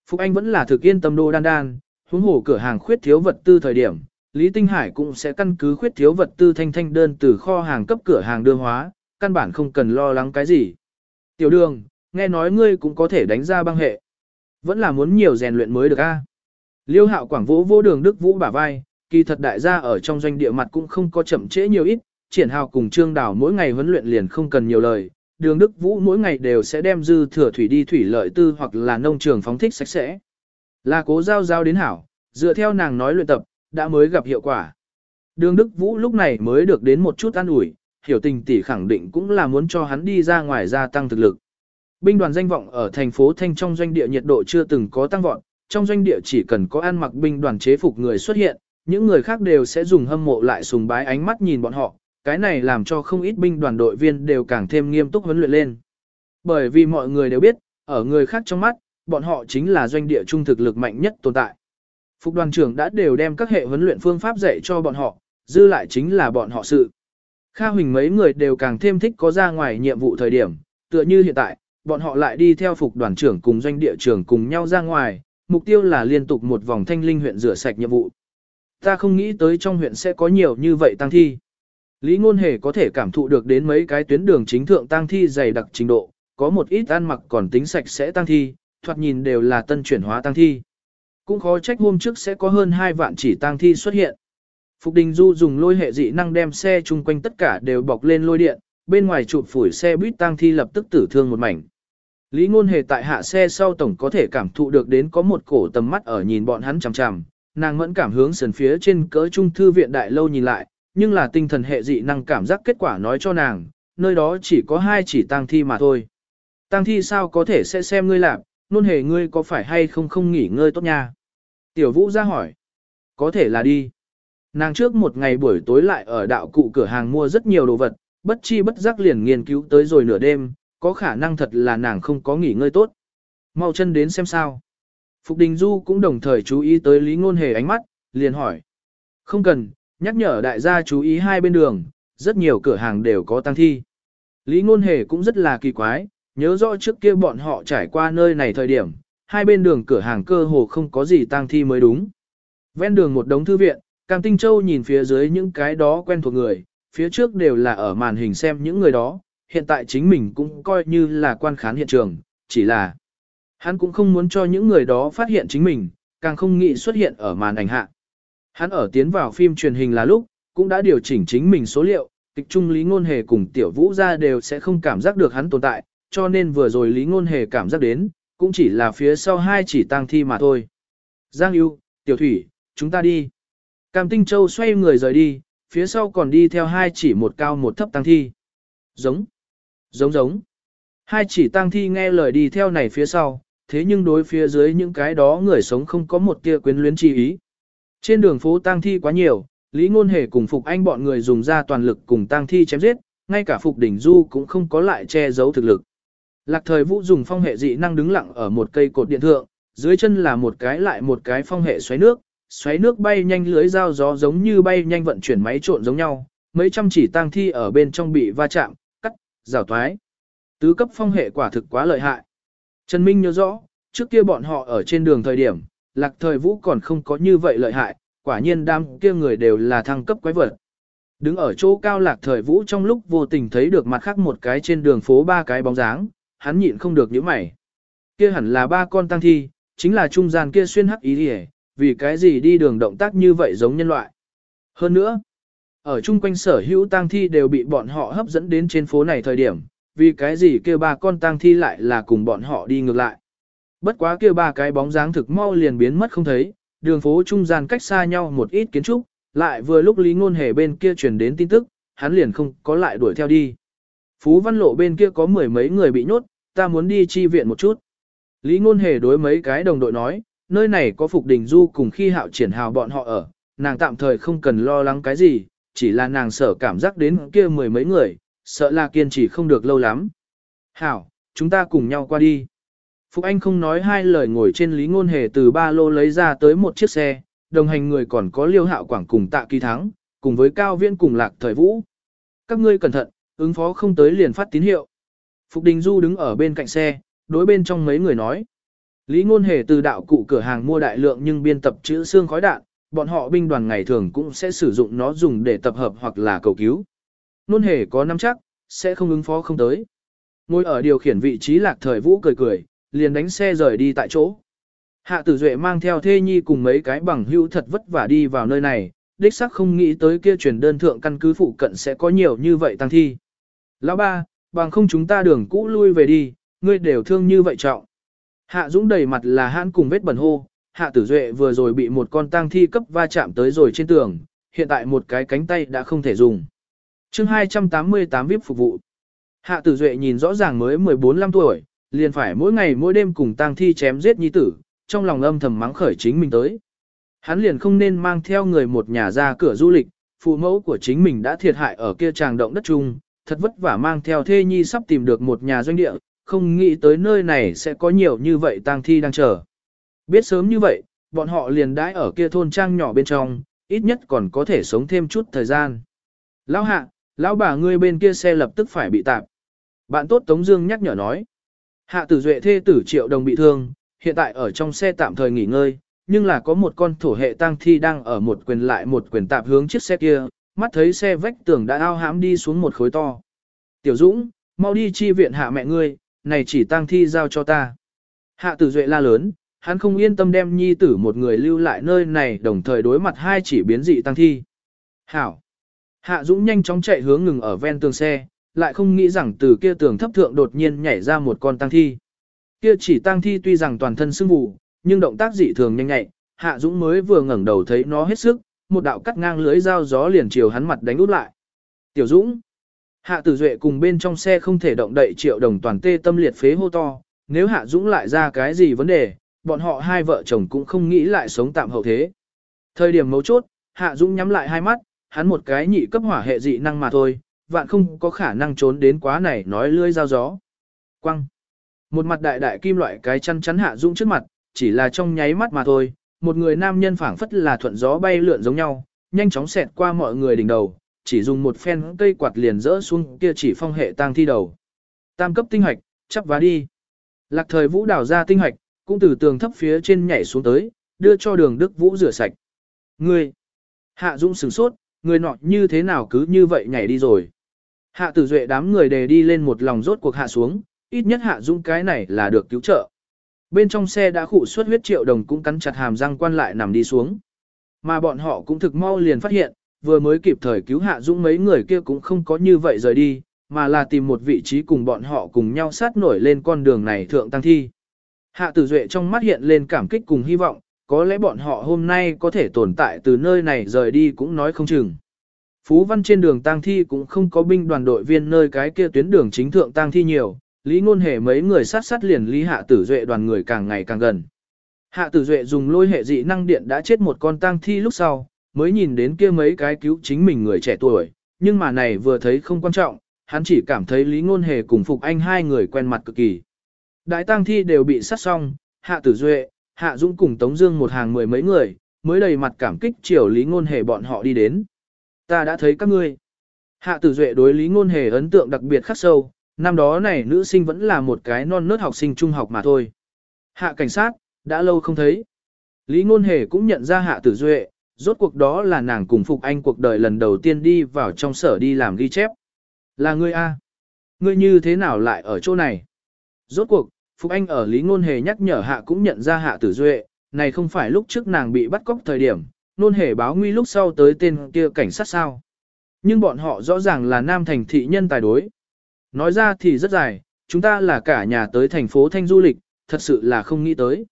Phục Anh vẫn là thực yên tâm đô đan đan, huống hồ cửa hàng khuyết thiếu vật tư thời điểm, Lý Tinh Hải cũng sẽ căn cứ khuyết thiếu vật tư thanh thanh đơn từ kho hàng cấp cửa hàng đưa hóa, căn bản không cần lo lắng cái gì. Tiểu đường, nghe nói ngươi cũng có thể đánh ra băng hệ. Vẫn là muốn nhiều rèn luyện mới được a. Liêu hạo quảng vũ vô đường Đức Vũ bả vai, kỳ thật đại gia ở trong doanh địa mặt cũng không có chậm trễ nhiều ít, triển hào cùng trương đảo mỗi ngày huấn luyện liền không cần nhiều lời. Đường Đức Vũ mỗi ngày đều sẽ đem dư thừa thủy đi thủy lợi tư hoặc là nông trường phóng thích sạch sẽ. Là cố giao giao đến hảo, dựa theo nàng nói luyện tập, đã mới gặp hiệu quả. Đường Đức Vũ lúc này mới được đến một chút an ủi, hiểu tình tỷ khẳng định cũng là muốn cho hắn đi ra ngoài gia tăng thực lực. Binh đoàn danh vọng ở thành phố Thanh trong doanh địa nhiệt độ chưa từng có tăng vọt, trong doanh địa chỉ cần có ăn mặc binh đoàn chế phục người xuất hiện, những người khác đều sẽ dùng hâm mộ lại sùng bái ánh mắt nhìn bọn họ, cái này làm cho không ít binh đoàn đội viên đều càng thêm nghiêm túc huấn luyện lên. Bởi vì mọi người đều biết, ở người khác trong mắt, bọn họ chính là doanh địa trung thực lực mạnh nhất tồn tại. Phục đoàn trưởng đã đều đem các hệ huấn luyện phương pháp dạy cho bọn họ, dư lại chính là bọn họ sự. Kha Huỳnh mấy người đều càng thêm thích có ra ngoài nhiệm vụ thời điểm, tựa như hiện tại, bọn họ lại đi theo phục đoàn trưởng cùng doanh địa trưởng cùng nhau ra ngoài, mục tiêu là liên tục một vòng thanh linh huyện rửa sạch nhiệm vụ. Ta không nghĩ tới trong huyện sẽ có nhiều như vậy tăng thi. Lý Ngôn Hề có thể cảm thụ được đến mấy cái tuyến đường chính thượng tang thi dày đặc trình độ, có một ít ăn mặc còn tính sạch sẽ tang thi, thoạt nhìn đều là tân chuyển hóa tang thi. Cũng khó trách hôm trước sẽ có hơn 2 vạn chỉ tang thi xuất hiện. Phục Đình Du dùng lôi hệ dị năng đem xe chung quanh tất cả đều bọc lên lôi điện, bên ngoài chụp phủi xe buýt tang thi lập tức tử thương một mảnh. Lý Ngôn Hề tại hạ xe sau tổng có thể cảm thụ được đến có một cổ tầm mắt ở nhìn bọn hắn chằm chằm, nàng mẫn cảm hướng sườn phía trên cỡ trung thư viện đại lâu nhìn lại, nhưng là tinh thần hệ dị năng cảm giác kết quả nói cho nàng, nơi đó chỉ có hai chỉ tang thi mà thôi. Tang thi sao có thể sẽ xem ngươi làm, nôn hề ngươi có phải hay không không nghỉ ngơi tốt nha. Tiểu vũ ra hỏi, có thể là đi. Nàng trước một ngày buổi tối lại ở đạo cụ cửa hàng mua rất nhiều đồ vật, bất chi bất giác liền nghiên cứu tới rồi nửa đêm, có khả năng thật là nàng không có nghỉ ngơi tốt. Mau chân đến xem sao. Phục Đình Du cũng đồng thời chú ý tới Lý Ngôn Hề ánh mắt, liền hỏi. Không cần, nhắc nhở đại gia chú ý hai bên đường, rất nhiều cửa hàng đều có tăng thi. Lý Ngôn Hề cũng rất là kỳ quái, nhớ rõ trước kia bọn họ trải qua nơi này thời điểm, hai bên đường cửa hàng cơ hồ không có gì tang thi mới đúng. Ven đường một đống thư viện, Cam Tinh Châu nhìn phía dưới những cái đó quen thuộc người, phía trước đều là ở màn hình xem những người đó, hiện tại chính mình cũng coi như là quan khán hiện trường, chỉ là hắn cũng không muốn cho những người đó phát hiện chính mình, càng không nghĩ xuất hiện ở màn ảnh hạ. Hắn ở tiến vào phim truyền hình là lúc, cũng đã điều chỉnh chính mình số liệu, kịch trung Lý Ngôn Hề cùng Tiểu Vũ ra đều sẽ không cảm giác được hắn tồn tại, cho nên vừa rồi Lý Ngôn Hề cảm giác đến, cũng chỉ là phía sau hai chỉ tang thi mà thôi. Giang Yêu, Tiểu Thủy, chúng ta đi. Cam Tinh Châu xoay người rời đi, phía sau còn đi theo hai chỉ một cao một thấp tang thi. Giống, giống giống. Hai chỉ tang thi nghe lời đi theo này phía sau, thế nhưng đối phía dưới những cái đó người sống không có một tia quyến luyến chi ý. Trên đường phố tang thi quá nhiều, Lý Ngôn Hề cùng Phục Anh bọn người dùng ra toàn lực cùng tang thi chém giết, ngay cả Phục Đỉnh Du cũng không có lại che giấu thực lực. Lạc thời vũ dùng phong hệ dị năng đứng lặng ở một cây cột điện thượng, dưới chân là một cái lại một cái phong hệ xoáy nước, xoáy nước bay nhanh lưới dao gió giống như bay nhanh vận chuyển máy trộn giống nhau, mấy trăm chỉ tang thi ở bên trong bị va chạm, cắt, rào thoái. Tứ cấp phong hệ quả thực quá lợi hại. Trần Minh nhớ rõ, trước kia bọn họ ở trên đường thời điểm, lạc thời vũ còn không có như vậy lợi hại, quả nhiên đám kia người đều là thăng cấp quái vật. Đứng ở chỗ cao lạc thời vũ trong lúc vô tình thấy được mặt khác một cái trên đường phố ba cái bóng dáng, hắn nhịn không được những mày. Kia hẳn là ba con tăng thi, chính là trung gian kia xuyên hắc ý đi vì cái gì đi đường động tác như vậy giống nhân loại. Hơn nữa, ở chung quanh sở hữu tang thi đều bị bọn họ hấp dẫn đến trên phố này thời điểm, vì cái gì kia ba con tang thi lại là cùng bọn họ đi ngược lại. Bất quá kia ba cái bóng dáng thực mau liền biến mất không thấy, đường phố trung gian cách xa nhau một ít kiến trúc, lại vừa lúc Lý Ngôn Hề bên kia truyền đến tin tức, hắn liền không có lại đuổi theo đi. Phú Văn Lộ bên kia có mười mấy người bị nhốt, ta muốn đi chi viện một chút. Lý Ngôn Hề đối mấy cái đồng đội nói, nơi này có Phục Đình Du cùng khi hạo triển hào bọn họ ở, nàng tạm thời không cần lo lắng cái gì, chỉ là nàng sợ cảm giác đến kia mười mấy người, sợ là kiên trì không được lâu lắm. Hảo, chúng ta cùng nhau qua đi. Phục Anh không nói hai lời ngồi trên Lý Ngôn Hề từ ba lô lấy ra tới một chiếc xe, đồng hành người còn có Liêu Hạo Quảng cùng Tạ Kỳ Thắng, cùng với Cao Viễn cùng Lạc Thời Vũ. Các ngươi cẩn thận, ứng phó không tới liền phát tín hiệu. Phục Đình Du đứng ở bên cạnh xe, đối bên trong mấy người nói. Lý Ngôn Hề từ đạo cụ cửa hàng mua đại lượng nhưng biên tập chữ xương khói đạn, bọn họ binh đoàn ngày thường cũng sẽ sử dụng nó dùng để tập hợp hoặc là cầu cứu. Ngôn Hề có nắm chắc, sẽ không ứng phó không tới. Ngồi ở điều khiển vị trí lạc thời vũ cười cười, liền đánh xe rời đi tại chỗ. Hạ tử duệ mang theo thê nhi cùng mấy cái bằng hữu thật vất vả đi vào nơi này, đích xác không nghĩ tới kia truyền đơn thượng căn cứ phụ cận sẽ có nhiều như vậy tăng thi. Lão ba, bằng không chúng ta đường cũ lui về đi, ngươi đều thương như vậy trọng. Hạ Dũng đầy mặt là hãn cùng vết bẩn hô, Hạ Tử Duệ vừa rồi bị một con tang thi cấp va chạm tới rồi trên tường, hiện tại một cái cánh tay đã không thể dùng. chương 288 VIP phục vụ. Hạ Tử Duệ nhìn rõ ràng mới 14-15 tuổi, liền phải mỗi ngày mỗi đêm cùng tang thi chém giết nhi tử, trong lòng âm thầm mắng khởi chính mình tới. Hắn liền không nên mang theo người một nhà ra cửa du lịch, phụ mẫu của chính mình đã thiệt hại ở kia tràng động đất chung, thật vất vả mang theo thê nhi sắp tìm được một nhà doanh địa, không nghĩ tới nơi này sẽ có nhiều như vậy tang thi đang chờ. Biết sớm như vậy, bọn họ liền đãi ở kia thôn trang nhỏ bên trong, ít nhất còn có thể sống thêm chút thời gian. Lão hạ, lão bà ngươi bên kia xe lập tức phải bị tạp. Bạn tốt Tống Dương nhắc nhở nói. Hạ tử duệ thê tử triệu đồng bị thương, hiện tại ở trong xe tạm thời nghỉ ngơi, nhưng là có một con thổ hệ tang thi đang ở một quyền lại một quyền tạp hướng chiếc xe kia, mắt thấy xe vách tường đã ao hãm đi xuống một khối to. Tiểu Dũng, mau đi chi viện hạ mẹ ngươi, này chỉ tang thi giao cho ta. Hạ tử duệ la lớn, hắn không yên tâm đem nhi tử một người lưu lại nơi này đồng thời đối mặt hai chỉ biến dị tăng thi. Hảo! Hạ Dũng nhanh chóng chạy hướng ngừng ở ven tường xe, lại không nghĩ rằng từ kia tường thấp thượng đột nhiên nhảy ra một con tăng thi. Kia chỉ tăng thi tuy rằng toàn thân sưng vụ, nhưng động tác dị thường nhanh nhạy, Hạ Dũng mới vừa ngẩng đầu thấy nó hết sức, một đạo cắt ngang lưới dao gió liền chiều hắn mặt đánh út lại. Tiểu Dũng! Hạ Tử Duệ cùng bên trong xe không thể động đậy triệu đồng toàn tê tâm liệt phế hô to, nếu Hạ Dũng lại ra cái gì vấn đề, bọn họ hai vợ chồng cũng không nghĩ lại sống tạm hậu thế. Thời điểm mấu chốt, Hạ Dũng nhắm lại hai mắt, hắn một cái nhị cấp hỏa hệ dị năng mà thôi, vạn không có khả năng trốn đến quá này nói lưỡi dao gió. Quăng. Một mặt đại đại kim loại cái chăn chắn Hạ Dũng trước mặt, chỉ là trong nháy mắt mà thôi, một người nam nhân phảng phất là thuận gió bay lượn giống nhau, nhanh chóng xẹt qua mọi người đỉnh đầu, chỉ dùng một phen cây quạt liền rỡ xuống kia chỉ phong hệ tang thi đầu. Tam cấp tinh hoạch, chắp vá đi. Lạc thời vũ đảo ra tinh hoạch, cũng từ tường thấp phía trên nhảy xuống tới, đưa cho đường Đức Vũ rửa sạch. Ngươi! Hạ Dũng sửng sốt, người nọ như thế nào cứ như vậy nhảy đi rồi. Hạ tử duệ đám người đề đi lên một lòng rốt cuộc hạ xuống, ít nhất Hạ Dũng cái này là được cứu trợ. Bên trong xe đã khụ suất huyết triệu đồng cũng cắn chặt hàm răng quan lại nằm đi xuống. Mà bọn họ cũng thực mau liền phát hiện, vừa mới kịp thời cứu Hạ Dũng mấy người kia cũng không có như vậy rời đi, mà là tìm một vị trí cùng bọn họ cùng nhau sát nổi lên con đường này thượng tăng thi. Hạ tử duệ trong mắt hiện lên cảm kích cùng hy vọng, có lẽ bọn họ hôm nay có thể tồn tại từ nơi này rời đi cũng nói không chừng. Phú văn trên đường tang thi cũng không có binh đoàn đội viên nơi cái kia tuyến đường chính thượng tang thi nhiều, lý ngôn hề mấy người sát sát liền lý hạ tử duệ đoàn người càng ngày càng gần. Hạ tử duệ dùng lôi hệ dị năng điện đã chết một con tang thi lúc sau, mới nhìn đến kia mấy cái cứu chính mình người trẻ tuổi, nhưng mà này vừa thấy không quan trọng, hắn chỉ cảm thấy lý ngôn hề cùng Phục Anh hai người quen mặt cực kỳ. Đại tang thi đều bị sát xong, Hạ Tử Duệ, Hạ Dũng cùng Tống Dương một hàng mười mấy người, mới đầy mặt cảm kích chiều Lý Ngôn Hề bọn họ đi đến. Ta đã thấy các ngươi. Hạ Tử Duệ đối Lý Ngôn Hề ấn tượng đặc biệt khắc sâu, năm đó này nữ sinh vẫn là một cái non nớt học sinh trung học mà thôi. Hạ cảnh sát, đã lâu không thấy. Lý Ngôn Hề cũng nhận ra Hạ Tử Duệ, rốt cuộc đó là nàng cùng Phục Anh cuộc đời lần đầu tiên đi vào trong sở đi làm ghi chép. Là ngươi a? Ngươi như thế nào lại ở chỗ này? Rốt cuộc, Phục Anh ở Lý Ngôn Hề nhắc nhở hạ cũng nhận ra hạ tử duệ, này không phải lúc trước nàng bị bắt cóc thời điểm, Ngôn Hề báo nguy lúc sau tới tên kia cảnh sát sao. Nhưng bọn họ rõ ràng là nam thành thị nhân tài đối. Nói ra thì rất dài, chúng ta là cả nhà tới thành phố Thanh du lịch, thật sự là không nghĩ tới.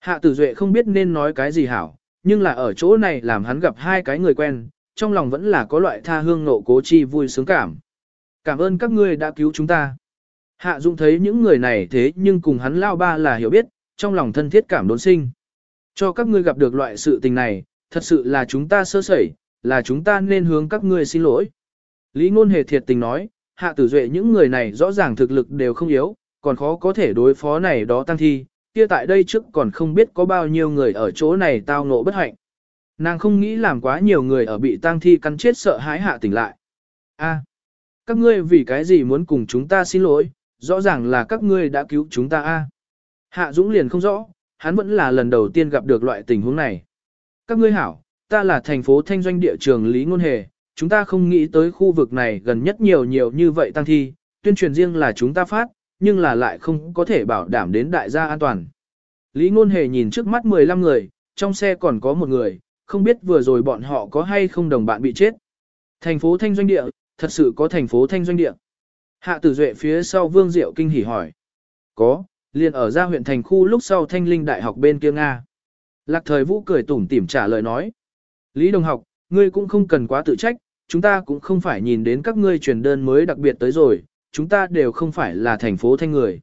Hạ tử duệ không biết nên nói cái gì hảo, nhưng là ở chỗ này làm hắn gặp hai cái người quen, trong lòng vẫn là có loại tha hương nộ cố chi vui sướng cảm. Cảm ơn các ngươi đã cứu chúng ta. Hạ Dung thấy những người này thế nhưng cùng hắn lao ba là hiểu biết, trong lòng thân thiết cảm đốn sinh. Cho các ngươi gặp được loại sự tình này, thật sự là chúng ta sơ sẩy, là chúng ta nên hướng các ngươi xin lỗi. Lý ngôn hề thiệt tình nói, hạ tử duệ những người này rõ ràng thực lực đều không yếu, còn khó có thể đối phó này đó tăng thi, kia tại đây trước còn không biết có bao nhiêu người ở chỗ này tao ngộ bất hạnh. Nàng không nghĩ làm quá nhiều người ở bị tăng thi cắn chết sợ hãi hạ tỉnh lại. A, các ngươi vì cái gì muốn cùng chúng ta xin lỗi, rõ ràng là các ngươi đã cứu chúng ta a. Hạ Dũng liền không rõ, hắn vẫn là lần đầu tiên gặp được loại tình huống này. Các ngươi hảo, ta là thành phố thanh doanh địa trường Lý Ngôn Hề, chúng ta không nghĩ tới khu vực này gần nhất nhiều nhiều như vậy tăng thi, tuyên truyền riêng là chúng ta phát, nhưng là lại không có thể bảo đảm đến đại gia an toàn. Lý Ngôn Hề nhìn trước mắt 15 người, trong xe còn có một người, không biết vừa rồi bọn họ có hay không đồng bạn bị chết. Thành phố Thanh Doanh Địa, thật sự có thành phố Thanh Doanh Địa. Hạ tử duệ phía sau Vương Diệu kinh hỉ hỏi. Có, liền ở ra huyện thành khu lúc sau Thanh Linh Đại học bên kia Nga. Lạc thời vũ cười tủm tỉm trả lời nói. Lý đồng học, ngươi cũng không cần quá tự trách, chúng ta cũng không phải nhìn đến các ngươi truyền đơn mới đặc biệt tới rồi, chúng ta đều không phải là thành phố Thanh người.